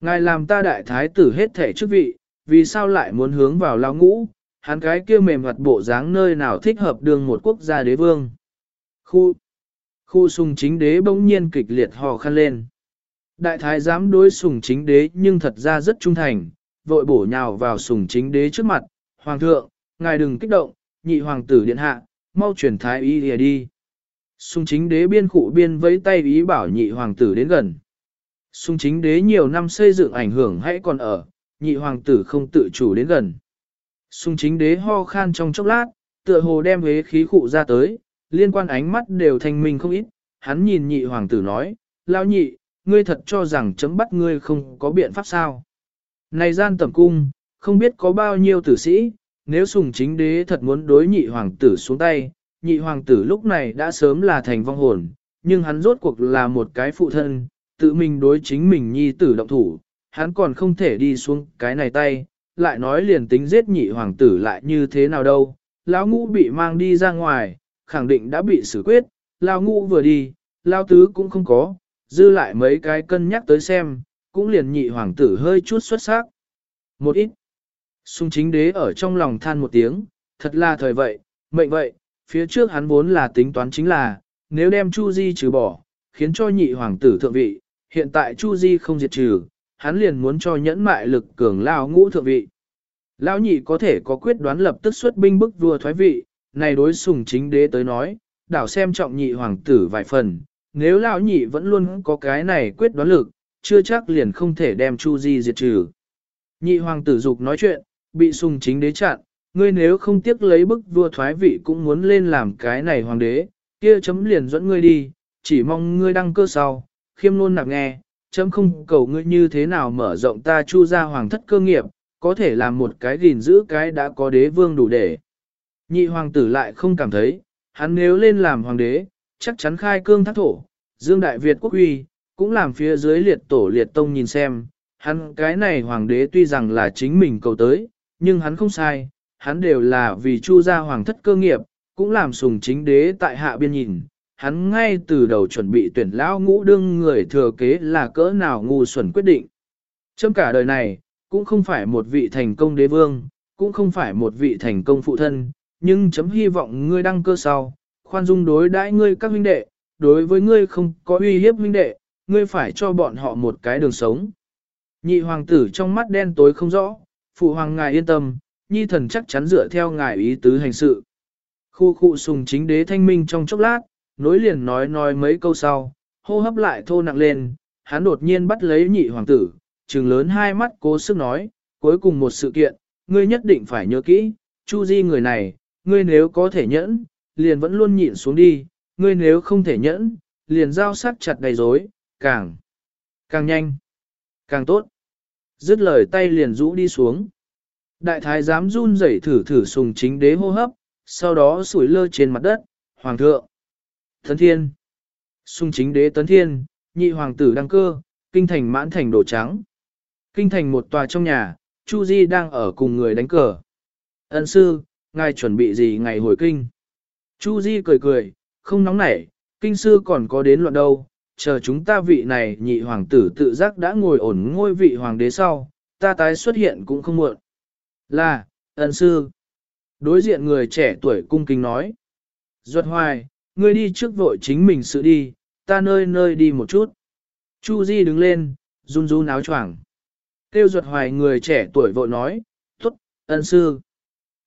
Ngài làm ta đại thái tử hết thể chức vị, vì sao lại muốn hướng vào lao ngũ, hắn cái kia mềm mặt bộ dáng nơi nào thích hợp đường một quốc gia đế vương. Khu, khu sùng chính đế bỗng nhiên kịch liệt hò khăn lên. Đại thái dám đối sùng chính đế nhưng thật ra rất trung thành, vội bổ nhào vào sùng chính đế trước mặt, Hoàng thượng, ngài đừng kích động, nhị hoàng tử điện hạ, mau chuyển thái y lìa đi. Sùng chính đế biên khụ biên vẫy tay ý bảo nhị hoàng tử đến gần. Sùng chính đế nhiều năm xây dựng ảnh hưởng hãy còn ở, nhị hoàng tử không tự chủ đến gần. Sùng chính đế ho khan trong chốc lát, tựa hồ đem hế khí khụ ra tới, liên quan ánh mắt đều thanh minh không ít, hắn nhìn nhị hoàng tử nói, lao nhị, ngươi thật cho rằng chấm bắt ngươi không có biện pháp sao. Này gian tẩm cung, không biết có bao nhiêu tử sĩ, nếu sùng chính đế thật muốn đối nhị hoàng tử xuống tay, nhị hoàng tử lúc này đã sớm là thành vong hồn, nhưng hắn rốt cuộc là một cái phụ thân, tự mình đối chính mình nhi tử động thủ, hắn còn không thể đi xuống cái này tay, lại nói liền tính giết nhị hoàng tử lại như thế nào đâu, lão ngũ bị mang đi ra ngoài, khẳng định đã bị xử quyết, lão ngũ vừa đi, lão tứ cũng không có, dư lại mấy cái cân nhắc tới xem, cũng liền nhị hoàng tử hơi chút xuất sắc. Một ít. sung chính đế ở trong lòng than một tiếng, thật là thời vậy, mệnh vậy, phía trước hắn vốn là tính toán chính là, nếu đem Chu Di trừ bỏ, khiến cho nhị hoàng tử thượng vị, hiện tại Chu Di không diệt trừ, hắn liền muốn cho nhẫn mại lực cường lao ngũ thượng vị. Lão nhị có thể có quyết đoán lập tức xuất binh bức vua thoái vị, này đối sùng chính đế tới nói, đảo xem trọng nhị hoàng tử vài phần, nếu lão nhị vẫn luôn có cái này quyết đoán lực, chưa chắc liền không thể đem Chu Di diệt trừ. Nhị hoàng tử dục nói chuyện, bị sùng chính đế chặn, ngươi nếu không tiếc lấy bức vua thoái vị cũng muốn lên làm cái này hoàng đế, kia chấm liền dẫn ngươi đi, chỉ mong ngươi đăng cơ sau, khiêm luôn nạp nghe, chấm không cầu ngươi như thế nào mở rộng ta chu ra hoàng thất cơ nghiệp, có thể làm một cái gìn giữ cái đã có đế vương đủ để. Nhị hoàng tử lại không cảm thấy, hắn nếu lên làm hoàng đế, chắc chắn khai cương thác thổ, dương đại Việt quốc uy, cũng làm phía dưới liệt tổ liệt tông nhìn xem, hắn cái này hoàng đế tuy rằng là chính mình cầu tới, nhưng hắn không sai, hắn đều là vì chu gia hoàng thất cơ nghiệp, cũng làm sùng chính đế tại hạ biên nhìn, hắn ngay từ đầu chuẩn bị tuyển lão ngũ đương người thừa kế là cỡ nào ngu xuẩn quyết định. Trong cả đời này, cũng không phải một vị thành công đế vương, cũng không phải một vị thành công phụ thân, nhưng chấm hy vọng ngươi đăng cơ sau, khoan dung đối đãi ngươi các huynh đệ, đối với ngươi không có uy hiếp huynh đệ, ngươi phải cho bọn họ một cái đường sống. Nhị hoàng tử trong mắt đen tối không rõ, phụ hoàng ngài yên tâm, nhi thần chắc chắn dựa theo ngài ý tứ hành sự. Khu khu sùng chính đế thanh minh trong chốc lát, nối liền nói nói mấy câu sau, hô hấp lại thô nặng lên, hắn đột nhiên bắt lấy nhị hoàng tử, trừng lớn hai mắt cố sức nói, cuối cùng một sự kiện, ngươi nhất định phải nhớ kỹ, Chu Di người này, ngươi nếu có thể nhẫn, liền vẫn luôn nhịn xuống đi, ngươi nếu không thể nhẫn, liền giao sát chặt đầy rối, càng, càng nhanh, càng tốt. Dứt lời tay liền rũ đi xuống. Đại thái giám run rẩy thử thử sùng chính đế hô hấp, sau đó sủi lơ trên mặt đất, hoàng thượng. Tấn thiên. sung chính đế tấn thiên, nhị hoàng tử đăng cơ, kinh thành mãn thành đồ trắng. Kinh thành một tòa trong nhà, Chu Di đang ở cùng người đánh cờ. Ân sư, ngài chuẩn bị gì ngày hồi kinh? Chu Di cười cười, không nóng nảy, kinh sư còn có đến luận đâu, chờ chúng ta vị này nhị hoàng tử tự giác đã ngồi ổn ngôi vị hoàng đế sau, ta tái xuất hiện cũng không muộn. Là, ân sư. Đối diện người trẻ tuổi cung kính nói. Duật hoài, ngươi đi trước vội chính mình sự đi, ta nơi nơi đi một chút. Chu Di đứng lên, run run áo choàng. Tiêu ruột hoài người trẻ tuổi vội nói, tốt, ân sư.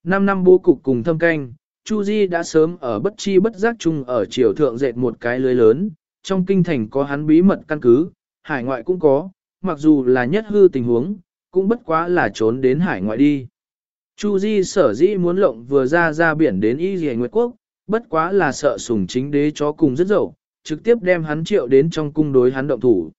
Năm năm bố cục cùng thâm canh, Chu Di đã sớm ở bất chi bất giác chung ở triều thượng dệt một cái lưới lớn, trong kinh thành có hắn bí mật căn cứ, hải ngoại cũng có, mặc dù là nhất hư tình huống, cũng bất quá là trốn đến hải ngoại đi. Chu Di sở dĩ muốn lộng vừa ra ra biển đến Y Dì Nguyệt Quốc, bất quá là sợ sùng chính đế chó cùng rất dậu, trực tiếp đem hắn triệu đến trong cung đối hắn động thủ.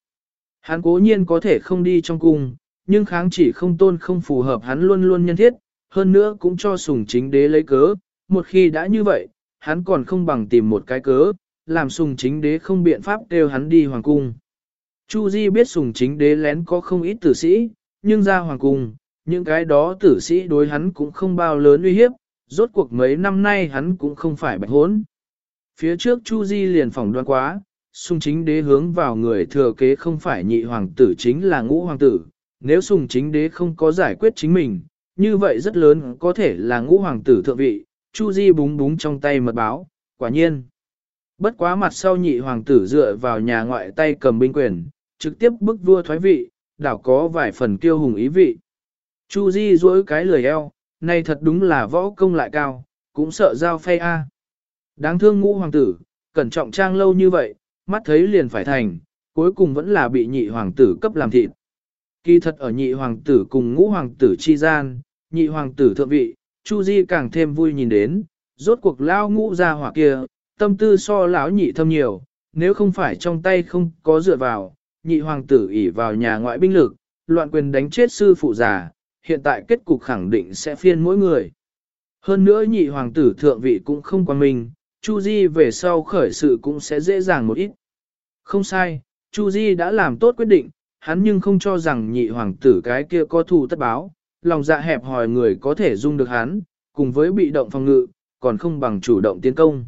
Hắn cố nhiên có thể không đi trong cung, nhưng kháng chỉ không tôn không phù hợp hắn luôn luôn nhân thiết, hơn nữa cũng cho sùng chính đế lấy cớ, một khi đã như vậy, hắn còn không bằng tìm một cái cớ, làm sùng chính đế không biện pháp kêu hắn đi hoàng cung. Chu Di biết sùng chính đế lén có không ít tử sĩ, nhưng ra hoàng cung, những cái đó tử sĩ đối hắn cũng không bao lớn uy hiếp, rốt cuộc mấy năm nay hắn cũng không phải bạch hốn. Phía trước Chu Di liền phỏng đoán quá, sung chính đế hướng vào người thừa kế không phải nhị hoàng tử chính là ngũ hoàng tử, nếu sùng chính đế không có giải quyết chính mình, như vậy rất lớn có thể là ngũ hoàng tử thượng vị, Chu Di búng búng trong tay mật báo, quả nhiên. Bất quá mặt sau nhị hoàng tử dựa vào nhà ngoại tay cầm binh quyền, trực tiếp bức vua thoái vị, đảo có vài phần kiêu hùng ý vị. Chu Di duỗi cái lười eo, này thật đúng là võ công lại cao, cũng sợ giao phay a. Đáng thương ngũ hoàng tử, cẩn trọng trang lâu như vậy, mắt thấy liền phải thành, cuối cùng vẫn là bị nhị hoàng tử cấp làm thịt. Kỳ thật ở nhị hoàng tử cùng ngũ hoàng tử chi gian, nhị hoàng tử thượng vị, Chu Di càng thêm vui nhìn đến, rốt cuộc lao ngũ ra hỏa kia, tâm tư so lão nhị thâm nhiều, nếu không phải trong tay không có dựa vào, nhị hoàng tử ỷ vào nhà ngoại binh lực, loạn quyền đánh chết sư phụ già, hiện tại kết cục khẳng định sẽ phiên mỗi người. Hơn nữa nhị hoàng tử thượng vị cũng không quan minh, Chu Di về sau khởi sự cũng sẽ dễ dàng một ít. Không sai, Chu Di đã làm tốt quyết định, hắn nhưng không cho rằng nhị hoàng tử cái kia có thù tất báo, lòng dạ hẹp hòi người có thể dung được hắn, cùng với bị động phòng ngự, còn không bằng chủ động tiến công.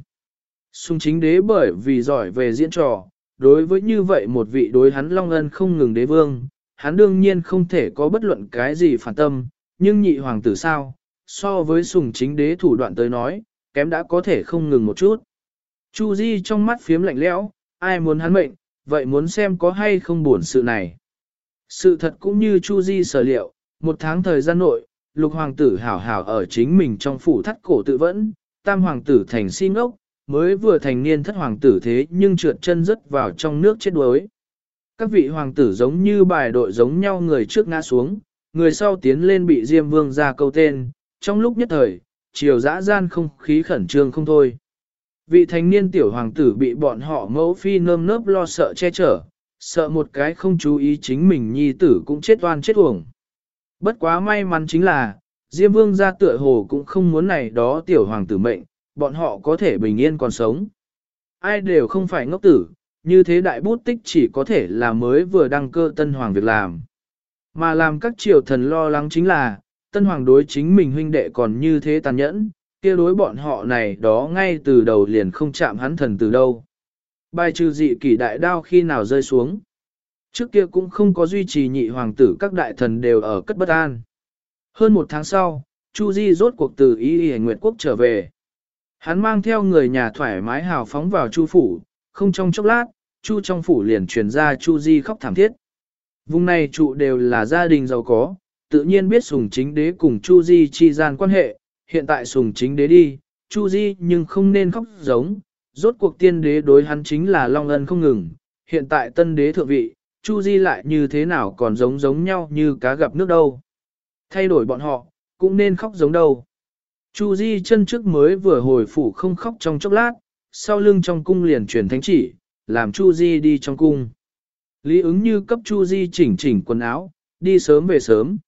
Xung chính đế bởi vì giỏi về diễn trò, đối với như vậy một vị đối hắn long ân không ngừng đế vương, hắn đương nhiên không thể có bất luận cái gì phản tâm, nhưng nhị hoàng tử sao, so với sùng chính đế thủ đoạn tới nói, kém đã có thể không ngừng một chút. Chu Di trong mắt phiếm lạnh lẽo, ai muốn hắn mệnh, vậy muốn xem có hay không buồn sự này. Sự thật cũng như Chu Di sở liệu, một tháng thời gian nội, lục hoàng tử hảo hảo ở chính mình trong phủ thắt cổ tự vẫn, tam hoàng tử thành si ngốc, mới vừa thành niên thất hoàng tử thế nhưng trượt chân rớt vào trong nước chết đuối. Các vị hoàng tử giống như bài đội giống nhau người trước ngã xuống, người sau tiến lên bị Diêm Vương ra câu tên, trong lúc nhất thời, chiều dã gian không khí khẩn trương không thôi. Vị thanh niên tiểu hoàng tử bị bọn họ mẫu phi nơm nớp lo sợ che chở, sợ một cái không chú ý chính mình nhi tử cũng chết oan chết uổng. Bất quá may mắn chính là, Diêm Vương ra tựa hồ cũng không muốn này đó tiểu hoàng tử mệnh, bọn họ có thể bình yên còn sống. Ai đều không phải ngốc tử, như thế đại bút tích chỉ có thể là mới vừa đăng cơ tân hoàng việc làm. Mà làm các triều thần lo lắng chính là, tân hoàng đối chính mình huynh đệ còn như thế tàn nhẫn, kia đối bọn họ này đó ngay từ đầu liền không chạm hắn thần từ đâu. Bài trừ dị kỷ đại đao khi nào rơi xuống. Trước kia cũng không có duy trì nhị hoàng tử các đại thần đều ở cất bất an. Hơn một tháng sau, Chu Di rốt cuộc từ Y Y Nguyệt Quốc trở về. Hắn mang theo người nhà thoải mái hào phóng vào Chu phủ, không trong chốc lát, Chu trong phủ liền truyền ra Chu Di khóc thảm thiết. Vùng này trụ đều là gia đình giàu có, tự nhiên biết sùng chính đế cùng Chu Di chi gian quan hệ, hiện tại sùng chính đế đi, Chu Di nhưng không nên khóc giống, rốt cuộc tiên đế đối hắn chính là long ân không ngừng, hiện tại tân đế thượng vị, Chu Di lại như thế nào còn giống giống nhau như cá gặp nước đâu. Thay đổi bọn họ, cũng nên khóc giống đâu. Chu Di chân trước mới vừa hồi phủ không khóc trong chốc lát, sau lưng trong cung liền truyền thánh chỉ, làm Chu Di đi trong cung. Lý ứng như cấp Chu Di chỉnh chỉnh quần áo, đi sớm về sớm.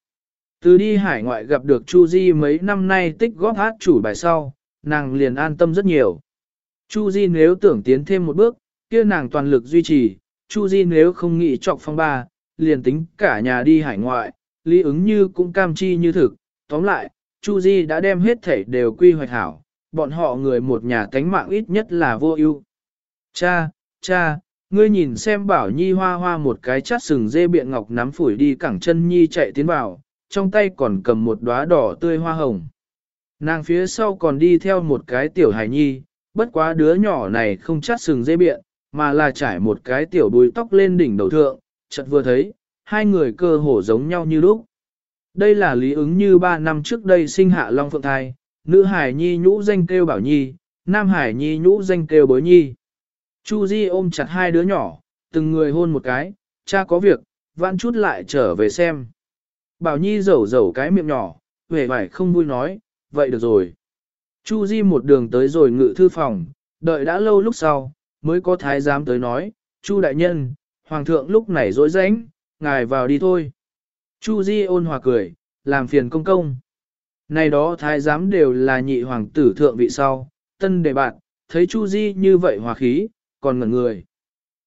Từ đi hải ngoại gặp được Chu Di mấy năm nay tích góp hát chủ bài sau, nàng liền an tâm rất nhiều. Chu Di nếu tưởng tiến thêm một bước, kia nàng toàn lực duy trì, Chu Di nếu không nghĩ trọc phong ba, liền tính cả nhà đi hải ngoại, lý ứng như cũng cam chi như thực. Tóm lại, Chu Di đã đem hết thể đều quy hoạch hảo, bọn họ người một nhà tánh mạng ít nhất là vô ưu. Cha, cha, ngươi nhìn xem bảo nhi hoa hoa một cái chát sừng dê biện ngọc nắm phủi đi cẳng chân nhi chạy tiến vào, trong tay còn cầm một đóa đỏ tươi hoa hồng. Nàng phía sau còn đi theo một cái tiểu hài nhi, bất quá đứa nhỏ này không chát sừng dê biện, mà là trải một cái tiểu đuôi tóc lên đỉnh đầu thượng, chợt vừa thấy, hai người cơ hồ giống nhau như lúc. Đây là lý ứng như ba năm trước đây sinh hạ Long Phượng Thai, nữ hải nhi nhũ danh kêu Bảo Nhi, nam hải nhi nhũ danh kêu Bối Nhi. Chu Di ôm chặt hai đứa nhỏ, từng người hôn một cái, cha có việc, vãn chút lại trở về xem. Bảo Nhi rầu rầu cái miệng nhỏ, vẻ vải không vui nói, vậy được rồi. Chu Di một đường tới rồi ngự thư phòng, đợi đã lâu lúc sau, mới có thái giám tới nói, Chu đại nhân, hoàng thượng lúc này rỗi rãnh, ngài vào đi thôi. Chu Di ôn hòa cười, làm phiền công công. Này đó thái giám đều là nhị hoàng tử thượng vị sau, tân đề bạn, thấy Chu Di như vậy hòa khí, còn ngẩn người.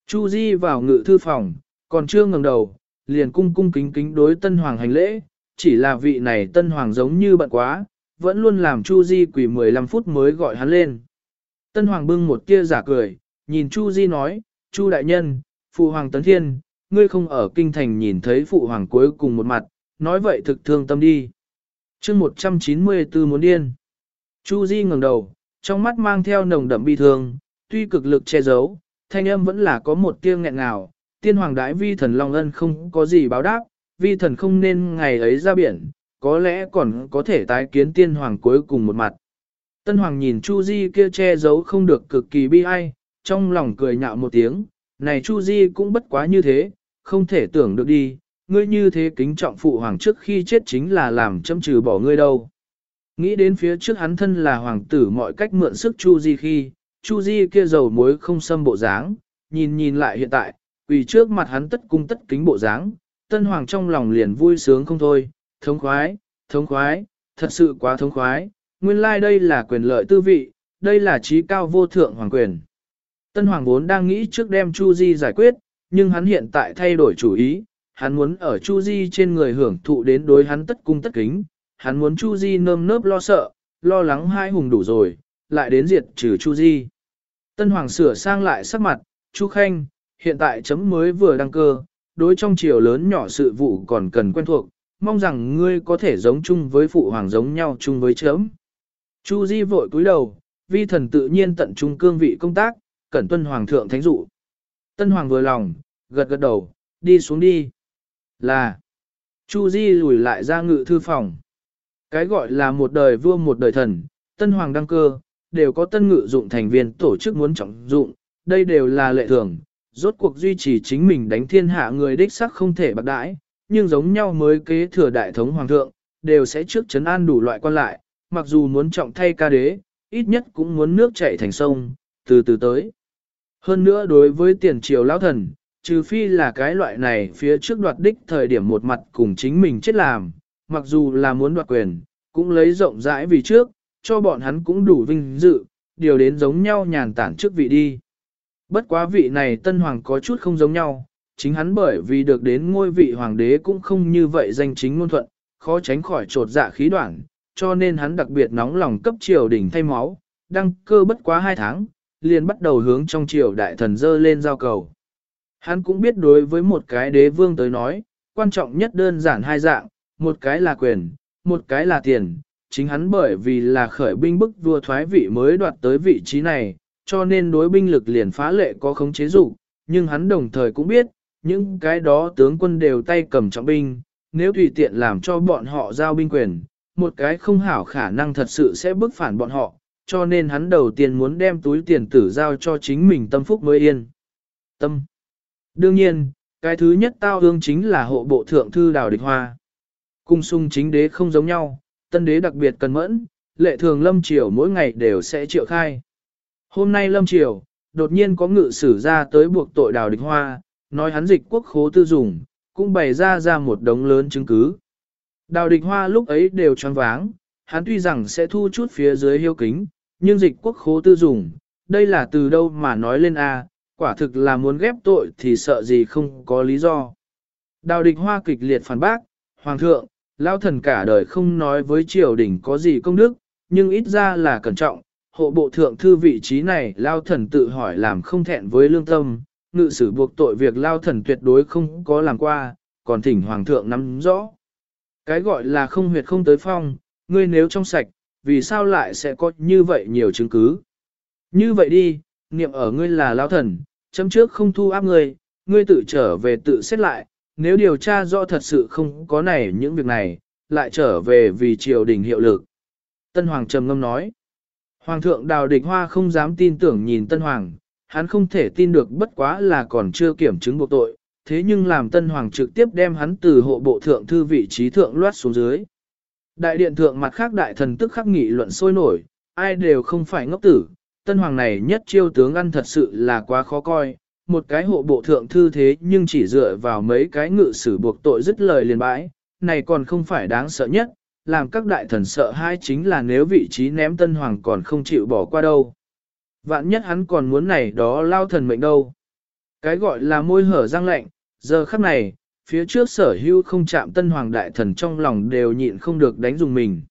Chu Di vào ngự thư phòng, còn chưa ngẩng đầu, liền cung cung kính kính đối tân hoàng hành lễ, chỉ là vị này tân hoàng giống như bận quá, vẫn luôn làm Chu Di quỳ 15 phút mới gọi hắn lên. Tân hoàng bưng một tia giả cười, nhìn Chu Di nói, Chu đại nhân, phụ hoàng tấn thiên, ngươi không ở kinh thành nhìn thấy phụ hoàng cuối cùng một mặt, nói vậy thực thương tâm đi chương 194 muốn điên. Chu Di ngẩng đầu, trong mắt mang theo nồng đậm bi thương, tuy cực lực che giấu, thanh âm vẫn là có một tia nghẹn ngào. Tiên hoàng đái vi thần Long Ân không có gì báo đáp, vi thần không nên ngày ấy ra biển, có lẽ còn có thể tái kiến tiên hoàng cuối cùng một mặt. Tân hoàng nhìn Chu Di kia che giấu không được cực kỳ bi ai, trong lòng cười nhạo một tiếng, này Chu Di cũng bất quá như thế, không thể tưởng được đi, ngươi như thế kính trọng phụ hoàng trước khi chết chính là làm châm trừ bỏ ngươi đâu. Nghĩ đến phía trước hắn thân là hoàng tử mọi cách mượn sức Chu Di khi, Chu Di kia dầu muối không xâm bộ dáng, nhìn nhìn lại hiện tại, vì trước mặt hắn tất cung tất kính bộ dáng, tân hoàng trong lòng liền vui sướng không thôi, thống khoái, thống khoái, thật sự quá thống khoái, nguyên lai like đây là quyền lợi tư vị, đây là trí cao vô thượng hoàng quyền. Tân hoàng vốn đang nghĩ trước đem Chu Di giải quyết, nhưng hắn hiện tại thay đổi chủ ý, hắn muốn ở Chu Di trên người hưởng thụ đến đối hắn tất cung tất kính, hắn muốn Chu Di nơm nớp lo sợ, lo lắng hai hùng đủ rồi, lại đến diệt trừ Chu Di. Tân Hoàng sửa sang lại sắc mặt, Chu Khanh, hiện tại chấm mới vừa đăng cơ, đối trong triều lớn nhỏ sự vụ còn cần quen thuộc, mong rằng ngươi có thể giống chung với phụ hoàng giống nhau chung với chấm. Chu Di vội cúi đầu, vi thần tự nhiên tận trung cương vị công tác, cẩn tuân hoàng thượng thánh dụ. Tân hoàng vừa lòng, gật gật đầu, đi xuống đi. Là, Chu Di lùi lại ra ngự thư phòng. Cái gọi là một đời vua một đời thần, tân hoàng đăng cơ, đều có tân ngự dụng thành viên tổ chức muốn trọng dụng, đây đều là lệ thường. Rốt cuộc duy trì chính mình đánh thiên hạ người đích sắc không thể bạc đãi, nhưng giống nhau mới kế thừa đại thống hoàng thượng, đều sẽ trước chấn an đủ loại quan lại, mặc dù muốn trọng thay ca đế, ít nhất cũng muốn nước chảy thành sông, từ từ tới. Hơn nữa đối với tiền triều lão thần, trừ phi là cái loại này phía trước đoạt đích thời điểm một mặt cùng chính mình chết làm, mặc dù là muốn đoạt quyền, cũng lấy rộng rãi vì trước, cho bọn hắn cũng đủ vinh dự, điều đến giống nhau nhàn tản trước vị đi. Bất quá vị này tân hoàng có chút không giống nhau, chính hắn bởi vì được đến ngôi vị hoàng đế cũng không như vậy danh chính ngôn thuận, khó tránh khỏi trột dạ khí đoạn, cho nên hắn đặc biệt nóng lòng cấp triều đỉnh thay máu, đăng cơ bất quá hai tháng, liền bắt đầu hướng trong triều đại thần dơ lên giao cầu. Hắn cũng biết đối với một cái đế vương tới nói, quan trọng nhất đơn giản hai dạng, một cái là quyền, một cái là tiền. Chính hắn bởi vì là khởi binh bức vua thoái vị mới đoạt tới vị trí này, cho nên đối binh lực liền phá lệ có khống chế dụ, nhưng hắn đồng thời cũng biết, những cái đó tướng quân đều tay cầm trọng binh, nếu tùy tiện làm cho bọn họ giao binh quyền, một cái không hảo khả năng thật sự sẽ bức phản bọn họ, cho nên hắn đầu tiên muốn đem túi tiền tử giao cho chính mình tâm phúc mới yên. Tâm. Đương nhiên, cái thứ nhất tao hương chính là hộ bộ thượng thư đào địch hoa. Cung sung chính đế không giống nhau, tân đế đặc biệt cần mẫn, lệ thường lâm triều mỗi ngày đều sẽ triệu khai. Hôm nay lâm triều, đột nhiên có ngự sử ra tới buộc tội đào địch hoa, nói hắn dịch quốc khố tư dùng, cũng bày ra ra một đống lớn chứng cứ. Đào địch hoa lúc ấy đều choáng váng, hắn tuy rằng sẽ thu chút phía dưới hiếu kính, nhưng dịch quốc khố tư dùng, đây là từ đâu mà nói lên a quả thực là muốn ghép tội thì sợ gì không có lý do. Đào địch hoa kịch liệt phản bác, Hoàng thượng, lao thần cả đời không nói với triều đình có gì công đức, nhưng ít ra là cẩn trọng, hộ bộ thượng thư vị trí này lao thần tự hỏi làm không thẹn với lương tâm, ngự sử buộc tội việc lao thần tuyệt đối không có làm qua, còn thỉnh hoàng thượng nắm rõ. Cái gọi là không huyệt không tới phong, ngươi nếu trong sạch, vì sao lại sẽ có như vậy nhiều chứng cứ? Như vậy đi, niệm ở ngươi là lao thần, chấm trước không thu áp ngươi, ngươi tự trở về tự xét lại, nếu điều tra rõ thật sự không có này những việc này, lại trở về vì triều đình hiệu lực. Tân Hoàng trầm ngâm nói, Hoàng thượng đào địch hoa không dám tin tưởng nhìn Tân Hoàng, hắn không thể tin được bất quá là còn chưa kiểm chứng buộc tội, thế nhưng làm Tân Hoàng trực tiếp đem hắn từ hộ bộ thượng thư vị trí thượng loát xuống dưới. Đại điện thượng mặt khác đại thần tức khắc nghị luận sôi nổi, ai đều không phải ngốc tử, Tân Hoàng này nhất chiêu tướng ăn thật sự là quá khó coi, một cái hộ bộ thượng thư thế nhưng chỉ dựa vào mấy cái ngự sử buộc tội dứt lời liền bãi, này còn không phải đáng sợ nhất, làm các đại thần sợ hai chính là nếu vị trí ném tân hoàng còn không chịu bỏ qua đâu. Vạn nhất hắn còn muốn này đó lao thần mệnh đâu. Cái gọi là môi hở răng lạnh, giờ khắc này, phía trước sở hưu không chạm tân hoàng đại thần trong lòng đều nhịn không được đánh dùng mình.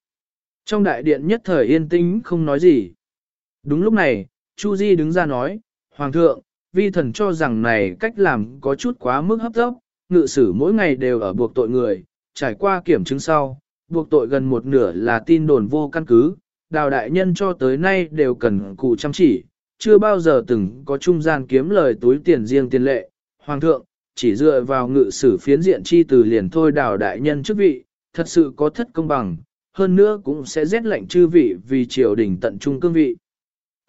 Trong đại điện nhất thời yên tĩnh không nói gì. Đúng lúc này, Chu Di đứng ra nói, Hoàng thượng, vi thần cho rằng này cách làm có chút quá mức hấp tấp, ngự sử mỗi ngày đều ở buộc tội người, trải qua kiểm chứng sau, buộc tội gần một nửa là tin đồn vô căn cứ, đào đại nhân cho tới nay đều cần cụ chăm chỉ, chưa bao giờ từng có trung gian kiếm lời túi tiền riêng tiền lệ. Hoàng thượng, chỉ dựa vào ngự sử phiến diện chi từ liền thôi đào đại nhân chức vị, thật sự có thất công bằng, hơn nữa cũng sẽ rét lệnh chư vị vì triều đình tận trung cương vị.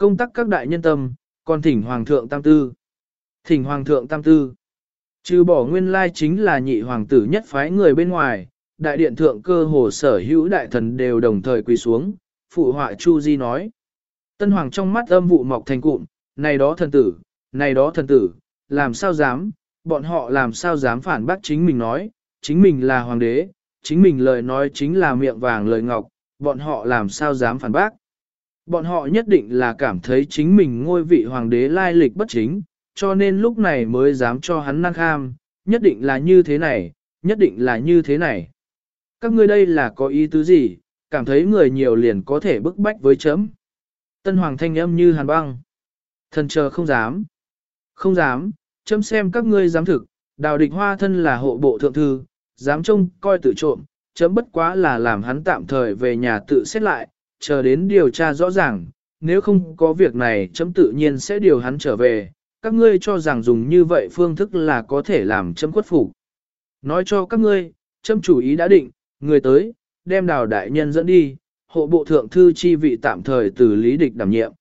Công tác các đại nhân tâm, còn thỉnh Hoàng thượng tam tư. Thỉnh Hoàng thượng tam tư. Trừ bỏ nguyên lai chính là nhị hoàng tử nhất phái người bên ngoài, đại điện thượng cơ hồ sở hữu đại thần đều đồng thời quỳ xuống, phụ họa Chu Di nói. Tân hoàng trong mắt âm vụ mọc thành cụm, này đó thần tử, này đó thần tử, làm sao dám, bọn họ làm sao dám phản bác chính mình nói, chính mình là hoàng đế, chính mình lời nói chính là miệng vàng lời ngọc, bọn họ làm sao dám phản bác. Bọn họ nhất định là cảm thấy chính mình ngôi vị hoàng đế lai lịch bất chính, cho nên lúc này mới dám cho hắn năng kham, nhất định là như thế này, nhất định là như thế này. Các ngươi đây là có ý tứ gì, cảm thấy người nhiều liền có thể bức bách với chấm. Tân hoàng thanh âm như hàn băng. Thần chờ không dám. Không dám, chấm xem các ngươi dám thực, đào địch hoa thân là hộ bộ thượng thư, dám trông coi tự trộm, chấm bất quá là làm hắn tạm thời về nhà tự xét lại, chờ đến điều tra rõ ràng, nếu không có việc này chấm tự nhiên sẽ điều hắn trở về, các ngươi cho rằng dùng như vậy phương thức là có thể làm chấm khuất phục. Nói cho các ngươi, chấm chủ ý đã định, người tới, đem đào đại nhân dẫn đi, hộ bộ thượng thư chi vị tạm thời từ Lý Địch đảm nhiệm.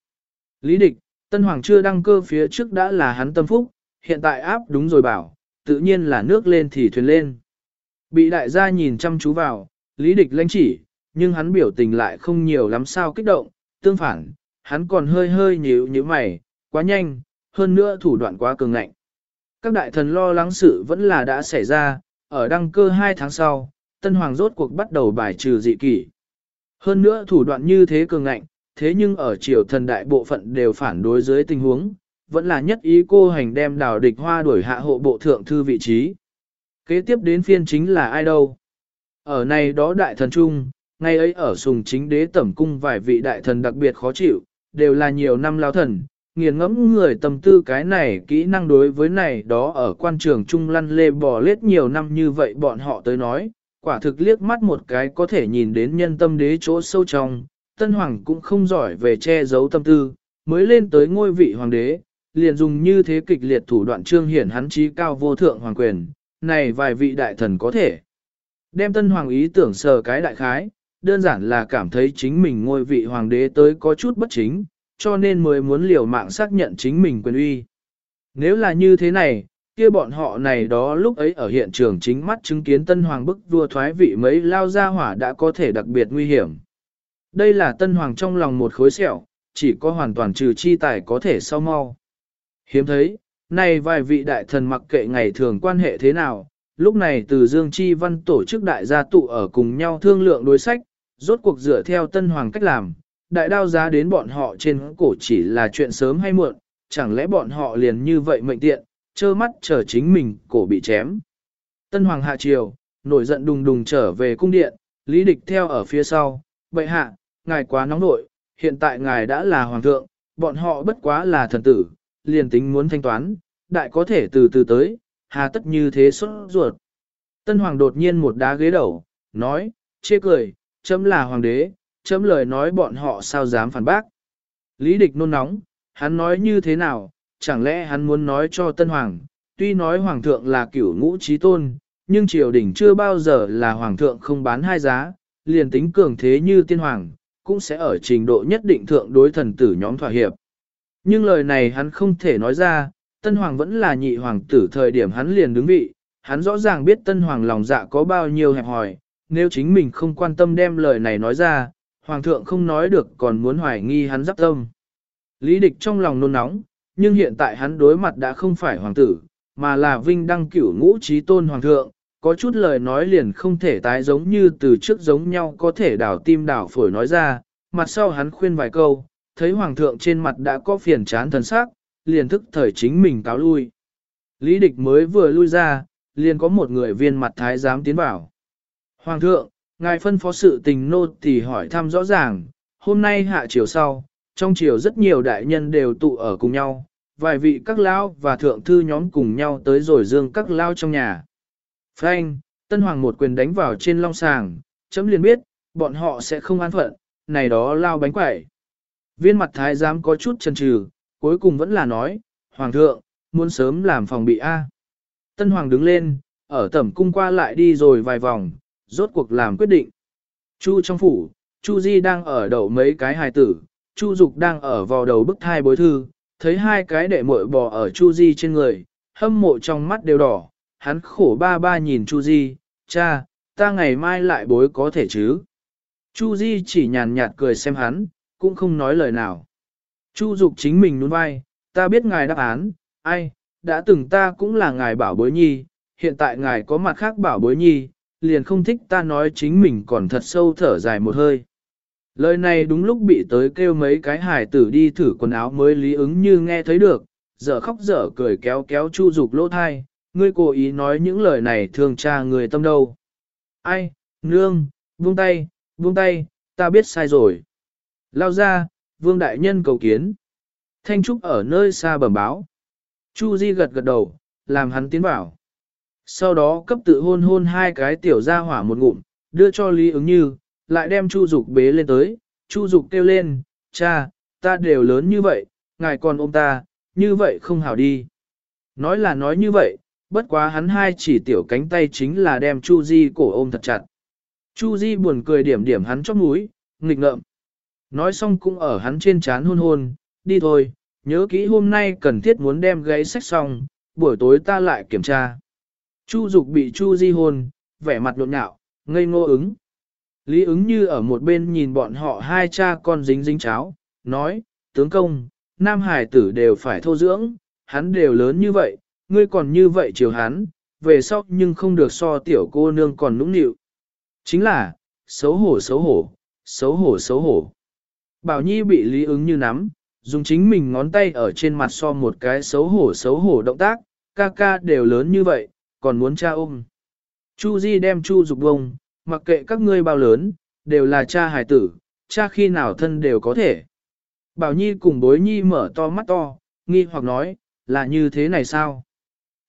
Lý Địch, Tân Hoàng chưa đăng cơ phía trước đã là hắn tâm phúc, hiện tại áp đúng rồi bảo, tự nhiên là nước lên thì thuyền lên. Bị đại gia nhìn chăm chú vào, Lý Địch lãnh chỉ, nhưng hắn biểu tình lại không nhiều lắm sao kích động, tương phản, hắn còn hơi hơi nhíu như mày, quá nhanh, hơn nữa thủ đoạn quá cường ngạnh. Các đại thần lo lắng sự vẫn là đã xảy ra, ở đăng cơ hai tháng sau, Tân Hoàng rốt cuộc bắt đầu bài trừ dị kỷ. Hơn nữa thủ đoạn như thế cường ngạnh, thế nhưng ở triều thần đại bộ phận đều phản đối dưới tình huống, vẫn là nhất ý cô hành đem đào địch hoa đuổi hạ hộ bộ thượng thư vị trí. Kế tiếp đến phiên chính là ai đâu? Ở này đó đại thần trung, ngay ấy ở sùng chính đế tẩm cung vài vị đại thần đặc biệt khó chịu, đều là nhiều năm lao thần, nghiền ngẫm người tâm tư cái này kỹ năng đối với này đó ở quan trường trung lăn lê bò lết nhiều năm như vậy bọn họ tới nói, quả thực liếc mắt một cái có thể nhìn đến nhân tâm đế chỗ sâu trong, tân hoàng cũng không giỏi về che giấu tâm tư, mới lên tới ngôi vị hoàng đế, liền dùng như thế kịch liệt thủ đoạn trương hiển hắn trí cao vô thượng hoàng quyền, này vài vị đại thần có thể. Đem tân hoàng ý tưởng sờ cái đại khái, đơn giản là cảm thấy chính mình ngôi vị hoàng đế tới có chút bất chính, cho nên mới muốn liều mạng xác nhận chính mình quyền uy. Nếu là như thế này, kia bọn họ này đó lúc ấy ở hiện trường chính mắt chứng kiến tân hoàng bức vua thoái vị mấy lao ra hỏa đã có thể đặc biệt nguy hiểm. Đây là tân hoàng trong lòng một khối sẹo, chỉ có hoàn toàn trừ chi tài có thể sau mau. Hiếm thấy, này vài vị đại thần mặc kệ ngày thường quan hệ thế nào, Lúc này từ Dương Chi Văn tổ chức đại gia tụ ở cùng nhau thương lượng đối sách, rốt cuộc dựa theo tân hoàng cách làm, đại đao giá đến bọn họ trên cổ chỉ là chuyện sớm hay muộn, chẳng lẽ bọn họ liền như vậy mệnh tiện, trơ mắt chờ chính mình cổ bị chém. Tân hoàng hạ triều, nổi giận đùng đùng trở về cung điện, lý địch theo ở phía sau, bệ hạ, ngài quá nóng nội, hiện tại ngài đã là hoàng thượng, bọn họ bất quá là thần tử, liền tính muốn thanh toán, đại có thể từ từ tới, hà tất như thế xuất ruột. Tân hoàng đột nhiên một đá ghế đầu, nói, chê cười, chấm là hoàng đế, chấm lời nói bọn họ sao dám phản bác. Lý địch nôn nóng, hắn nói như thế nào, chẳng lẽ hắn muốn nói cho tân hoàng, tuy nói hoàng thượng là cửu ngũ trí tôn, nhưng triều đình chưa bao giờ là hoàng thượng không bán hai giá, liền tính cường thế như tiên hoàng, cũng sẽ ở trình độ nhất định thượng đối thần tử nhóm thỏa hiệp. Nhưng lời này hắn không thể nói ra, tân hoàng vẫn là nhị hoàng tử thời điểm hắn liền đứng vị, hắn rõ ràng biết tân hoàng lòng dạ có bao nhiêu hẹp hòi, nếu chính mình không quan tâm đem lời này nói ra, hoàng thượng không nói được còn muốn hoài nghi hắn giáp tâm. Lý địch trong lòng nôn nóng, nhưng hiện tại hắn đối mặt đã không phải hoàng tử, mà là vinh đăng cửu ngũ trí tôn hoàng thượng, có chút lời nói liền không thể tái giống như từ trước giống nhau có thể đảo tim đảo phổi nói ra, mặt sau hắn khuyên vài câu, thấy hoàng thượng trên mặt đã có phiền chán thần sắc, liền thức thời chính mình cáo lui. Lý địch mới vừa lui ra, liền có một người viên mặt thái giám tiến vào. Hoàng thượng, ngài phân phó sự tình nô thì hỏi thăm rõ ràng, hôm nay hạ chiều sau, trong chiều rất nhiều đại nhân đều tụ ở cùng nhau, vài vị các lão và thượng thư nhóm cùng nhau tới rồi dương các lao trong nhà. Frank, Tân Hoàng một quyền đánh vào trên long sàng, chấm liền biết, bọn họ sẽ không an phận, này đó lao bánh quẩy. Viên mặt thái giám có chút chần chừ, cuối cùng vẫn là nói, Hoàng thượng, muốn sớm làm phòng bị A. Tân Hoàng đứng lên, ở tẩm cung qua lại đi rồi vài vòng, rốt cuộc làm quyết định. Chu trong phủ, Chu Di đang ở đậu mấy cái hài tử, Chu Dục đang ở vào đầu bức thai bối thư, thấy hai cái đệ muội bò ở Chu Di trên người, hâm mộ trong mắt đều đỏ, hắn khổ ba ba nhìn Chu Di, cha, ta ngày mai lại bối có thể chứ. Chu Di chỉ nhàn nhạt cười xem hắn, cũng không nói lời nào. Chu Dục chính mình nuôn vai, ta biết ngài đáp án, ai, đã từng ta cũng là ngài bảo bối nhi, hiện tại ngài có mặt khác bảo bối nhi, liền không thích ta nói chính mình còn thật sâu thở dài một hơi. Lời này đúng lúc bị tới kêu mấy cái hài tử đi thử quần áo mới lý ứng như nghe thấy được, dở khóc dở cười kéo kéo chu dục lỗ thai, ngươi cố ý nói những lời này thương cha người tâm đâu. Ai, nương, buông tay, buông tay, ta biết sai rồi. Lao ra, vương đại nhân cầu kiến. Thanh Trúc ở nơi xa bẩm báo. Chu Di gật gật đầu, làm hắn tiến vào. Sau đó cấp tự hôn hôn hai cái tiểu ra hỏa một ngụm, đưa cho Lý ứng như, lại đem Chu Dục bế lên tới. Chu Dục kêu lên, cha, ta đều lớn như vậy, ngài còn ôm ta, như vậy không hảo đi. Nói là nói như vậy, bất quá hắn hai chỉ tiểu cánh tay chính là đem Chu Di cổ ôm thật chặt. Chu Di buồn cười điểm điểm hắn chóp mũi, nghịch ngợm. Nói xong cũng ở hắn trên chán hôn hôn, đi thôi, nhớ kỹ hôm nay cần thiết muốn đem gáy sách xong, buổi tối ta lại kiểm tra. Chu Dục bị Chu Di hôn, vẻ mặt nhộn nhạo, ngây ngô ứng. Lý ứng như ở một bên nhìn bọn họ hai cha con dính dính cháo, nói, tướng công, nam hải tử đều phải thô dưỡng, hắn đều lớn như vậy, ngươi còn như vậy chiều hắn, về sau nhưng không được so tiểu cô nương còn nũng nịu. Chính là, xấu hổ xấu hổ, xấu hổ xấu hổ. Bảo Nhi bị lý ứng như nắm, dùng chính mình ngón tay ở trên mặt so một cái xấu hổ xấu hổ động tác, ca ca đều lớn như vậy, còn muốn cha ôm. Chu Di đem Chu dục bông, mặc kệ các ngươi bao lớn, đều là cha hài tử, cha khi nào thân đều có thể. Bảo Nhi cùng bối Nhi mở to mắt to, nghi hoặc nói, là như thế này sao?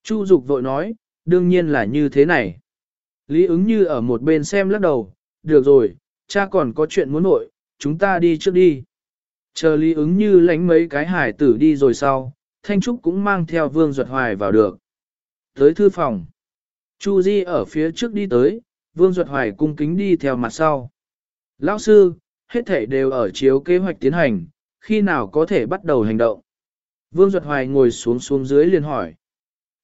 Chu Dục vội nói, đương nhiên là như thế này. Lý ứng như ở một bên xem lắc đầu, được rồi, cha còn có chuyện muốn nội, chúng ta đi trước đi. Chờ Lý ứng như lánh mấy cái hải tử đi rồi sau, Thanh Trúc cũng mang theo Vương Duật Hoài vào được. Tới thư phòng. Chu Di ở phía trước đi tới, Vương Duật Hoài cung kính đi theo mặt sau. Lão sư, hết thể đều ở chiếu kế hoạch tiến hành, khi nào có thể bắt đầu hành động. Vương Duật Hoài ngồi xuống xuống dưới liền hỏi.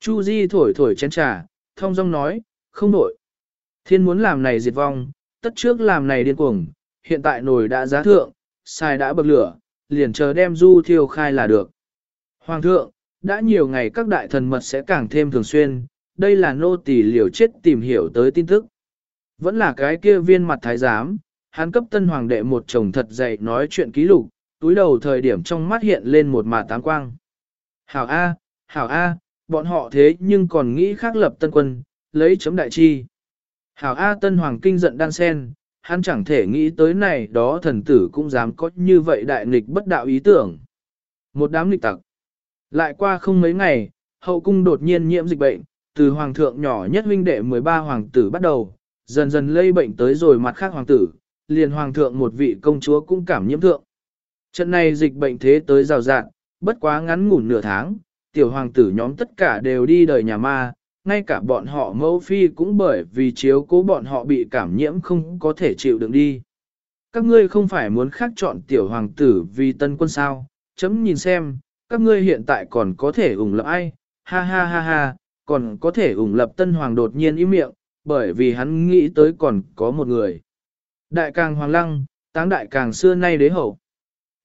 Chu Di thổi thổi chén trà, thông dong nói, không nổi. Thiên muốn làm này diệt vong, tất trước làm này điên cuồng, hiện tại nồi đã giá thượng, xài đã bậc lửa, liền chờ đem du thiêu khai là được. Hoàng thượng, đã nhiều ngày các đại thần mật sẽ càng thêm thường xuyên, đây là nô tỳ liều chết tìm hiểu tới tin tức. Vẫn là cái kia viên mặt thái giám, hắn cấp tân hoàng đệ một chồng thật dày nói chuyện ký lục, túi đầu thời điểm trong mắt hiện lên một mà táng quang. Hảo A, Hảo A, bọn họ thế nhưng còn nghĩ khác lập tân quân, lấy chấm đại chi. Hảo A tân hoàng kinh giận đan sen, hắn chẳng thể nghĩ tới này đó thần tử cũng dám có như vậy đại nghịch bất đạo ý tưởng. Một đám nghịch tặc. Lại qua không mấy ngày, hậu cung đột nhiên nhiễm dịch bệnh, từ hoàng thượng nhỏ nhất huynh đệ 13 hoàng tử bắt đầu, dần dần lây bệnh tới rồi mặt khác hoàng tử, liền hoàng thượng một vị công chúa cũng cảm nhiễm thượng. Trận này dịch bệnh thế tới rào rạn, bất quá ngắn ngủn nửa tháng, tiểu hoàng tử nhóm tất cả đều đi đời nhà ma, ngay cả bọn họ mẫu phi cũng bởi vì chiếu cố bọn họ bị cảm nhiễm không có thể chịu đựng đi. Các ngươi không phải muốn khác chọn tiểu hoàng tử vì tân quân sao, chấm nhìn xem, các ngươi hiện tại còn có thể ủng lập ai, ha ha ha ha, còn có thể ủng lập tân hoàng đột nhiên im miệng, bởi vì hắn nghĩ tới còn có một người. Đại càng hoàng lăng, táng đại càng xưa nay đế hậu.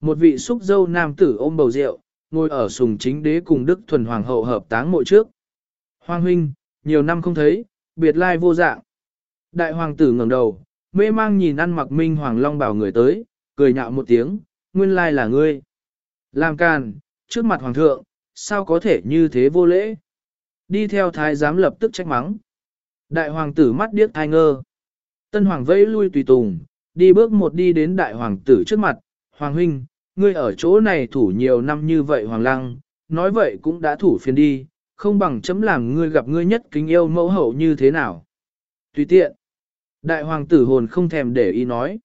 Một vị xúc dâu nam tử ôm bầu rượu, ngồi ở sùng chính đế cùng Đức Thuần Hoàng hậu hợp táng mộ trước. Hoàng huynh, nhiều năm không thấy, biệt lai vô dạng. Đại hoàng tử ngẩng đầu, mê mang nhìn ăn mặc minh hoàng long bảo người tới, cười nhạo một tiếng, nguyên lai là ngươi. Làm càn, trước mặt hoàng thượng, sao có thể như thế vô lễ? Đi theo thái giám lập tức trách mắng. Đại hoàng tử mắt điếc thai ngơ. Tân hoàng vẫy lui tùy tùng, đi bước một đi đến đại hoàng tử trước mặt. Hoàng huynh, ngươi ở chỗ này thủ nhiều năm như vậy hoàng lăng, nói vậy cũng đã thủ phiền đi, không bằng chấm làm ngươi gặp ngươi nhất kính yêu mẫu hậu như thế nào. Tùy tiện. Đại hoàng tử hồn không thèm để ý nói.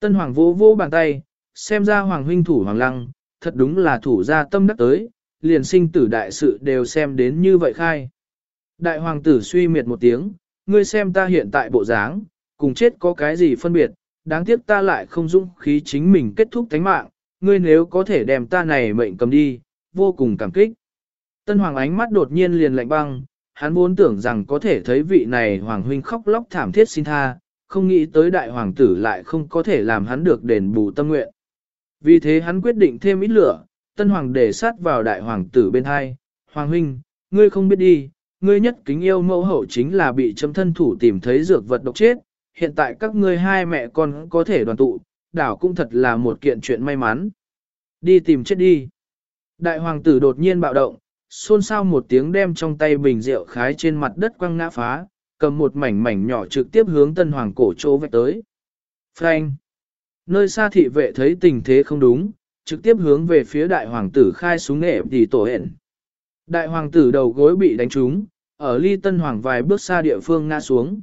Tân hoàng vô vô bàn tay, xem ra hoàng huynh thủ hoàng lăng, thật đúng là thủ ra tâm đắc tới, liền sinh tử đại sự đều xem đến như vậy khai. Đại hoàng tử suy miệt một tiếng, ngươi xem ta hiện tại bộ dáng, cùng chết có cái gì phân biệt, đáng tiếc ta lại không dũng khí chính mình kết thúc thánh mạng, ngươi nếu có thể đem ta này mệnh cầm đi, vô cùng cảm kích. Tân hoàng ánh mắt đột nhiên liền lạnh băng, hắn vốn tưởng rằng có thể thấy vị này hoàng huynh khóc lóc thảm thiết xin tha, không nghĩ tới đại hoàng tử lại không có thể làm hắn được đền bù tâm nguyện. Vì thế hắn quyết định thêm ít lửa, tân hoàng để sát vào đại hoàng tử bên hai, hoàng huynh, ngươi không biết đi, ngươi nhất kính yêu mẫu hậu chính là bị chấm thân thủ tìm thấy dược vật độc chết, hiện tại các ngươi hai mẹ con có thể đoàn tụ, đảo cũng thật là một kiện chuyện may mắn. Đi tìm chết đi. Đại hoàng tử đột nhiên bạo động, xôn xao một tiếng đem trong tay bình rượu khái trên mặt đất quăng ngã phá, cầm một mảnh mảnh nhỏ trực tiếp hướng tân hoàng cổ chỗ vạch tới. Frank! Nơi xa thị vệ thấy tình thế không đúng, trực tiếp hướng về phía đại hoàng tử khai súng nghệ tỷ tổ hẹn. Đại hoàng tử đầu gối bị đánh trúng, ở ly tân hoàng vài bước xa địa phương ngã xuống.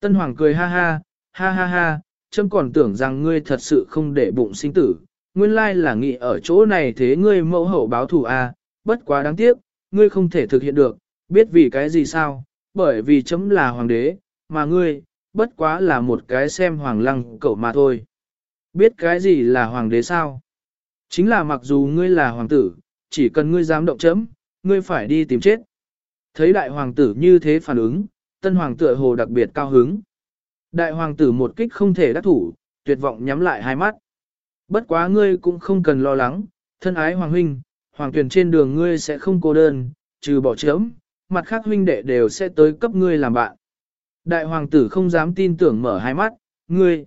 Tân hoàng cười ha ha, ha ha ha, châm còn tưởng rằng ngươi thật sự không để bụng sinh tử, nguyên lai là nghĩ ở chỗ này thế ngươi mẫu hậu báo thù a, à, bất quá đáng tiếc, ngươi không thể thực hiện được, biết vì cái gì sao, bởi vì chấm là hoàng đế, mà ngươi, bất quá là một cái xem hoàng lăng cậu mà thôi. Biết cái gì là hoàng đế sao? Chính là mặc dù ngươi là hoàng tử, chỉ cần ngươi dám động chấm, ngươi phải đi tìm chết. Thấy đại hoàng tử như thế phản ứng, tân hoàng tựa hồ đặc biệt cao hứng. Đại hoàng tử một kích không thể đắc thủ, tuyệt vọng nhắm lại hai mắt. Bất quá ngươi cũng không cần lo lắng, thân ái hoàng huynh, hoàng tuyển trên đường ngươi sẽ không cô đơn, trừ bỏ chấm, mặt khác huynh đệ đều sẽ tới cấp ngươi làm bạn. Đại hoàng tử không dám tin tưởng mở hai mắt, ngươi,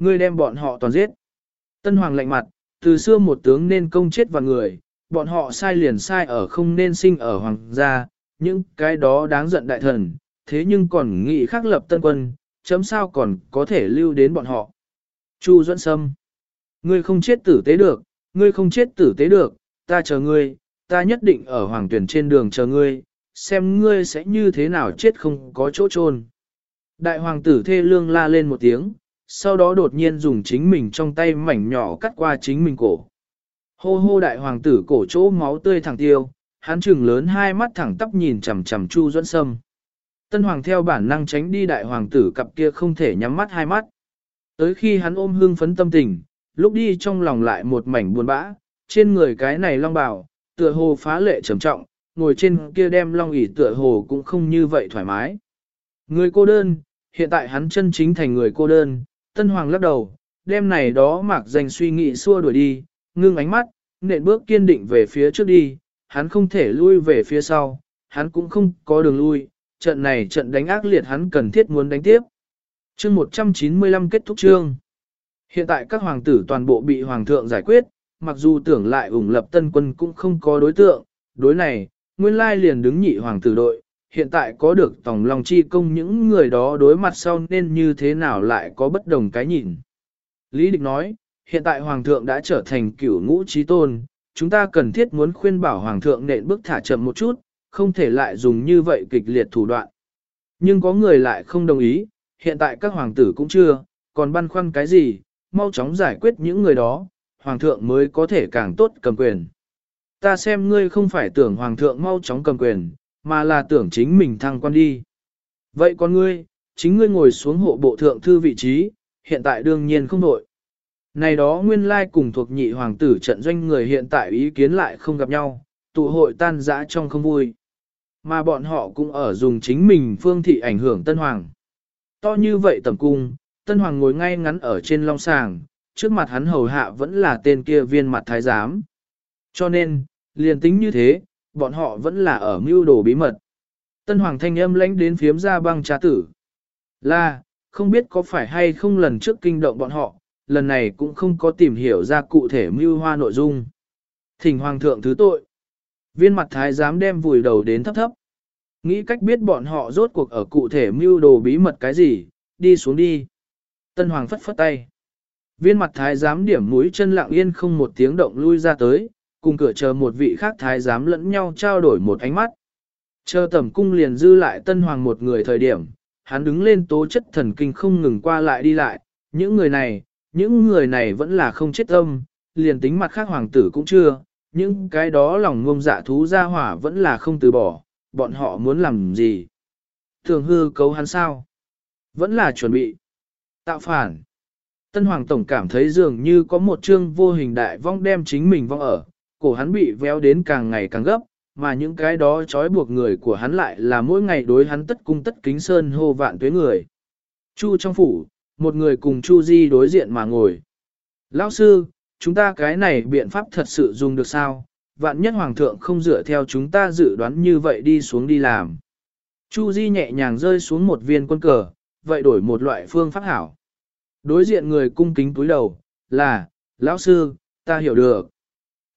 ngươi đem bọn họ toàn giết. Tân hoàng lạnh mặt, từ xưa một tướng nên công chết vào người, bọn họ sai liền sai ở không nên sinh ở hoàng gia, những cái đó đáng giận đại thần, thế nhưng còn nghĩ khắc lập tân quân, chấm sao còn có thể lưu đến bọn họ. Chu Duẫn Sâm, ngươi không chết tử tế được, ngươi không chết tử tế được, ta chờ ngươi, ta nhất định ở hoàng tuyển trên đường chờ ngươi, xem ngươi sẽ như thế nào chết không có chỗ chôn. Đại hoàng tử thê lương la lên một tiếng, sau đó đột nhiên dùng chính mình trong tay mảnh nhỏ cắt qua chính mình cổ. Hô hô đại hoàng tử cổ chỗ máu tươi thẳng tiêu, hắn trừng lớn hai mắt thẳng tắp nhìn chằm chằm Chu Duẫn Sâm. Tân hoàng theo bản năng tránh đi đại hoàng tử cặp kia không thể nhắm mắt hai mắt. Tới khi hắn ôm hương phấn tâm tình, lúc đi trong lòng lại một mảnh buồn bã, trên người cái này long bào, tựa hồ phá lệ trầm trọng, ngồi trên kia đem long ỉ tựa hồ cũng không như vậy thoải mái. Người cô đơn, hiện tại hắn chân chính thành người cô đơn, tân hoàng lắc đầu, đêm này đó mặc danh suy nghĩ xua đuổi đi, ngưng ánh mắt, nện bước kiên định về phía trước đi, hắn không thể lui về phía sau, hắn cũng không có đường lui, trận này trận đánh ác liệt hắn cần thiết muốn đánh tiếp. chương 195 kết thúc chương. Hiện tại các hoàng tử toàn bộ bị hoàng thượng giải quyết, mặc dù tưởng lại ủng lập tân quân cũng không có đối tượng, đối này, nguyên lai liền đứng nhị hoàng tử đội, hiện tại có được tổng lòng chi công những người đó đối mặt sau nên như thế nào lại có bất đồng cái nhìn. Lý Địch nói, hiện tại hoàng thượng đã trở thành cửu ngũ trí tôn, chúng ta cần thiết muốn khuyên bảo hoàng thượng nện bước thả chậm một chút, không thể lại dùng như vậy kịch liệt thủ đoạn. Nhưng có người lại không đồng ý, hiện tại các hoàng tử cũng chưa, còn băn khoăn cái gì, mau chóng giải quyết những người đó, hoàng thượng mới có thể càng tốt cầm quyền. Ta xem ngươi không phải tưởng hoàng thượng mau chóng cầm quyền, mà là tưởng chính mình thăng quan đi. Vậy con ngươi, chính ngươi ngồi xuống hộ bộ thượng thư vị trí, hiện tại đương nhiên không nội. Này đó nguyên lai cùng thuộc nhị hoàng tử trận doanh người hiện tại ý kiến lại không gặp nhau, tụ hội tan rã trong không vui. Mà bọn họ cũng ở dùng chính mình phương thị ảnh hưởng Tân Hoàng. To như vậy tầm cung, Tân Hoàng ngồi ngay ngắn ở trên long sàng, trước mặt hắn hầu hạ vẫn là tên kia viên mặt thái giám. Cho nên, liền tính như thế, bọn họ vẫn là ở mưu đồ bí mật. Tân Hoàng thanh âm lãnh đến phiếm ra băng trá tử. Là, không biết có phải hay không lần trước kinh động bọn họ, lần này cũng không có tìm hiểu ra cụ thể mưu hoa nội dung. Thỉnh Hoàng thượng thứ tội. Viên mặt thái giám đem vùi đầu đến thấp thấp. Nghĩ cách biết bọn họ rốt cuộc ở cụ thể mưu đồ bí mật cái gì, đi xuống đi. Tân Hoàng phất phất tay. Viên mặt thái giám điểm mũi chân lặng yên không một tiếng động lui ra tới, cùng cửa chờ một vị khác thái giám lẫn nhau trao đổi một ánh mắt. Chờ tẩm cung liền dư lại tân hoàng một người thời điểm, hắn đứng lên tố chất thần kinh không ngừng qua lại đi lại, những người này, những người này vẫn là không chết âm liền tính mặt khác hoàng tử cũng chưa, những cái đó lòng ngông dạ thú ra hỏa vẫn là không từ bỏ, bọn họ muốn làm gì. Thường hư cấu hắn sao? Vẫn là chuẩn bị. Tạo phản. Tân Hoàng Tổng cảm thấy dường như có một chương vô hình đại vong đem chính mình vong ở, cổ hắn bị véo đến càng ngày càng gấp, mà những cái đó trói buộc người của hắn lại là mỗi ngày đối hắn tất cung tất kính sơn hô vạn tuế người. Chu trong phủ, một người cùng Chu Di đối diện mà ngồi. Lão sư, chúng ta cái này biện pháp thật sự dùng được sao? Vạn nhất hoàng thượng không dựa theo chúng ta dự đoán như vậy đi xuống đi làm. Chu Di nhẹ nhàng rơi xuống một viên quân cờ, vậy đổi một loại phương pháp hảo. Đối diện người cung kính túi đầu, là, lão sư, ta hiểu được.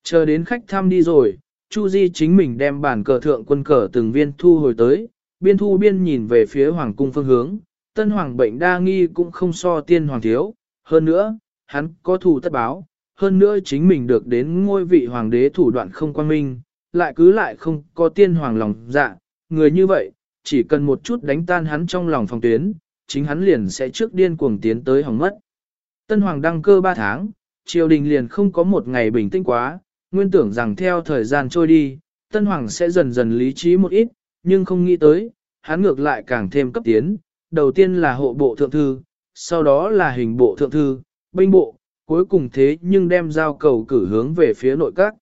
Chờ đến khách thăm đi rồi, Chu Di chính mình đem bản cờ thượng quân cờ từng viên thu hồi tới, biên thu biên nhìn về phía hoàng cung phương hướng, tân hoàng bệnh đa nghi cũng không so tiên hoàng thiếu, hơn nữa, hắn có thù tất báo, hơn nữa chính mình được đến ngôi vị hoàng đế thủ đoạn không quan minh, lại cứ lại không có tiên hoàng lòng dạ, người như vậy, chỉ cần một chút đánh tan hắn trong lòng phòng tuyến, chính hắn liền sẽ trước điên cuồng tiến tới hỏng mất. Tân hoàng đăng cơ 3 tháng, triều đình liền không có một ngày bình tĩnh quá, nguyên tưởng rằng theo thời gian trôi đi, Tân Hoàng sẽ dần dần lý trí một ít, nhưng không nghĩ tới, hắn ngược lại càng thêm cấp tiến, đầu tiên là hộ bộ thượng thư, sau đó là hình bộ thượng thư, binh bộ, cuối cùng thế nhưng đem giao cầu cử hướng về phía nội các.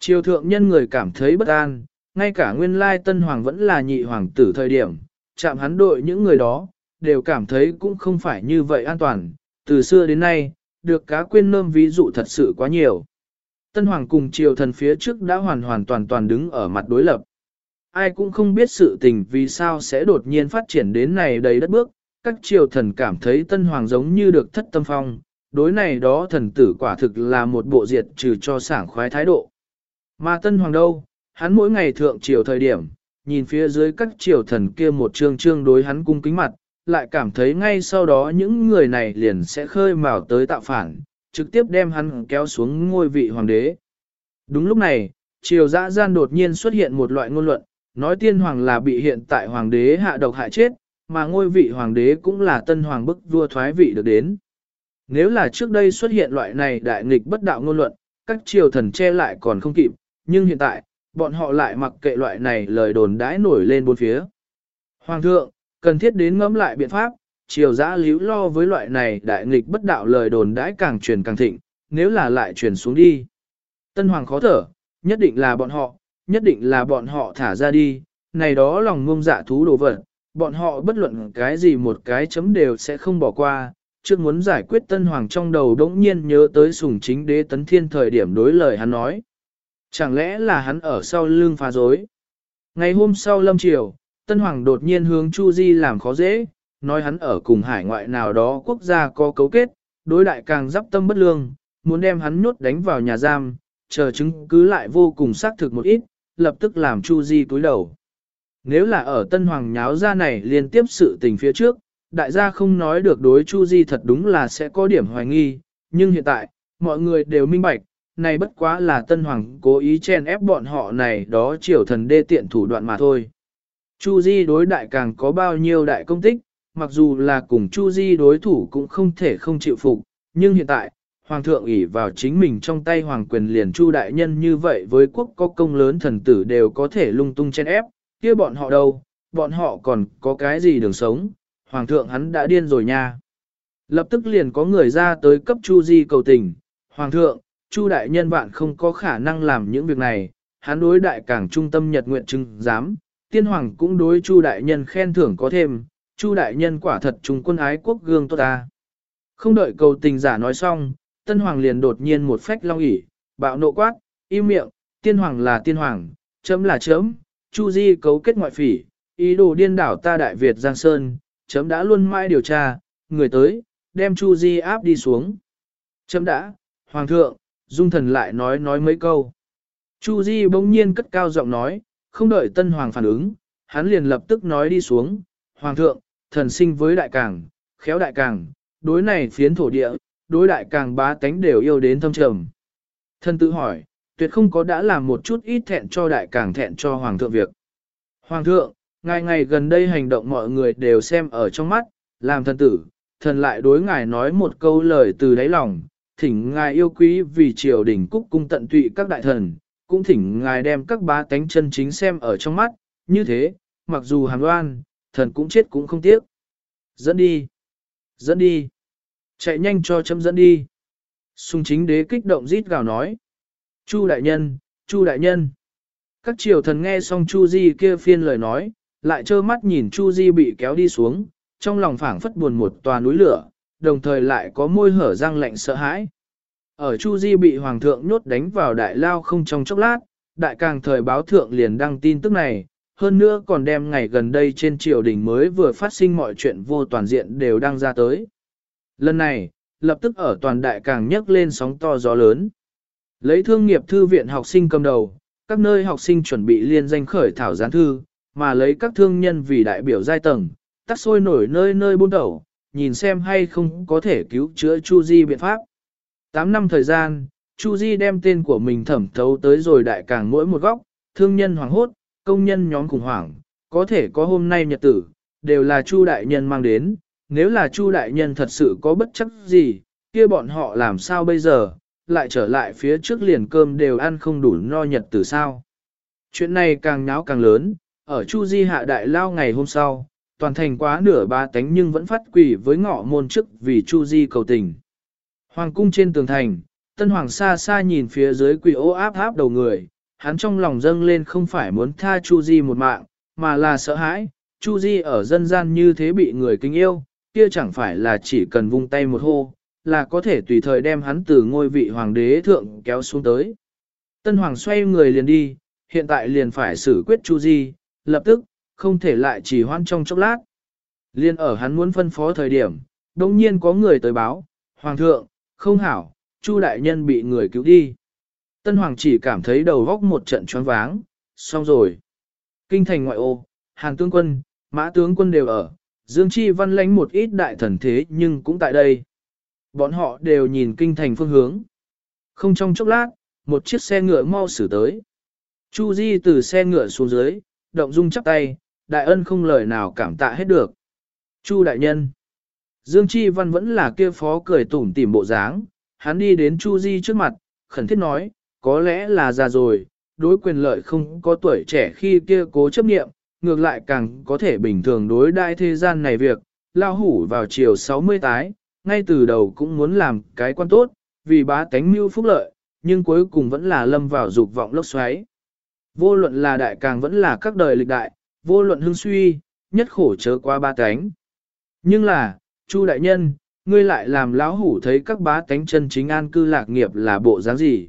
Triều thượng nhân người cảm thấy bất an, ngay cả nguyên lai Tân Hoàng vẫn là nhị hoàng tử thời điểm, chạm hắn đội những người đó, đều cảm thấy cũng không phải như vậy an toàn, từ xưa đến nay, được cá quên nơm ví dụ thật sự quá nhiều. Tân Hoàng cùng triều thần phía trước đã hoàn hoàn toàn toàn đứng ở mặt đối lập. Ai cũng không biết sự tình vì sao sẽ đột nhiên phát triển đến này đầy đất bước, các triều thần cảm thấy Tân Hoàng giống như được thất tâm phong, đối này đó thần tử quả thực là một bộ diệt trừ cho sảng khoái thái độ. Mà Tân Hoàng đâu, hắn mỗi ngày thượng triều thời điểm, nhìn phía dưới các triều thần kia một trương trương đối hắn cung kính mặt, lại cảm thấy ngay sau đó những người này liền sẽ khơi mào tới tạo phản, trực tiếp đem hắn kéo xuống ngôi vị hoàng đế. Đúng lúc này, triều dã gian đột nhiên xuất hiện một loại ngôn luận, nói tiên hoàng là bị hiện tại hoàng đế hạ độc hại chết, mà ngôi vị hoàng đế cũng là tân hoàng bức vua thoái vị được đến. Nếu là trước đây xuất hiện loại này đại nghịch bất đạo ngôn luận, các triều thần che lại còn không kịp, nhưng hiện tại, bọn họ lại mặc kệ loại này lời đồn đãi nổi lên bốn phía. Hoàng thượng, cần thiết đến ngẫm lại biện pháp, triều giã líu lo với loại này đại nghịch bất đạo lời đồn đãi càng truyền càng thịnh, nếu là lại truyền xuống đi. Tân hoàng khó thở, nhất định là bọn họ, nhất định là bọn họ thả ra đi, này đó lòng ngông dạ thú đồ vật, bọn họ bất luận cái gì một cái chấm đều sẽ không bỏ qua, trước muốn giải quyết tân hoàng trong đầu đống nhiên nhớ tới sùng chính đế tấn thiên thời điểm đối lời hắn nói. Chẳng lẽ là hắn ở sau lưng phá dối? Ngày hôm sau lâm triều, Tân Hoàng đột nhiên hướng Chu Di làm khó dễ, nói hắn ở cùng hải ngoại nào đó quốc gia có cấu kết, đối đại càng giáp tâm bất lương, muốn đem hắn nhốt đánh vào nhà giam, chờ chứng cứ lại vô cùng xác thực một ít, lập tức làm Chu Di cúi đầu. Nếu là ở Tân Hoàng nháo ra này liên tiếp sự tình phía trước, đại gia không nói được đối Chu Di thật đúng là sẽ có điểm hoài nghi, nhưng hiện tại, mọi người đều minh bạch, này bất quá là Tân Hoàng cố ý chen ép bọn họ này đó triều thần đê tiện thủ đoạn mà thôi. Chu Di đối đại càng có bao nhiêu đại công tích, mặc dù là cùng Chu Di đối thủ cũng không thể không chịu phục, nhưng hiện tại, Hoàng thượng ỷ vào chính mình trong tay Hoàng quyền liền Chu đại nhân như vậy với quốc có công lớn thần tử đều có thể lung tung chen ép, kia bọn họ đâu, bọn họ còn có cái gì đường sống, Hoàng thượng hắn đã điên rồi nha. Lập tức liền có người ra tới cấp Chu Di cầu tình, Hoàng thượng, Chu đại nhân bạn không có khả năng làm những việc này, hắn đối đại cảng trung tâm nhật nguyện chứng dám, tiên hoàng cũng đối Chu đại nhân khen thưởng có thêm, Chu đại nhân quả thật trung quân ái quốc gương tốt ta. Không đợi cầu tình giả nói xong, tân hoàng liền đột nhiên một phách long ỉ, bạo nộ quát, im miệng, tiên hoàng là tiên hoàng, chấm là chấm, Chu di cấu kết ngoại phỉ, ý đồ điên đảo ta đại Việt Giang Sơn, chấm đã luôn mãi điều tra, người tới, đem Chu di áp đi xuống. Chấm đã, hoàng thượng, dung thần lại nói nói mấy câu. Chu di bỗng nhiên cất cao giọng nói, không đợi tân hoàng phản ứng, hắn liền lập tức nói đi xuống, Hoàng thượng, thần sinh với đại càng, khéo đại càng, đối này phiến thổ địa, đối đại càng bá tánh đều yêu đến thâm trầm. Thần tự hỏi, tuyệt không có đã làm một chút ít thẹn cho đại càng thẹn cho Hoàng thượng việc. Hoàng thượng, ngài ngày gần đây hành động mọi người đều xem ở trong mắt, làm thần tử, thần lại đối ngài nói một câu lời từ đáy lòng, thỉnh ngài yêu quý vì triều đình cúc cung tận tụy các đại thần, cũng thỉnh ngài đem các bá tánh chân chính xem ở trong mắt, như thế, mặc dù hàm đoan, thần cũng chết cũng không tiếc. Dẫn đi. Dẫn đi. Chạy nhanh cho chấm dẫn đi. Sung chính đế kích động rít gào nói. Chu đại nhân, Chu đại nhân. Các triều thần nghe xong Chu Di kia phiên lời nói, lại trơ mắt nhìn Chu Di bị kéo đi xuống, trong lòng phảng phất buồn một tòa núi lửa, đồng thời lại có môi hở răng lạnh sợ hãi. Ở Chu Di bị hoàng thượng nhốt đánh vào đại lao không trong chốc lát, đại càng thời báo thượng liền đăng tin tức này, hơn nữa còn đem ngày gần đây trên triều đình mới vừa phát sinh mọi chuyện vô toàn diện đều đăng ra tới. Lần này, lập tức ở toàn đại càng nhấc lên sóng to gió lớn. Lấy thương nghiệp thư viện học sinh cầm đầu, các nơi học sinh chuẩn bị liên danh khởi thảo gián thư, mà lấy các thương nhân vì đại biểu giai tầng, tắt sôi nổi nơi nơi buôn đầu, nhìn xem hay không có thể cứu chữa Chu Di biện pháp. 8 năm thời gian, Chu Di đem tên của mình thẩm thấu tới rồi đại càng mỗi một góc, thương nhân hoàng hốt, công nhân nhóm khủng hoảng, có thể có hôm nay nhật tử, đều là Chu đại nhân mang đến, nếu là Chu đại nhân thật sự có bất chấp gì, kia bọn họ làm sao bây giờ, lại trở lại phía trước liền cơm đều ăn không đủ no nhật tử sao. Chuyện này càng nháo càng lớn, ở Chu Di hạ đại lao ngày hôm sau, toàn thành quá nửa ba tánh nhưng vẫn phát quỷ với ngọ môn chức vì Chu Di cầu tình. Hoàng cung trên tường thành, Tân Hoàng xa xa nhìn phía dưới quỷ ô áp áp đầu người, hắn trong lòng dâng lên không phải muốn tha Chu Di một mạng, mà là sợ hãi, Chu Di ở dân gian như thế bị người kính yêu, kia chẳng phải là chỉ cần vung tay một hô, là có thể tùy thời đem hắn từ ngôi vị hoàng đế thượng kéo xuống tới. Tân Hoàng xoay người liền đi, hiện tại liền phải xử quyết Chu Di, lập tức, không thể lại chỉ hoan trong chốc lát. Liên ở hắn muốn phân phó thời điểm, đồng nhiên có người tới báo, Hoàng thượng, không hảo, Chu đại nhân bị người cứu đi. Tân Hoàng chỉ cảm thấy đầu góc một trận choáng váng, xong rồi. Kinh thành ngoại ô, hàng tướng quân, mã tướng quân đều ở, Dương Chi văn lánh một ít đại thần thế nhưng cũng tại đây. Bọn họ đều nhìn kinh thành phương hướng. Không trong chốc lát, một chiếc xe ngựa mau xử tới. Chu Di từ xe ngựa xuống dưới, động dung chắp tay, đại ân không lời nào cảm tạ hết được. Chu đại nhân. Dương Chi Văn vẫn là kia phó cười tủm tỉm bộ dáng, hắn đi đến Chu Di trước mặt, khẩn thiết nói, có lẽ là già rồi, đối quyền lợi không có tuổi trẻ khi kia cố chấp nghiệm, ngược lại càng có thể bình thường đối đại thế gian này việc, lao hủ vào chiều 60 tái, ngay từ đầu cũng muốn làm cái quan tốt, vì bá tánh mưu phúc lợi, nhưng cuối cùng vẫn là lâm vào dục vọng lốc xoáy. Vô luận là đại càng vẫn là các đời lịch đại, vô luận hưng suy, nhất khổ chớ qua ba tánh. Nhưng là, Chu đại nhân, ngươi lại làm lão hủ thấy các bá tánh chân chính an cư lạc nghiệp là bộ dáng gì?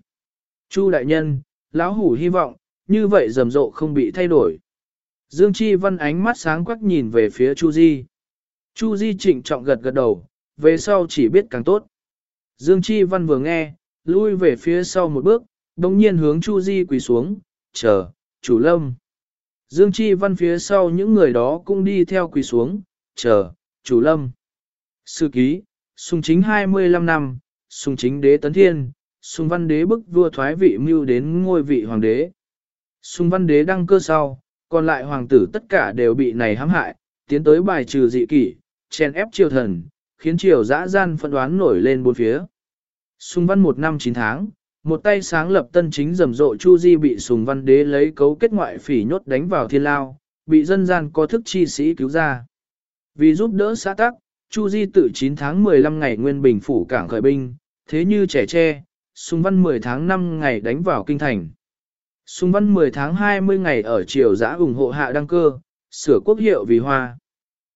Chu đại nhân, lão hủ hy vọng, như vậy rầm rộ không bị thay đổi. Dương Chi Văn ánh mắt sáng quắc nhìn về phía Chu Di. Chu Di trịnh trọng gật gật đầu, về sau chỉ biết càng tốt. Dương Chi Văn vừa nghe, lui về phía sau một bước, đồng nhiên hướng Chu Di quỳ xuống, chờ, chủ lâm. Dương Chi Văn phía sau những người đó cũng đi theo quỳ xuống, chờ, chủ lâm. Sư ký, sùng chính 25 năm, sùng chính đế tấn thiên, Sùng văn đế bức vua thoái vị mưu đến ngôi vị hoàng đế. Sùng văn đế đăng cơ sau, còn lại hoàng tử tất cả đều bị này hãm hại, tiến tới bài trừ dị kỷ, chèn ép triều thần, khiến triều dã gian phân đoán nổi lên bốn phía. Sùng văn một năm chín tháng, một tay sáng lập tân chính rầm rộ Chu Di bị sùng văn đế lấy cấu kết ngoại phỉ nhốt đánh vào thiên lao, bị dân gian có thức chi sĩ cứu ra. Vì giúp đỡ xã tắc, Chu Di tự 9 tháng 15 ngày nguyên bình phủ cảng khởi binh, thế như trẻ tre, sùng văn 10 tháng 5 ngày đánh vào kinh thành. Sùng văn 10 tháng 20 ngày ở triều giã ủng hộ hạ đăng cơ, sửa quốc hiệu vì hoa.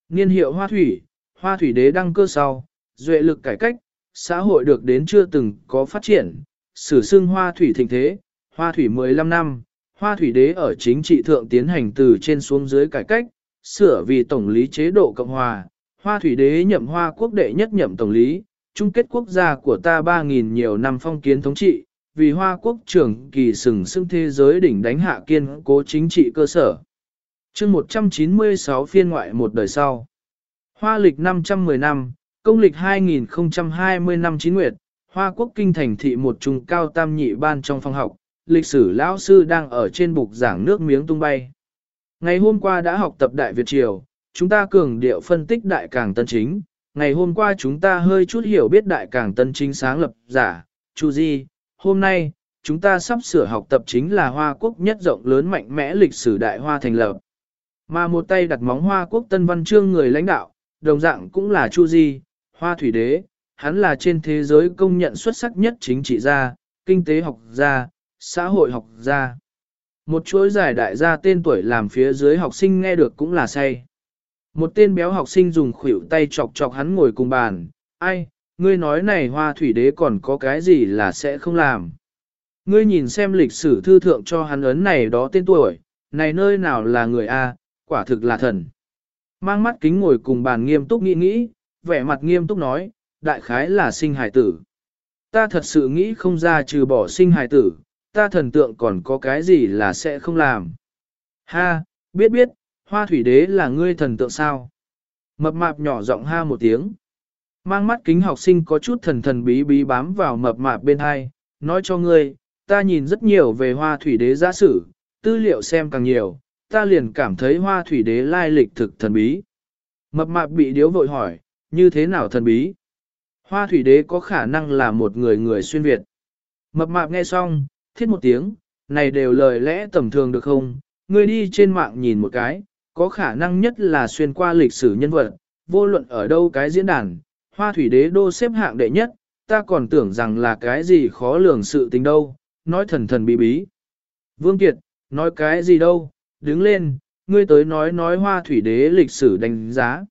Niên hiệu hoa thủy, hoa thủy đế đăng cơ sau, duệ lực cải cách, xã hội được đến chưa từng có phát triển, sử xưng hoa thủy thịnh thế, hoa thủy 15 năm, hoa thủy đế ở chính trị thượng tiến hành từ trên xuống dưới cải cách, sửa vì tổng lý chế độ Cộng Hòa, hoa thủy đế nhậm hoa quốc đệ nhất nhậm tổng lý, chung kết quốc gia của ta 3.000 nhiều năm phong kiến thống trị, vì hoa quốc trưởng kỳ sừng sững thế giới đỉnh đánh hạ kiên cố chính trị cơ sở. chương 196 phiên ngoại một đời sau. Hoa lịch 510 năm, công lịch 2020 năm chín nguyệt, Hoa Quốc Kinh thành thị một trung cao tam nhị ban trong phòng học, lịch sử lão sư đang ở trên bục giảng nước miếng tung bay. Ngày hôm qua đã học tập Đại Việt Triều, chúng ta cường điệu phân tích Đại Càng Tân Chính. Ngày hôm qua chúng ta hơi chút hiểu biết Đại Càng Tân Chính sáng lập giả, Chu Di. Hôm nay, chúng ta sắp sửa học tập chính là Hoa Quốc nhất rộng lớn mạnh mẽ lịch sử Đại Hoa thành lập. Mà một tay đặt móng Hoa Quốc Tân Văn chương người lãnh đạo, đồng dạng cũng là Chu Di, Hoa Thủy Đế, hắn là trên thế giới công nhận xuất sắc nhất chính trị gia, kinh tế học gia, xã hội học gia. Một chuỗi giải đại gia tên tuổi làm phía dưới học sinh nghe được cũng là say. Một tên béo học sinh dùng khuỷu tay chọc chọc hắn ngồi cùng bàn, ai, ngươi nói này hoa thủy đế còn có cái gì là sẽ không làm. Ngươi nhìn xem lịch sử thư thượng cho hắn ấn này đó tên tuổi, này nơi nào là người A, quả thực là thần. Mang mắt kính ngồi cùng bàn nghiêm túc nghĩ nghĩ, vẻ mặt nghiêm túc nói, đại khái là sinh hài tử. Ta thật sự nghĩ không ra trừ bỏ sinh hài tử, ta thần tượng còn có cái gì là sẽ không làm. Ha, biết biết, hoa thủy đế là ngươi thần tượng sao? Mập mạp nhỏ giọng ha một tiếng. Mang mắt kính học sinh có chút thần thần bí bí bám vào mập mạp bên hai, nói cho ngươi, ta nhìn rất nhiều về hoa thủy đế giả sử, tư liệu xem càng nhiều, ta liền cảm thấy hoa thủy đế lai lịch thực thần bí. Mập mạp bị điếu vội hỏi, như thế nào thần bí? Hoa thủy đế có khả năng là một người người xuyên Việt. Mập mạp nghe xong, thiết một tiếng, này đều lời lẽ tầm thường được không? Ngươi đi trên mạng nhìn một cái, có khả năng nhất là xuyên qua lịch sử nhân vật, vô luận ở đâu cái diễn đàn, hoa thủy đế đô xếp hạng đệ nhất, ta còn tưởng rằng là cái gì khó lường sự tình đâu, nói thần thần bí bí. Vương Kiệt, nói cái gì đâu, đứng lên, ngươi tới nói nói hoa thủy đế lịch sử đánh giá.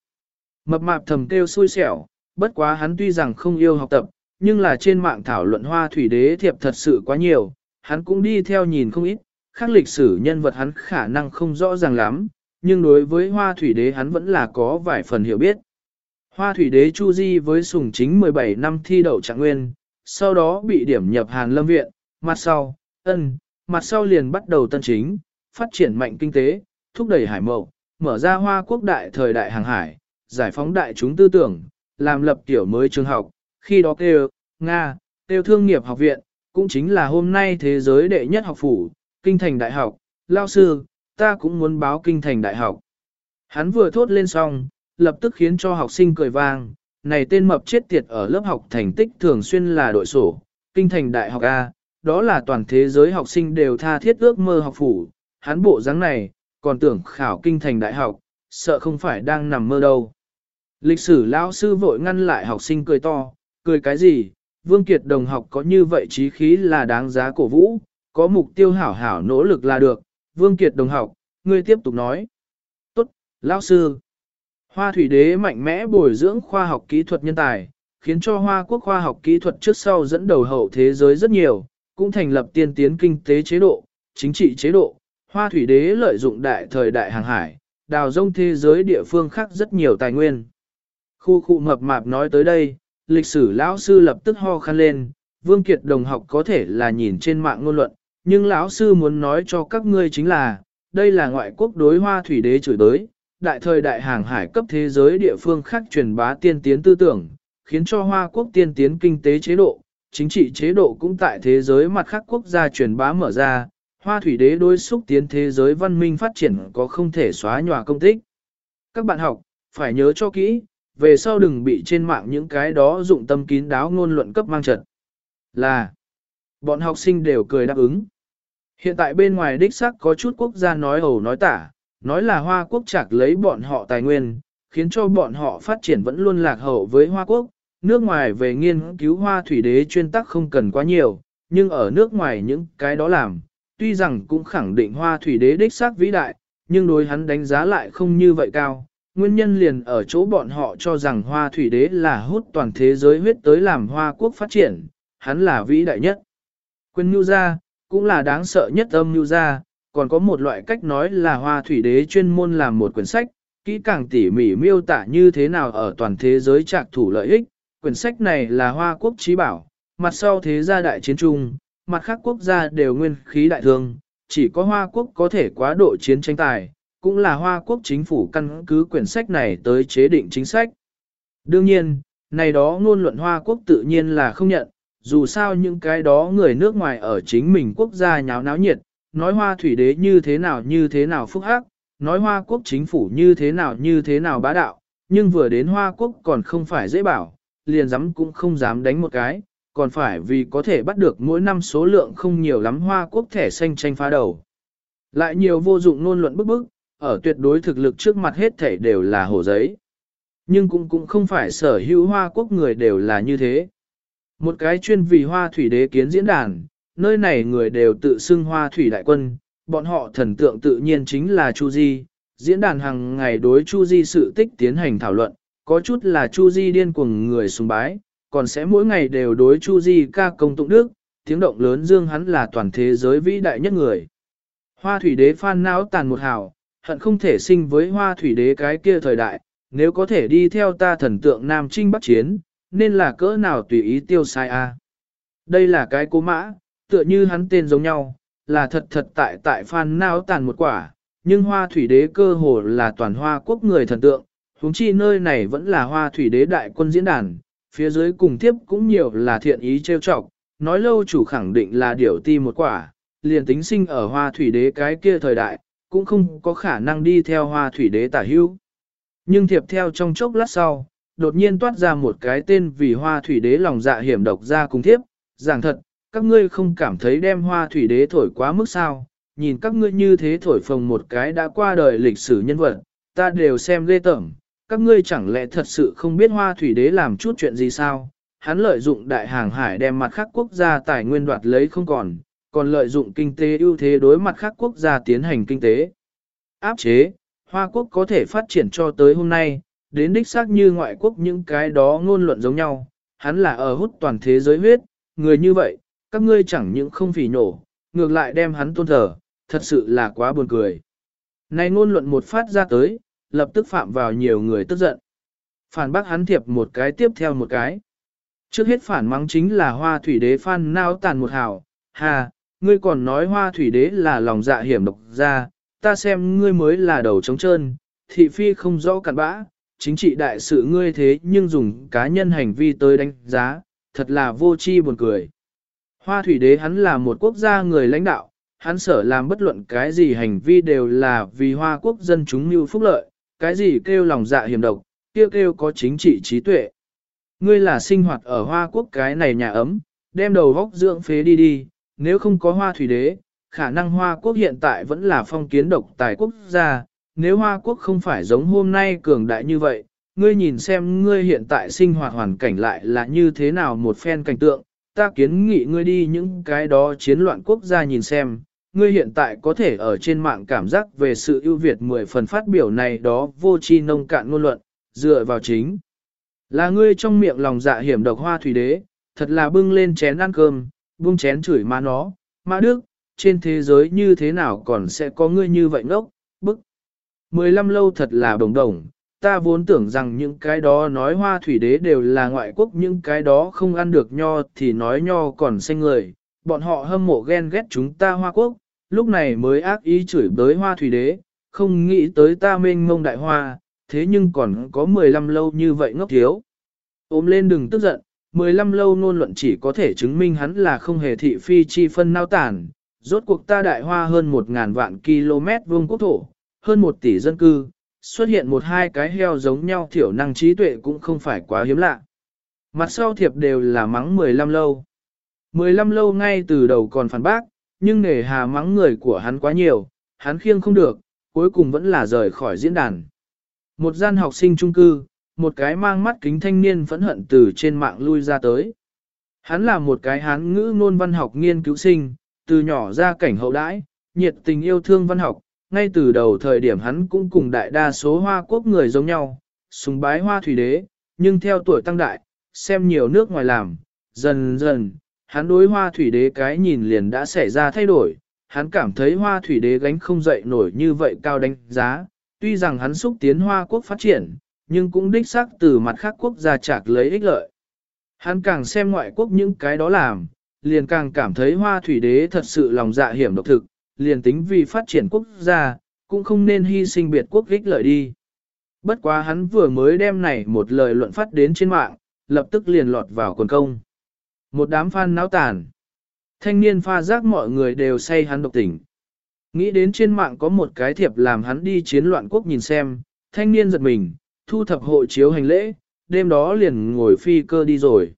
Mập mạp thầm kêu xui xẻo, bất quá hắn tuy rằng không yêu học tập, nhưng là trên mạng thảo luận hoa thủy đế thiệp thật sự quá nhiều, hắn cũng đi theo nhìn không ít, khác lịch sử nhân vật hắn khả năng không rõ ràng lắm, nhưng đối với hoa thủy đế hắn vẫn là có vài phần hiểu biết. Hoa thủy đế Chu Di với sùng chính 17 năm thi đậu trạng nguyên, sau đó bị điểm nhập Hàn Lâm Viện, mặt sau, ân, mặt sau liền bắt đầu tân chính, phát triển mạnh kinh tế, thúc đẩy hải mậu, mở ra hoa quốc đại thời đại hàng hải, giải phóng đại chúng tư tưởng, làm lập tiểu mới trường học, khi đó kêu, Nga, kêu thương nghiệp học viện, cũng chính là hôm nay thế giới đệ nhất học phủ, kinh thành đại học, lao sư, ta cũng muốn báo kinh thành đại học. Hắn vừa thốt lên xong, lập tức khiến cho học sinh cười vang, này tên mập chết tiệt ở lớp học thành tích thường xuyên là đội sổ, kinh thành đại học A, đó là toàn thế giới học sinh đều tha thiết ước mơ học phủ, hắn bộ dáng này, còn tưởng khảo kinh thành đại học, sợ không phải đang nằm mơ đâu. Lịch sử lão sư vội ngăn lại học sinh cười to, cười cái gì, Vương Kiệt đồng học có như vậy trí khí là đáng giá cổ vũ, có mục tiêu hảo hảo nỗ lực là được, Vương Kiệt đồng học, ngươi tiếp tục nói. Tốt, lão sư. Hoa thủy đế mạnh mẽ bồi dưỡng khoa học kỹ thuật nhân tài, khiến cho Hoa quốc khoa học kỹ thuật trước sau dẫn đầu hậu thế giới rất nhiều, cũng thành lập tiên tiến kinh tế chế độ, chính trị chế độ, hoa thủy đế lợi dụng đại thời đại hàng hải, đào rông thế giới địa phương khác rất nhiều tài nguyên. Khu khu mập mạp nói tới đây, lịch sử lão sư lập tức ho khăn lên, Vương Kiệt đồng học có thể là nhìn trên mạng ngôn luận, nhưng lão sư muốn nói cho các ngươi chính là, đây là ngoại quốc đối hoa thủy đế chửi tới, đại thời đại hàng hải cấp thế giới địa phương khác truyền bá tiên tiến tư tưởng, khiến cho hoa quốc tiên tiến kinh tế chế độ, chính trị chế độ cũng tại thế giới mặt khác quốc gia truyền bá mở ra, hoa thủy đế đối xúc tiến thế giới văn minh phát triển có không thể xóa nhòa công tích. Các bạn học, phải nhớ cho kỹ, về sau đừng bị trên mạng những cái đó dụng tâm kín đáo ngôn luận cấp mang trật. Là, bọn học sinh đều cười đáp ứng. Hiện tại bên ngoài đích sắc có chút quốc gia nói ẩu nói tả, nói là Hoa Quốc chạc lấy bọn họ tài nguyên, khiến cho bọn họ phát triển vẫn luôn lạc hậu với Hoa Quốc. Nước ngoài về nghiên cứu hoa thủy đế chuyên tắc không cần quá nhiều, nhưng ở nước ngoài những cái đó làm, tuy rằng cũng khẳng định hoa thủy đế đích xác vĩ đại, nhưng đối hắn đánh giá lại không như vậy cao. Nguyên nhân liền ở chỗ bọn họ cho rằng hoa thủy đế là hút toàn thế giới huyết tới làm hoa quốc phát triển, hắn là vĩ đại nhất. Quân nhu gia, cũng là đáng sợ nhất âm như ra còn có một loại cách nói là hoa thủy đế chuyên môn làm một quyển sách, kỹ càng tỉ mỉ miêu tả như thế nào ở toàn thế giới trạc thủ lợi ích. Quyển sách này là hoa quốc trí bảo, mặt sau thế gia đại chiến trung, mặt khác quốc gia đều nguyên khí đại thương, chỉ có hoa quốc có thể quá độ chiến tranh tài, cũng là hoa quốc chính phủ căn cứ quyển sách này tới chế định chính sách. Đương nhiên, này đó ngôn luận hoa quốc tự nhiên là không nhận, dù sao những cái đó người nước ngoài ở chính mình quốc gia nháo náo nhiệt, nói hoa thủy đế như thế nào như thế nào phúc hắc, nói hoa quốc chính phủ như thế nào như thế nào bá đạo, nhưng vừa đến hoa quốc còn không phải dễ bảo, liền dám cũng không dám đánh một cái, còn phải vì có thể bắt được mỗi năm số lượng không nhiều lắm hoa quốc thẻ xanh tranh phá đầu. Lại nhiều vô dụng nôn luận bức bức, ở tuyệt đối thực lực trước mặt hết thể đều là hồ giấy. Nhưng cũng cũng không phải sở hữu hoa quốc người đều là như thế. Một cái chuyên vì hoa thủy đế kiến diễn đàn, nơi này người đều tự xưng hoa thủy đại quân, bọn họ thần tượng tự nhiên chính là Chu Di. Diễn đàn hàng ngày đối Chu Di sự tích tiến hành thảo luận, có chút là Chu Di điên cuồng người sùng bái, còn sẽ mỗi ngày đều đối Chu Di ca công tụng đức, tiếng động lớn dương hắn là toàn thế giới vĩ đại nhất người. Hoa thủy đế phan não tàn một hào, hận không thể sinh với hoa thủy đế cái kia thời đại, nếu có thể đi theo ta thần tượng Nam Trinh Bắc Chiến, nên là cỡ nào tùy ý tiêu sai a. Đây là cái cố mã, tựa như hắn tên giống nhau, là thật thật tại tại phan nao tàn một quả, nhưng hoa thủy đế cơ hồ là toàn hoa quốc người thần tượng, huống chi nơi này vẫn là hoa thủy đế đại quân diễn đàn, phía dưới cùng tiếp cũng nhiều là thiện ý trêu chọc, nói lâu chủ khẳng định là điểu ti một quả, liền tính sinh ở hoa thủy đế cái kia thời đại, cũng không có khả năng đi theo hoa thủy đế tả hưu. Nhưng thiệp theo trong chốc lát sau, đột nhiên toát ra một cái tên vì hoa thủy đế lòng dạ hiểm độc ra cùng thiếp, giảng thật, các ngươi không cảm thấy đem hoa thủy đế thổi quá mức sao, nhìn các ngươi như thế thổi phồng một cái đã qua đời lịch sử nhân vật, ta đều xem ghê tởm, các ngươi chẳng lẽ thật sự không biết hoa thủy đế làm chút chuyện gì sao? Hắn lợi dụng đại hàng hải đem mặt khác quốc gia tài nguyên đoạt lấy không còn, còn lợi dụng kinh tế ưu thế đối mặt khác quốc gia tiến hành kinh tế. Áp chế, Hoa quốc có thể phát triển cho tới hôm nay, đến đích xác như ngoại quốc những cái đó ngôn luận giống nhau, hắn là ở hút toàn thế giới huyết, người như vậy, các ngươi chẳng những không phỉ nổ, ngược lại đem hắn tôn thờ, thật sự là quá buồn cười. Này ngôn luận một phát ra tới, lập tức phạm vào nhiều người tức giận. Phản bác hắn thiệp một cái tiếp theo một cái. Trước hết phản mắng chính là hoa thủy đế phan nao tàn một hào, hà, ngươi còn nói hoa thủy đế là lòng dạ hiểm độc ra, ta xem ngươi mới là đầu trống trơn, thị phi không rõ cặn bã, chính trị đại sự ngươi thế nhưng dùng cá nhân hành vi tới đánh giá, thật là vô tri buồn cười. Hoa thủy đế hắn là một quốc gia người lãnh đạo, hắn sở làm bất luận cái gì hành vi đều là vì hoa quốc dân chúng như phúc lợi, cái gì kêu lòng dạ hiểm độc, kêu kêu có chính trị trí tuệ. Ngươi là sinh hoạt ở hoa quốc cái này nhà ấm, đem đầu góc dưỡng phế đi đi, nếu không có hoa thủy đế, khả năng hoa quốc hiện tại vẫn là phong kiến độc tài quốc gia, nếu hoa quốc không phải giống hôm nay cường đại như vậy, ngươi nhìn xem ngươi hiện tại sinh hoạt hoàn cảnh lại là như thế nào một phen cảnh tượng, ta kiến nghị ngươi đi những cái đó chiến loạn quốc gia nhìn xem, ngươi hiện tại có thể ở trên mạng cảm giác về sự ưu việt mười phần phát biểu này đó vô tri nông cạn ngôn luận, dựa vào chính. Là ngươi trong miệng lòng dạ hiểm độc hoa thủy đế, thật là bưng lên chén ăn cơm, buông chén chửi má nó, má đức, trên thế giới như thế nào còn sẽ có ngươi như vậy ngốc. Mười lăm lâu thật là đồng đồng, ta vốn tưởng rằng những cái đó nói hoa thủy đế đều là ngoại quốc những cái đó không ăn được nho thì nói nho còn xanh người, bọn họ hâm mộ ghen ghét chúng ta hoa quốc, lúc này mới ác ý chửi bới hoa thủy đế, không nghĩ tới ta mênh mông đại hoa, thế nhưng còn có 15 lâu như vậy ngốc thiếu. Ôm lên đừng tức giận, 15 lâu ngôn luận chỉ có thể chứng minh hắn là không hề thị phi chi phân nao tản, rốt cuộc ta đại hoa hơn 1.000 vạn km vuông quốc thổ, hơn 1 tỷ dân cư, xuất hiện một hai cái heo giống nhau thiểu năng trí tuệ cũng không phải quá hiếm lạ. Mặt sau thiệp đều là mắng 15 lâu. 15 lâu ngay từ đầu còn phản bác, nhưng nể hà mắng người của hắn quá nhiều, hắn khiêng không được, cuối cùng vẫn là rời khỏi diễn đàn. Một gian học sinh trung cư, một cái mang mắt kính thanh niên phẫn hận từ trên mạng lui ra tới. Hắn là một cái hán ngữ ngôn văn học nghiên cứu sinh, từ nhỏ ra cảnh hậu đãi, nhiệt tình yêu thương văn học, ngay từ đầu thời điểm hắn cũng cùng đại đa số hoa quốc người giống nhau, sùng bái hoa thủy đế, nhưng theo tuổi tăng đại, xem nhiều nước ngoài làm, dần dần, hắn đối hoa thủy đế cái nhìn liền đã xảy ra thay đổi, hắn cảm thấy hoa thủy đế gánh không dậy nổi như vậy cao đánh giá, tuy rằng hắn xúc tiến hoa quốc phát triển, nhưng cũng đích xác từ mặt khác quốc gia chạc lấy ích lợi. Hắn càng xem ngoại quốc những cái đó làm, liền càng cảm thấy hoa thủy đế thật sự lòng dạ hiểm độc thực, liền tính vì phát triển quốc gia, cũng không nên hy sinh biệt quốc ích lợi đi. Bất quá hắn vừa mới đem này một lời luận phát đến trên mạng, lập tức liền lọt vào quần công. Một đám fan náo tàn. Thanh niên pha giác mọi người đều say hắn độc tỉnh. Nghĩ đến trên mạng có một cái thiệp làm hắn đi chiến loạn quốc nhìn xem, thanh niên giật mình, thu thập hộ chiếu hành lễ, đêm đó liền ngồi phi cơ đi rồi.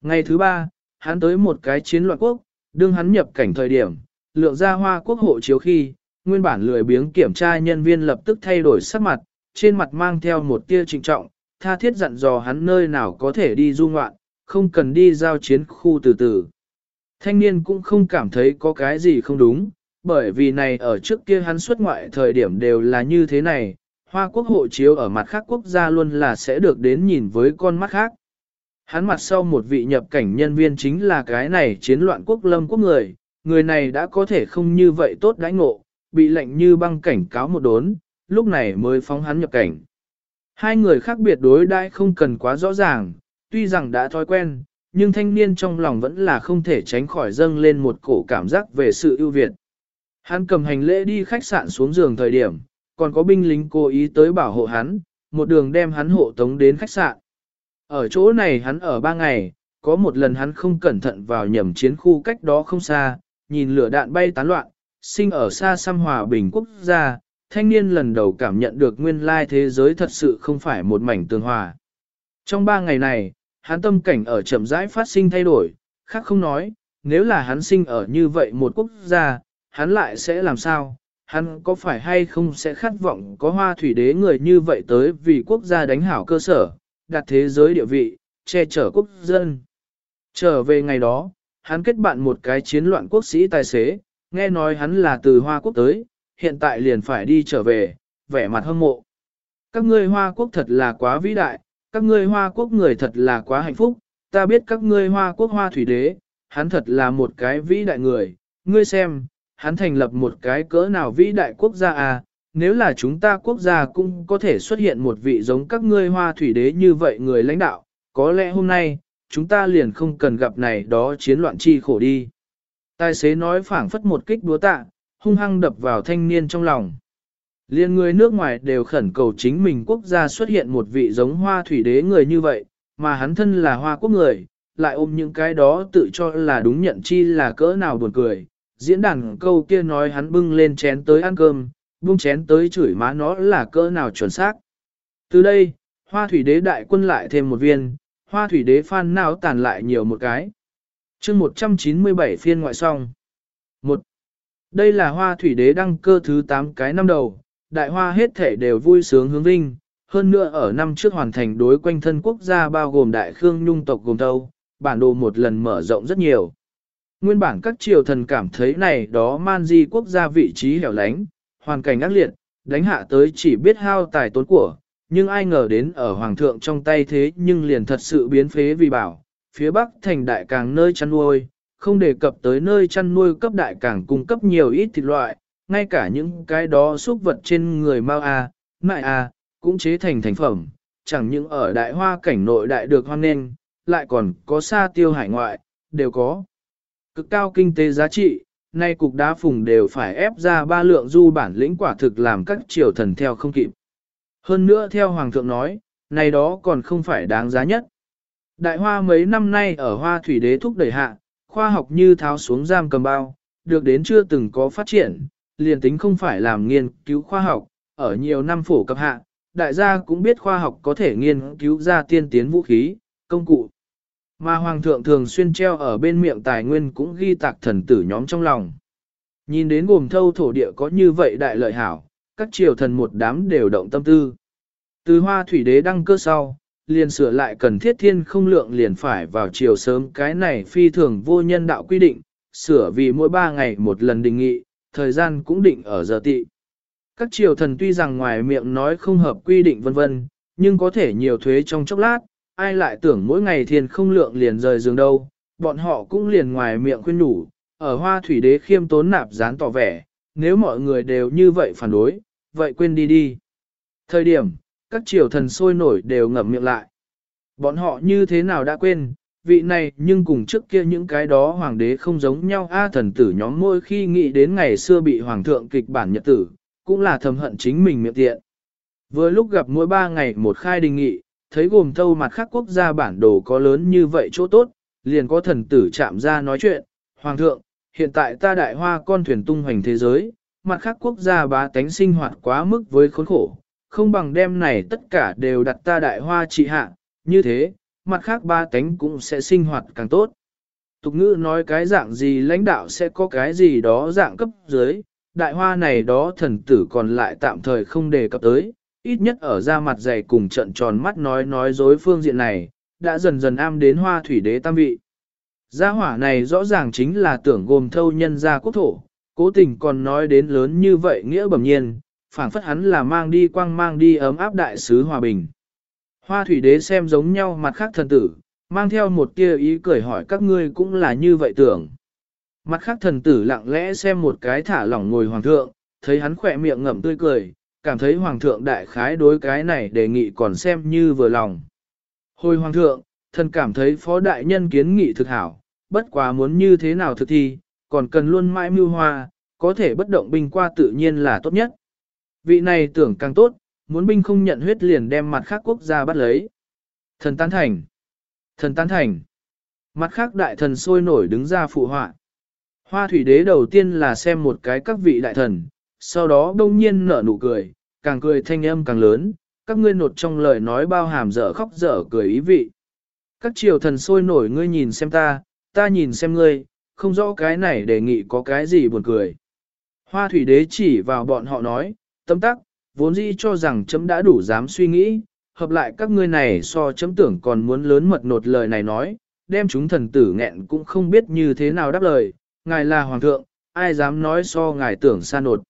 Ngày thứ ba, hắn tới một cái chiến loạn quốc, đương hắn nhập cảnh thời điểm, lượng ra hoa quốc hộ chiếu khi, nguyên bản lười biếng kiểm tra nhân viên lập tức thay đổi sắc mặt, trên mặt mang theo một tia trịnh trọng, tha thiết dặn dò hắn nơi nào có thể đi du ngoạn, không cần đi giao chiến khu từ từ. Thanh niên cũng không cảm thấy có cái gì không đúng, bởi vì này ở trước kia hắn xuất ngoại thời điểm đều là như thế này, hoa quốc hộ chiếu ở mặt khác quốc gia luôn là sẽ được đến nhìn với con mắt khác. Hắn mặt sau một vị nhập cảnh nhân viên chính là cái này chiến loạn quốc lâm quốc người, người này đã có thể không như vậy tốt đãi ngộ, bị lệnh như băng cảnh cáo một đốn, lúc này mới phóng hắn nhập cảnh. Hai người khác biệt đối đãi không cần quá rõ ràng, tuy rằng đã thói quen, nhưng thanh niên trong lòng vẫn là không thể tránh khỏi dâng lên một cổ cảm giác về sự ưu việt. Hắn cầm hành lễ đi khách sạn xuống giường thời điểm, còn có binh lính cố ý tới bảo hộ hắn, một đường đem hắn hộ tống đến khách sạn. Ở chỗ này hắn ở ba ngày, có một lần hắn không cẩn thận vào nhầm chiến khu cách đó không xa, nhìn lửa đạn bay tán loạn, sinh ở xa xăm hòa bình quốc gia, thanh niên lần đầu cảm nhận được nguyên lai thế giới thật sự không phải một mảnh tường hòa. Trong ba ngày này, hắn tâm cảnh ở chậm rãi phát sinh thay đổi, khác không nói, nếu là hắn sinh ở như vậy một quốc gia, hắn lại sẽ làm sao? Hắn có phải hay không sẽ khát vọng có hoa thủy đế người như vậy tới vì quốc gia đánh hảo cơ sở, đặt thế giới địa vị, che chở quốc dân. Trở về ngày đó, hắn kết bạn một cái chiến loạn quốc sĩ tài xế, nghe nói hắn là từ Hoa Quốc tới, hiện tại liền phải đi trở về, vẻ mặt hâm mộ. Các ngươi Hoa Quốc thật là quá vĩ đại, các ngươi Hoa Quốc người thật là quá hạnh phúc, ta biết các ngươi Hoa Quốc Hoa Thủy Đế, hắn thật là một cái vĩ đại người, ngươi xem, hắn thành lập một cái cỡ nào vĩ đại quốc gia à, nếu là chúng ta quốc gia cũng có thể xuất hiện một vị giống các ngươi Hoa Thủy Đế như vậy người lãnh đạo, có lẽ hôm nay, chúng ta liền không cần gặp này đó chiến loạn chi khổ đi. Tài xế nói phảng phất một kích đúa tạ, hung hăng đập vào thanh niên trong lòng. Liên người nước ngoài đều khẩn cầu chính mình quốc gia xuất hiện một vị giống hoa thủy đế người như vậy, mà hắn thân là hoa quốc người, lại ôm những cái đó tự cho là đúng nhận chi là cỡ nào buồn cười. Diễn đàn câu kia nói hắn bưng lên chén tới ăn cơm, bưng chén tới chửi má nó là cỡ nào chuẩn xác. Từ đây, hoa thủy đế đại quân lại thêm một viên, hoa thủy đế phan nào tàn lại nhiều một cái. chương 197 phiên ngoại song. một Đây là hoa thủy đế đăng cơ thứ 8 cái năm đầu, đại hoa hết thể đều vui sướng hướng vinh, hơn nữa ở năm trước hoàn thành đối quanh thân quốc gia bao gồm đại khương nhung tộc gồm tâu, bản đồ một lần mở rộng rất nhiều. Nguyên bản các triều thần cảm thấy này đó man di quốc gia vị trí hẻo lánh, hoàn cảnh ác liệt, đánh hạ tới chỉ biết hao tài tốn của, nhưng ai ngờ đến ở hoàng thượng trong tay thế nhưng liền thật sự biến phế vì bảo, phía bắc thành đại càng nơi chăn nuôi, không đề cập tới nơi chăn nuôi cấp đại càng cung cấp nhiều ít thịt loại, ngay cả những cái đó xúc vật trên người mau a, mại a, cũng chế thành thành phẩm, chẳng những ở đại hoa cảnh nội đại được hoan nghênh, lại còn có xa tiêu hải ngoại, đều có. Cực cao kinh tế giá trị, nay cục đá phùng đều phải ép ra ba lượng du bản lĩnh quả thực làm các triều thần theo không kịp. Hơn nữa theo Hoàng thượng nói, này đó còn không phải đáng giá nhất. Đại hoa mấy năm nay ở hoa thủy đế thúc đẩy hạ, khoa học như tháo xuống giam cầm bao, được đến chưa từng có phát triển, liền tính không phải làm nghiên cứu khoa học, ở nhiều năm phổ cập hạ, đại gia cũng biết khoa học có thể nghiên cứu ra tiên tiến vũ khí, công cụ. Mà Hoàng thượng thường xuyên treo ở bên miệng tài nguyên cũng ghi tạc thần tử nhóm trong lòng. Nhìn đến gồm thâu thổ địa có như vậy đại lợi hảo, các triều thần một đám đều động tâm tư. Từ hoa thủy đế đăng cơ sau, liền sửa lại cần thiết thiên không lượng liền phải vào chiều sớm cái này phi thường vô nhân đạo quy định, sửa vì mỗi ba ngày một lần định nghị, thời gian cũng định ở giờ tị. Các triều thần tuy rằng ngoài miệng nói không hợp quy định vân vân, nhưng có thể nhiều thuế trong chốc lát, ai lại tưởng mỗi ngày thiên không lượng liền rời giường đâu, bọn họ cũng liền ngoài miệng khuyên nhủ, ở hoa thủy đế khiêm tốn nạp dán tỏ vẻ, nếu mọi người đều như vậy phản đối, vậy quên đi đi. Thời điểm, các triều thần sôi nổi đều ngậm miệng lại. Bọn họ như thế nào đã quên, vị này nhưng cùng trước kia những cái đó hoàng đế không giống nhau a thần tử nhóm môi khi nghĩ đến ngày xưa bị hoàng thượng kịch bản nhật tử, cũng là thầm hận chính mình miệng tiện. Vừa lúc gặp mỗi ba ngày một khai đình nghị, thấy gồm thâu mặt khác quốc gia bản đồ có lớn như vậy chỗ tốt, liền có thần tử chạm ra nói chuyện, Hoàng thượng, hiện tại ta đại hoa con thuyền tung hoành thế giới, mặt khác quốc gia bá tánh sinh hoạt quá mức với khốn khổ, không bằng đem này tất cả đều đặt ta đại hoa trị hạ, như thế, mặt khác ba tánh cũng sẽ sinh hoạt càng tốt. Tục ngữ nói cái dạng gì lãnh đạo sẽ có cái gì đó dạng cấp dưới, đại hoa này đó thần tử còn lại tạm thời không đề cập tới, ít nhất ở ra mặt dày cùng trận tròn mắt nói nói dối phương diện này, đã dần dần am đến hoa thủy đế tam vị. Gia hỏa này rõ ràng chính là tưởng gồm thâu nhân gia quốc thổ, cố tình còn nói đến lớn như vậy nghĩa bẩm nhiên, phảng phất hắn là mang đi quang mang đi ấm áp đại sứ hòa bình. Hoa thủy đế xem giống nhau mặt khác thần tử, mang theo một tia ý cười hỏi các ngươi cũng là như vậy tưởng. Mặt khác thần tử lặng lẽ xem một cái thả lỏng ngồi hoàng thượng, thấy hắn khỏe miệng ngậm tươi cười, cảm thấy hoàng thượng đại khái đối cái này đề nghị còn xem như vừa lòng. Hồi hoàng thượng, thần cảm thấy phó đại nhân kiến nghị thực hảo, bất quá muốn như thế nào thực thi, còn cần luôn mãi mưu hoa, có thể bất động binh qua tự nhiên là tốt nhất. Vị này tưởng càng tốt, muốn binh không nhận huyết liền đem mặt khác quốc gia bắt lấy. Thần tán thành. Thần tán thành. Mặt khác đại thần sôi nổi đứng ra phụ họa. Hoa thủy đế đầu tiên là xem một cái các vị đại thần, sau đó đông nhiên nở nụ cười, càng cười thanh âm càng lớn, các ngươi nột trong lời nói bao hàm dở khóc dở cười ý vị. Các triều thần sôi nổi ngươi nhìn xem ta, ta nhìn xem ngươi, không rõ cái này đề nghị có cái gì buồn cười. Hoa thủy đế chỉ vào bọn họ nói, tâm tắc, vốn dĩ cho rằng chấm đã đủ dám suy nghĩ, hợp lại các ngươi này so chấm tưởng còn muốn lớn mật nột lời này nói, đem chúng thần tử nghẹn cũng không biết như thế nào đáp lời, ngài là hoàng thượng, ai dám nói so ngài tưởng xa nột.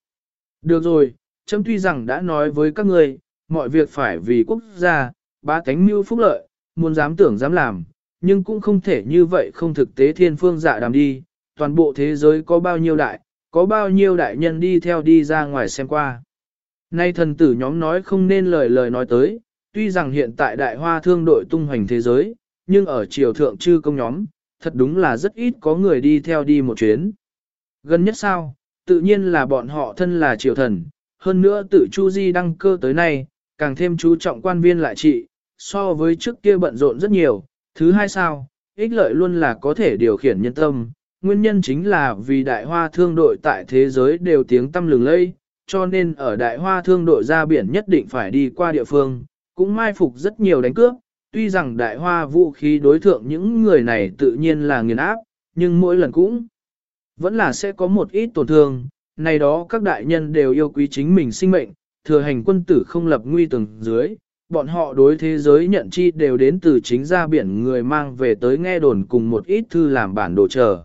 Được rồi, chấm tuy rằng đã nói với các ngươi, mọi việc phải vì quốc gia, ba cánh mưu phúc lợi, muốn dám tưởng dám làm, nhưng cũng không thể như vậy không thực tế thiên phương dạ đàm đi, toàn bộ thế giới có bao nhiêu đại, có bao nhiêu đại nhân đi theo đi ra ngoài xem qua. Nay thần tử nhóm nói không nên lời lời nói tới, tuy rằng hiện tại đại hoa thương đội tung hoành thế giới, nhưng ở triều thượng chư công nhóm, thật đúng là rất ít có người đi theo đi một chuyến. Gần nhất sao, tự nhiên là bọn họ thân là triều thần, hơn nữa tự Chu Di đăng cơ tới nay, càng thêm chú trọng quan viên lại trị, so với trước kia bận rộn rất nhiều. Thứ hai sao, ích lợi luôn là có thể điều khiển nhân tâm, nguyên nhân chính là vì đại hoa thương đội tại thế giới đều tiếng tâm lừng lây, cho nên ở đại hoa thương đội ra biển nhất định phải đi qua địa phương, cũng mai phục rất nhiều đánh cướp, tuy rằng đại hoa vũ khí đối thượng những người này tự nhiên là nghiền áp, nhưng mỗi lần cũng vẫn là sẽ có một ít tổn thương, này đó các đại nhân đều yêu quý chính mình sinh mệnh, thừa hành quân tử không lập nguy từng dưới, bọn họ đối thế giới nhận chi đều đến từ chính ra biển người mang về tới nghe đồn cùng một ít thư làm bản đồ chờ.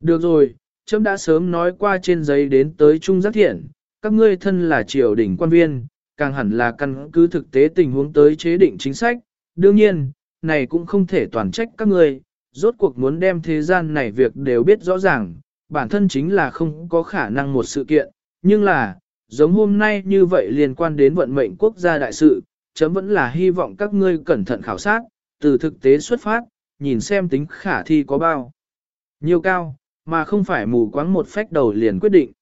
Được rồi, chấm đã sớm nói qua trên giấy đến tới Trung Giác Thiện, các ngươi thân là triều đình quan viên, càng hẳn là căn cứ thực tế tình huống tới chế định chính sách, đương nhiên, này cũng không thể toàn trách các ngươi, rốt cuộc muốn đem thế gian này việc đều biết rõ ràng, bản thân chính là không có khả năng một sự kiện, nhưng là, giống hôm nay như vậy liên quan đến vận mệnh quốc gia đại sự, chấm vẫn là hy vọng các ngươi cẩn thận khảo sát, từ thực tế xuất phát, nhìn xem tính khả thi có bao nhiêu cao, mà không phải mù quáng một phách đầu liền quyết định.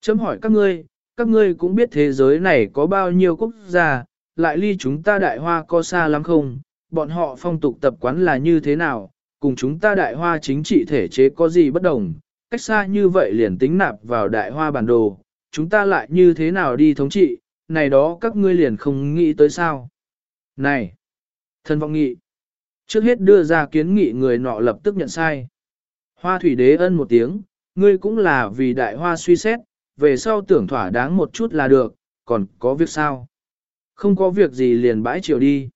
Chấm hỏi các ngươi, các ngươi cũng biết thế giới này có bao nhiêu quốc gia, lại ly chúng ta đại hoa có xa lắm không, bọn họ phong tục tập quán là như thế nào, cùng chúng ta đại hoa chính trị thể chế có gì bất đồng, cách xa như vậy liền tính nạp vào đại hoa bản đồ, chúng ta lại như thế nào đi thống trị, này đó các ngươi liền không nghĩ tới sao. Này, thân vọng nghị, trước hết đưa ra kiến nghị người nọ lập tức nhận sai. Hoa thủy đế ân một tiếng, ngươi cũng là vì đại hoa suy xét, về sau tưởng thỏa đáng một chút là được, còn có việc sao? Không có việc gì liền bãi chiều đi.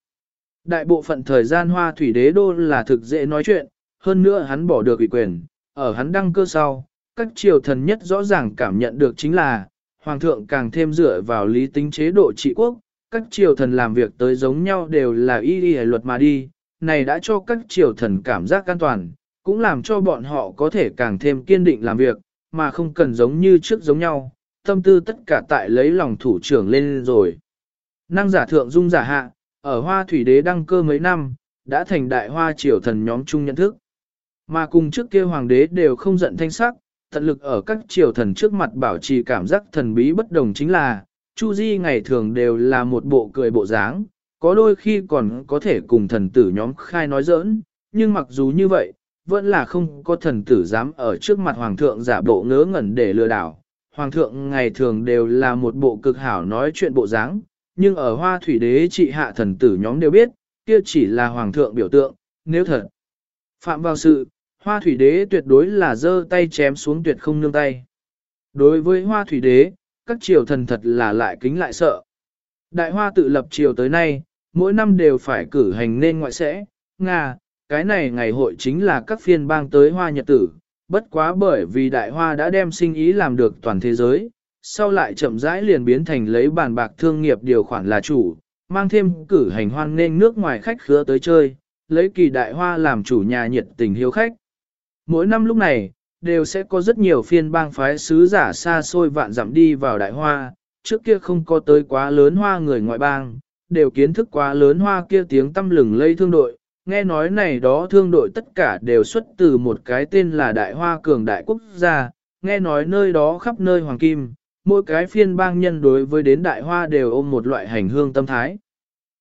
Đại bộ phận thời gian hoa thủy đế đô là thực dễ nói chuyện, hơn nữa hắn bỏ được ủy quyền, ở hắn đăng cơ sau, các triều thần nhất rõ ràng cảm nhận được chính là, hoàng thượng càng thêm dựa vào lý tính chế độ trị quốc, các triều thần làm việc tới giống nhau đều là y y luật mà đi, này đã cho các triều thần cảm giác an toàn, cũng làm cho bọn họ có thể càng thêm kiên định làm việc, mà không cần giống như trước giống nhau, tâm tư tất cả tại lấy lòng thủ trưởng lên rồi. Năng giả thượng dung giả hạ, ở hoa thủy đế đăng cơ mấy năm, đã thành đại hoa triều thần nhóm chung nhận thức. Mà cùng trước kia hoàng đế đều không giận thanh sắc, tận lực ở các triều thần trước mặt bảo trì cảm giác thần bí bất đồng chính là, Chu Di ngày thường đều là một bộ cười bộ dáng, có đôi khi còn có thể cùng thần tử nhóm khai nói giỡn, nhưng mặc dù như vậy, vẫn là không có thần tử dám ở trước mặt hoàng thượng giả bộ ngớ ngẩn để lừa đảo. Hoàng thượng ngày thường đều là một bộ cực hảo nói chuyện bộ dáng, nhưng ở hoa thủy đế trị hạ thần tử nhóm đều biết, kia chỉ là hoàng thượng biểu tượng, nếu thật. Phạm vào sự, hoa thủy đế tuyệt đối là giơ tay chém xuống tuyệt không nương tay. Đối với hoa thủy đế, các triều thần thật là lại kính lại sợ. Đại hoa tự lập triều tới nay, mỗi năm đều phải cử hành nên ngoại sẽ, Nga, cái này ngày hội chính là các phiên bang tới hoa nhật tử, bất quá bởi vì đại hoa đã đem sinh ý làm được toàn thế giới, sau lại chậm rãi liền biến thành lấy bàn bạc thương nghiệp điều khoản là chủ, mang thêm cử hành hoan nên nước ngoài khách khứa tới chơi, lấy kỳ đại hoa làm chủ nhà nhiệt tình hiếu khách. Mỗi năm lúc này, đều sẽ có rất nhiều phiên bang phái sứ giả xa xôi vạn dặm đi vào đại hoa, trước kia không có tới quá lớn hoa người ngoại bang, đều kiến thức quá lớn hoa kia tiếng tâm lừng lây thương đội, nghe nói này đó thương đội tất cả đều xuất từ một cái tên là Đại Hoa Cường Đại Quốc gia, nghe nói nơi đó khắp nơi hoàng kim, mỗi cái phiên bang nhân đối với đến Đại Hoa đều ôm một loại hành hương tâm thái.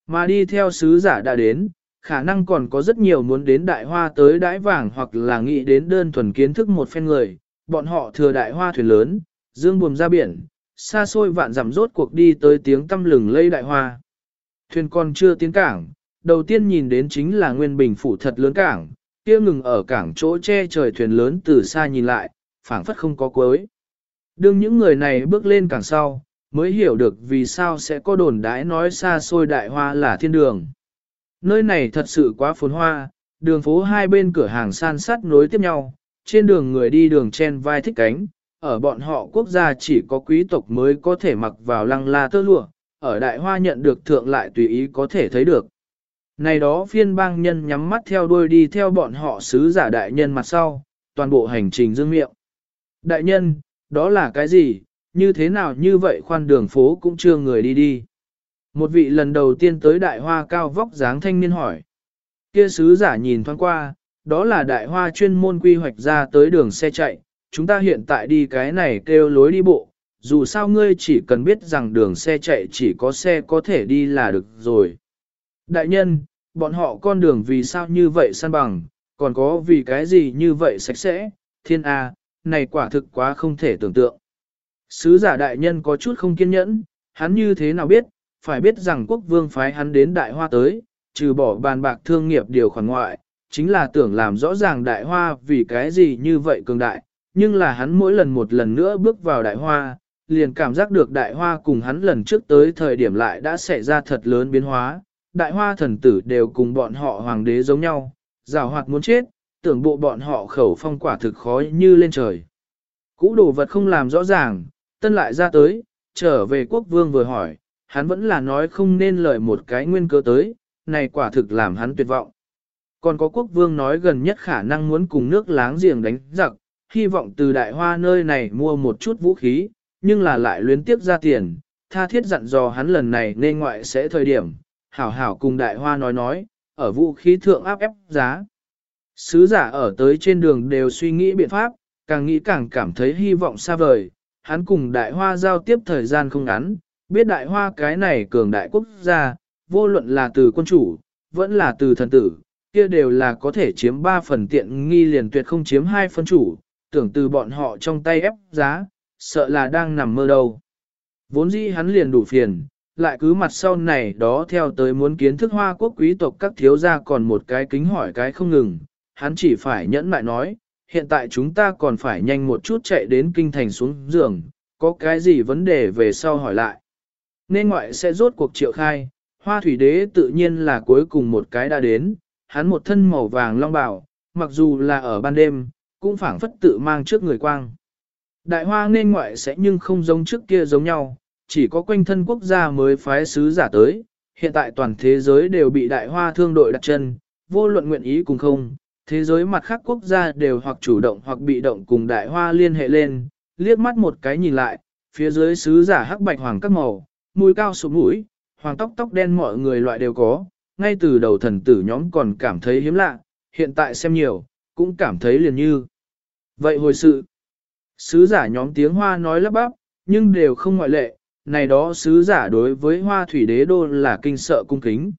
Mà đi theo sứ giả đã đến, khả năng còn có rất nhiều muốn đến Đại Hoa tới đãi vàng hoặc là nghĩ đến đơn thuần kiến thức một phen người, bọn họ thừa Đại Hoa thuyền lớn, dương buồm ra biển, xa xôi vạn dặm rốt cuộc đi tới tiếng tâm lừng lây Đại Hoa. Thuyền còn chưa tiến cảng, đầu tiên nhìn đến chính là nguyên bình phủ thật lớn cảng, kia ngừng ở cảng chỗ che trời thuyền lớn từ xa nhìn lại, phảng phất không có cuối. Đương những người này bước lên cảng sau, mới hiểu được vì sao sẽ có đồn đái nói xa xôi đại hoa là thiên đường. Nơi này thật sự quá phồn hoa, đường phố hai bên cửa hàng san sát nối tiếp nhau, trên đường người đi đường chen vai thích cánh, ở bọn họ quốc gia chỉ có quý tộc mới có thể mặc vào lăng la tơ lụa, ở đại hoa nhận được thượng lại tùy ý có thể thấy được. Này đó phiên bang nhân nhắm mắt theo đuôi đi theo bọn họ sứ giả đại nhân mặt sau, toàn bộ hành trình dương miệng. Đại nhân, đó là cái gì, như thế nào như vậy khoan đường phố cũng chưa người đi đi. Một vị lần đầu tiên tới đại hoa cao vóc dáng thanh niên hỏi. Kia sứ giả nhìn thoáng qua, đó là đại hoa chuyên môn quy hoạch ra tới đường xe chạy, chúng ta hiện tại đi cái này kêu lối đi bộ, dù sao ngươi chỉ cần biết rằng đường xe chạy chỉ có xe có thể đi là được rồi. Đại nhân, bọn họ con đường vì sao như vậy săn bằng, còn có vì cái gì như vậy sạch sẽ, thiên A, này quả thực quá không thể tưởng tượng. Sứ giả đại nhân có chút không kiên nhẫn, hắn như thế nào biết, phải biết rằng quốc vương phái hắn đến đại hoa tới, trừ bỏ bàn bạc thương nghiệp điều khoản ngoại, chính là tưởng làm rõ ràng đại hoa vì cái gì như vậy cường đại, nhưng là hắn mỗi lần một lần nữa bước vào đại hoa, liền cảm giác được đại hoa cùng hắn lần trước tới thời điểm lại đã xảy ra thật lớn biến hóa, đại hoa thần tử đều cùng bọn họ hoàng đế giống nhau, rào hoạt muốn chết, tưởng bộ bọn họ khẩu phong quả thực khó như lên trời. Cũ đồ vật không làm rõ ràng, tân lại ra tới, trở về quốc vương vừa hỏi, hắn vẫn là nói không nên lời một cái nguyên cơ tới, này quả thực làm hắn tuyệt vọng. còn có quốc vương nói gần nhất khả năng muốn cùng nước láng giềng đánh giặc, hy vọng từ đại hoa nơi này mua một chút vũ khí, nhưng là lại luyến tiếp ra tiền, tha thiết dặn dò hắn lần này nên ngoại sẽ thời điểm, hảo hảo cùng đại hoa nói nói, ở vũ khí thượng áp ép giá. Sứ giả ở tới trên đường đều suy nghĩ biện pháp, càng nghĩ càng cảm thấy hy vọng xa vời, hắn cùng đại hoa giao tiếp thời gian không ngắn, biết đại hoa cái này cường đại quốc gia, vô luận là từ quân chủ, vẫn là từ thần tử, kia đều là có thể chiếm 3 phần tiện nghi liền tuyệt không chiếm 2 phân chủ, tưởng từ bọn họ trong tay ép giá, sợ là đang nằm mơ đâu. Vốn dĩ hắn liền đủ phiền, lại cứ mặt sau này đó theo tới muốn kiến thức hoa quốc quý tộc các thiếu gia còn một cái kính hỏi cái không ngừng, hắn chỉ phải nhẫn lại nói, hiện tại chúng ta còn phải nhanh một chút chạy đến kinh thành xuống giường, có cái gì vấn đề về sau hỏi lại. Nên ngoại sẽ rốt cuộc triệu khai, hoa thủy đế tự nhiên là cuối cùng một cái đã đến, hắn một thân màu vàng long bảo, mặc dù là ở ban đêm, cũng phảng phất tự mang trước người quang. Đại hoa nên ngoại sẽ nhưng không giống trước kia giống nhau, chỉ có quanh thân quốc gia mới phái sứ giả tới, hiện tại toàn thế giới đều bị đại hoa thương đội đặt chân, vô luận nguyện ý cùng không, thế giới mặt khác quốc gia đều hoặc chủ động hoặc bị động cùng đại hoa liên hệ lên, liếc mắt một cái nhìn lại, phía dưới sứ giả hắc bạch hoàng các màu, mũi cao sụp mũi, hoàng tóc tóc đen mọi người loại đều có, ngay từ đầu thần tử nhóm còn cảm thấy hiếm lạ, hiện tại xem nhiều, cũng cảm thấy liền như. Vậy hồi sự, sứ giả nhóm tiếng hoa nói lắp bắp, nhưng đều không ngoại lệ, này đó sứ giả đối với hoa thủy đế đô là kinh sợ cung kính.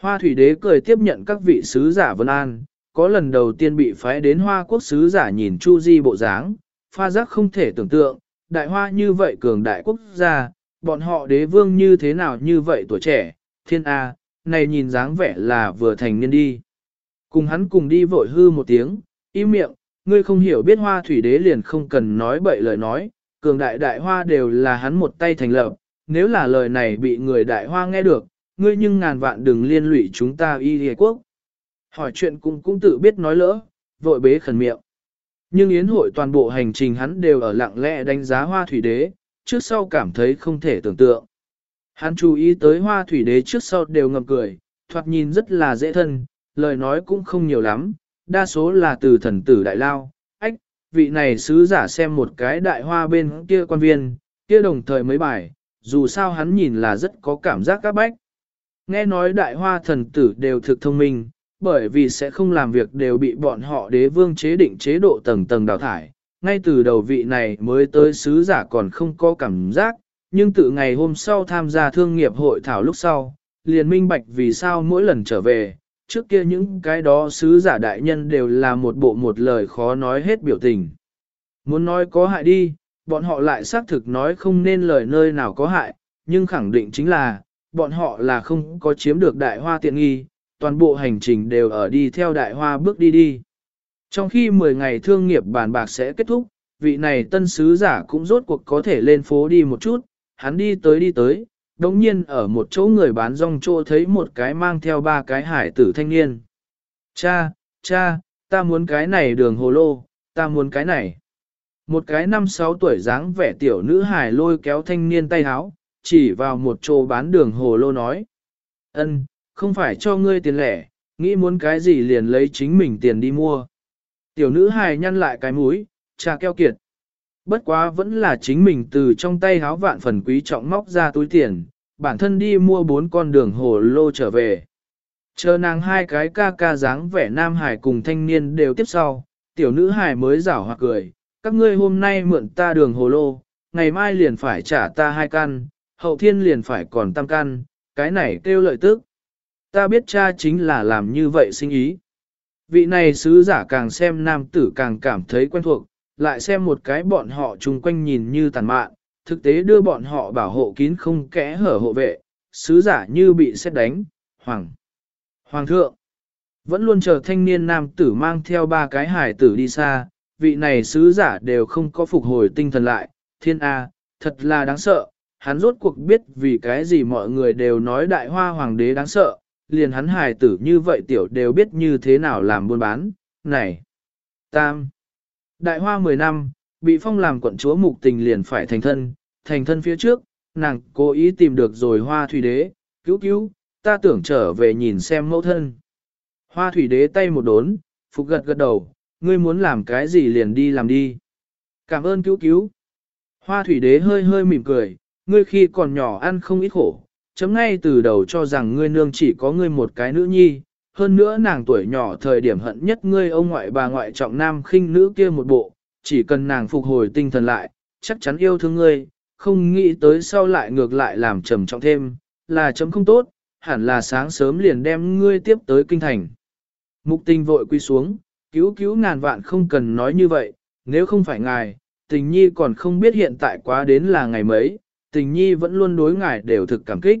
Hoa thủy đế cười tiếp nhận các vị sứ giả vân an, có lần đầu tiên bị phái đến hoa quốc sứ giả nhìn Chu Di bộ dáng, pha giác không thể tưởng tượng, đại hoa như vậy cường đại quốc gia, bọn họ đế vương như thế nào như vậy tuổi trẻ, thiên A, này nhìn dáng vẻ là vừa thành niên đi. Cùng hắn cùng đi vội hư một tiếng, im miệng, ngươi không hiểu biết hoa thủy đế liền không cần nói bậy lời nói, cường đại đại hoa đều là hắn một tay thành lập, nếu là lời này bị người đại hoa nghe được, ngươi nhưng ngàn vạn đừng liên lụy chúng ta y hề quốc. Hỏi chuyện cũng cũng tự biết nói lỡ, vội bế khẩn miệng. Nhưng yến hội toàn bộ hành trình hắn đều ở lặng lẽ đánh giá hoa thủy đế, trước sau cảm thấy không thể tưởng tượng. Hắn chú ý tới hoa thủy đế trước sau đều ngầm cười, thoạt nhìn rất là dễ thân, lời nói cũng không nhiều lắm, đa số là từ thần tử đại lao. Ách, vị này sứ giả xem một cái đại hoa bên kia quan viên, kia đồng thời mấy bài, dù sao hắn nhìn là rất có cảm giác các bách. Nghe nói đại hoa thần tử đều thực thông minh, bởi vì sẽ không làm việc đều bị bọn họ đế vương chế định chế độ tầng tầng đào thải. Ngay từ đầu vị này mới tới sứ giả còn không có cảm giác, nhưng từ ngày hôm sau tham gia thương nghiệp hội thảo lúc sau, liền minh bạch vì sao mỗi lần trở về, trước kia những cái đó sứ giả đại nhân đều là một bộ một lời khó nói hết biểu tình. Muốn nói có hại đi, bọn họ lại xác thực nói không nên lời nơi nào có hại, nhưng khẳng định chính là, bọn họ là không có chiếm được đại hoa tiện nghi, toàn bộ hành trình đều ở đi theo đại hoa bước đi đi. Trong khi 10 ngày thương nghiệp bàn bạc sẽ kết thúc, vị này tân sứ giả cũng rốt cuộc có thể lên phố đi một chút, hắn đi tới đi tới, đồng nhiên ở một chỗ người bán rong trô thấy một cái mang theo ba cái hải tử thanh niên. Cha, cha, ta muốn cái này đường hồ lô, ta muốn cái này. Một cái năm sáu tuổi dáng vẻ tiểu nữ hải lôi kéo thanh niên tay háo, chỉ vào một chỗ bán đường hồ lô nói. ân không phải cho ngươi tiền lẻ, nghĩ muốn cái gì liền lấy chính mình tiền đi mua. Tiểu nữ hài nhăn lại cái mũi, cha keo kiệt. Bất quá vẫn là chính mình từ trong tay háo vạn phần quý trọng móc ra túi tiền, bản thân đi mua bốn con đường hồ lô trở về. Chờ nàng hai cái ca ca dáng vẻ nam hải cùng thanh niên đều tiếp sau, tiểu nữ hải mới rảo hoặc cười, các ngươi hôm nay mượn ta đường hồ lô, ngày mai liền phải trả ta hai căn, hậu thiên liền phải còn tam căn, cái này kêu lợi tức. Ta biết cha chính là làm như vậy sinh ý. Vị này sứ giả càng xem nam tử càng cảm thấy quen thuộc, lại xem một cái bọn họ chung quanh nhìn như tàn mạn, thực tế đưa bọn họ bảo hộ kín không kẽ hở hộ vệ, sứ giả như bị xét đánh, hoàng. Hoàng thượng, vẫn luôn chờ thanh niên nam tử mang theo ba cái hải tử đi xa, vị này sứ giả đều không có phục hồi tinh thần lại, thiên A, thật là đáng sợ, hắn rốt cuộc biết vì cái gì mọi người đều nói đại hoa hoàng đế đáng sợ, liền hắn hài tử như vậy tiểu đều biết như thế nào làm buôn bán, này. Tam. Đại hoa 10 năm, bị phong làm quận chúa mục tình liền phải thành thân, thành thân phía trước, nàng cố ý tìm được rồi hoa thủy đế, cứu cứu, ta tưởng trở về nhìn xem mẫu thân. Hoa thủy đế tay một đốn, phục gật gật đầu, ngươi muốn làm cái gì liền đi làm đi. Cảm ơn cứu cứu. Hoa thủy đế hơi hơi mỉm cười, ngươi khi còn nhỏ ăn không ít khổ, chấm ngay từ đầu cho rằng ngươi nương chỉ có ngươi một cái nữ nhi, hơn nữa nàng tuổi nhỏ thời điểm hận nhất ngươi ông ngoại bà ngoại trọng nam khinh nữ kia một bộ, chỉ cần nàng phục hồi tinh thần lại, chắc chắn yêu thương ngươi, không nghĩ tới sau lại ngược lại làm trầm trọng thêm, là chấm không tốt, hẳn là sáng sớm liền đem ngươi tiếp tới kinh thành. Mục tình vội quy xuống, cứu cứu ngàn vạn không cần nói như vậy, nếu không phải ngài, tình nhi còn không biết hiện tại quá đến là ngày mấy, tình nhi vẫn luôn đối ngài đều thực cảm kích.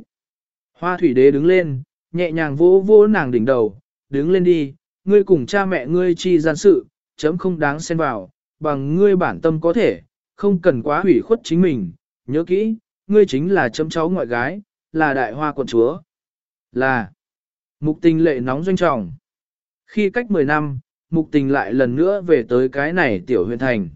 Hoa thủy đế đứng lên, nhẹ nhàng vỗ vỗ nàng đỉnh đầu, đứng lên đi, ngươi cùng cha mẹ ngươi chi gian sự, chấm không đáng xen vào, bằng ngươi bản tâm có thể, không cần quá hủy khuất chính mình, nhớ kỹ, ngươi chính là chấm cháu ngoại gái, là đại hoa quận chúa. Là mục tình lệ nóng doanh trọng. Khi cách 10 năm, mục tình lại lần nữa về tới cái này tiểu huyện thành.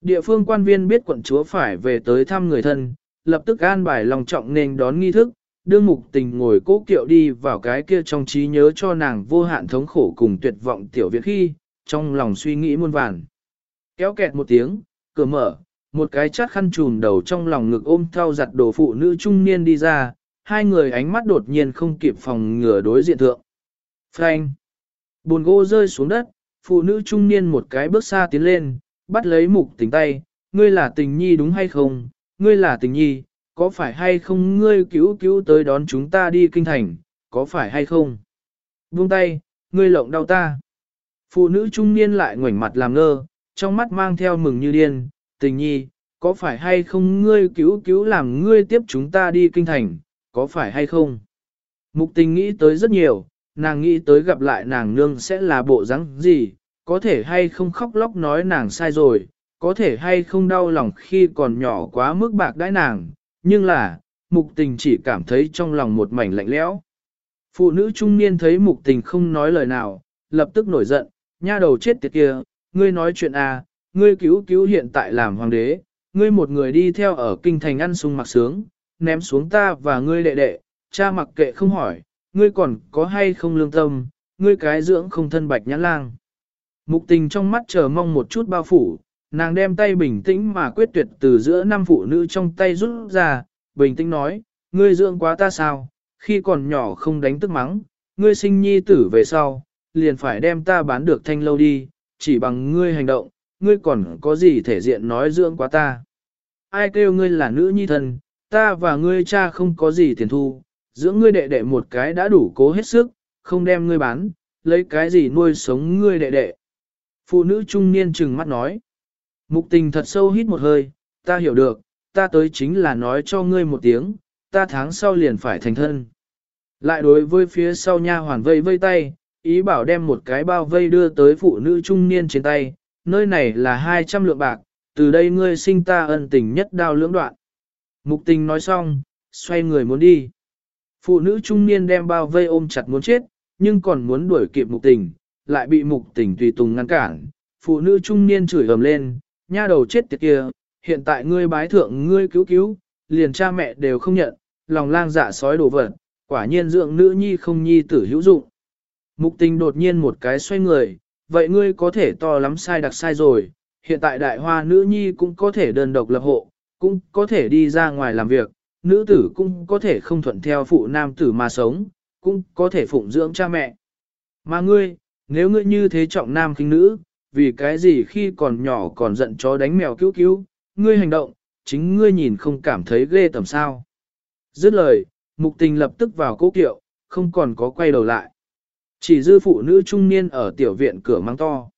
Địa phương quan viên biết quận chúa phải về tới thăm người thân, lập tức an bài lòng trọng nên đón nghi thức, đương mục tình ngồi cố kiệu đi vào cái kia trong trí nhớ cho nàng vô hạn thống khổ cùng tuyệt vọng tiểu viện khi, trong lòng suy nghĩ muôn vàn. Kéo kẹt một tiếng, cửa mở, một cái chát khăn trùm đầu trong lòng ngực ôm thao giặt đồ phụ nữ trung niên đi ra, hai người ánh mắt đột nhiên không kịp phòng ngừa đối diện thượng. Frank! Bồn gỗ rơi xuống đất, phụ nữ trung niên một cái bước xa tiến lên, bắt lấy mục tình tay, ngươi là tình nhi đúng hay không, ngươi là tình nhi, có phải hay không ngươi cứu cứu tới đón chúng ta đi kinh thành, có phải hay không? Buông tay, ngươi lộng đau ta. Phụ nữ trung niên lại ngoảnh mặt làm ngơ, trong mắt mang theo mừng như điên, tình nhi, có phải hay không ngươi cứu cứu làm ngươi tiếp chúng ta đi kinh thành, có phải hay không? Mục tình nghĩ tới rất nhiều, nàng nghĩ tới gặp lại nàng nương sẽ là bộ dáng gì, có thể hay không khóc lóc nói nàng sai rồi, có thể hay không đau lòng khi còn nhỏ quá mức bạc đãi nàng, nhưng là, mục tình chỉ cảm thấy trong lòng một mảnh lạnh lẽo. Phụ nữ trung niên thấy mục tình không nói lời nào, lập tức nổi giận, nha đầu chết tiệt kia, ngươi nói chuyện à, ngươi cứu cứu hiện tại làm hoàng đế, ngươi một người đi theo ở kinh thành ăn sung mặc sướng, ném xuống ta và ngươi đệ đệ, cha mặc kệ không hỏi, ngươi còn có hay không lương tâm, ngươi cái dưỡng không thân bạch nhãn lang. Mục tình trong mắt chờ mong một chút bao phủ, nàng đem tay bình tĩnh mà quyết tuyệt từ giữa năm phụ nữ trong tay rút ra, bình tĩnh nói, ngươi dưỡng quá ta sao, khi còn nhỏ không đánh tức mắng, ngươi sinh nhi tử về sau, liền phải đem ta bán được thanh lâu đi, chỉ bằng ngươi hành động, ngươi còn có gì thể diện nói dưỡng quá ta. Ai kêu ngươi là nữ nhi thân, ta và ngươi cha không có gì tiền thu, dưỡng ngươi đệ đệ một cái đã đủ cố hết sức, không đem ngươi bán, lấy cái gì nuôi sống ngươi đệ đệ. Phụ nữ trung niên trừng mắt nói. Mục tình thật sâu hít một hơi, ta hiểu được, ta tới chính là nói cho ngươi một tiếng, ta tháng sau liền phải thành thân. Lại đối với phía sau nha hoàn vây vây tay, ý bảo đem một cái bao vây đưa tới phụ nữ trung niên trên tay, nơi này là 200 lượng bạc, từ đây ngươi sinh ta ân tình nhất đao lưỡng đoạn. Mục tình nói xong, xoay người muốn đi. Phụ nữ trung niên đem bao vây ôm chặt muốn chết, nhưng còn muốn đuổi kịp mục tình, lại bị mục tình tùy tùng ngăn cản. Phụ nữ trung niên chửi ầm lên, nha đầu chết tiệt kia, hiện tại ngươi bái thượng ngươi cứu cứu, liền cha mẹ đều không nhận, lòng lang dạ sói đổ vật, quả nhiên dưỡng nữ nhi không nhi tử hữu dụng. Mục tình đột nhiên một cái xoay người, vậy ngươi có thể to lắm sai đặc sai rồi, hiện tại đại hoa nữ nhi cũng có thể đơn độc lập hộ, cũng có thể đi ra ngoài làm việc, nữ tử cũng có thể không thuận theo phụ nam tử mà sống, cũng có thể phụng dưỡng cha mẹ. Mà ngươi, nếu ngươi như thế trọng nam khinh nữ, vì cái gì khi còn nhỏ còn giận chó đánh mèo cứu cứu, ngươi hành động, chính ngươi nhìn không cảm thấy ghê tầm sao. Dứt lời, mục tình lập tức vào cố kiệu, không còn có quay đầu lại. Chỉ dư phụ nữ trung niên ở tiểu viện cửa mang to.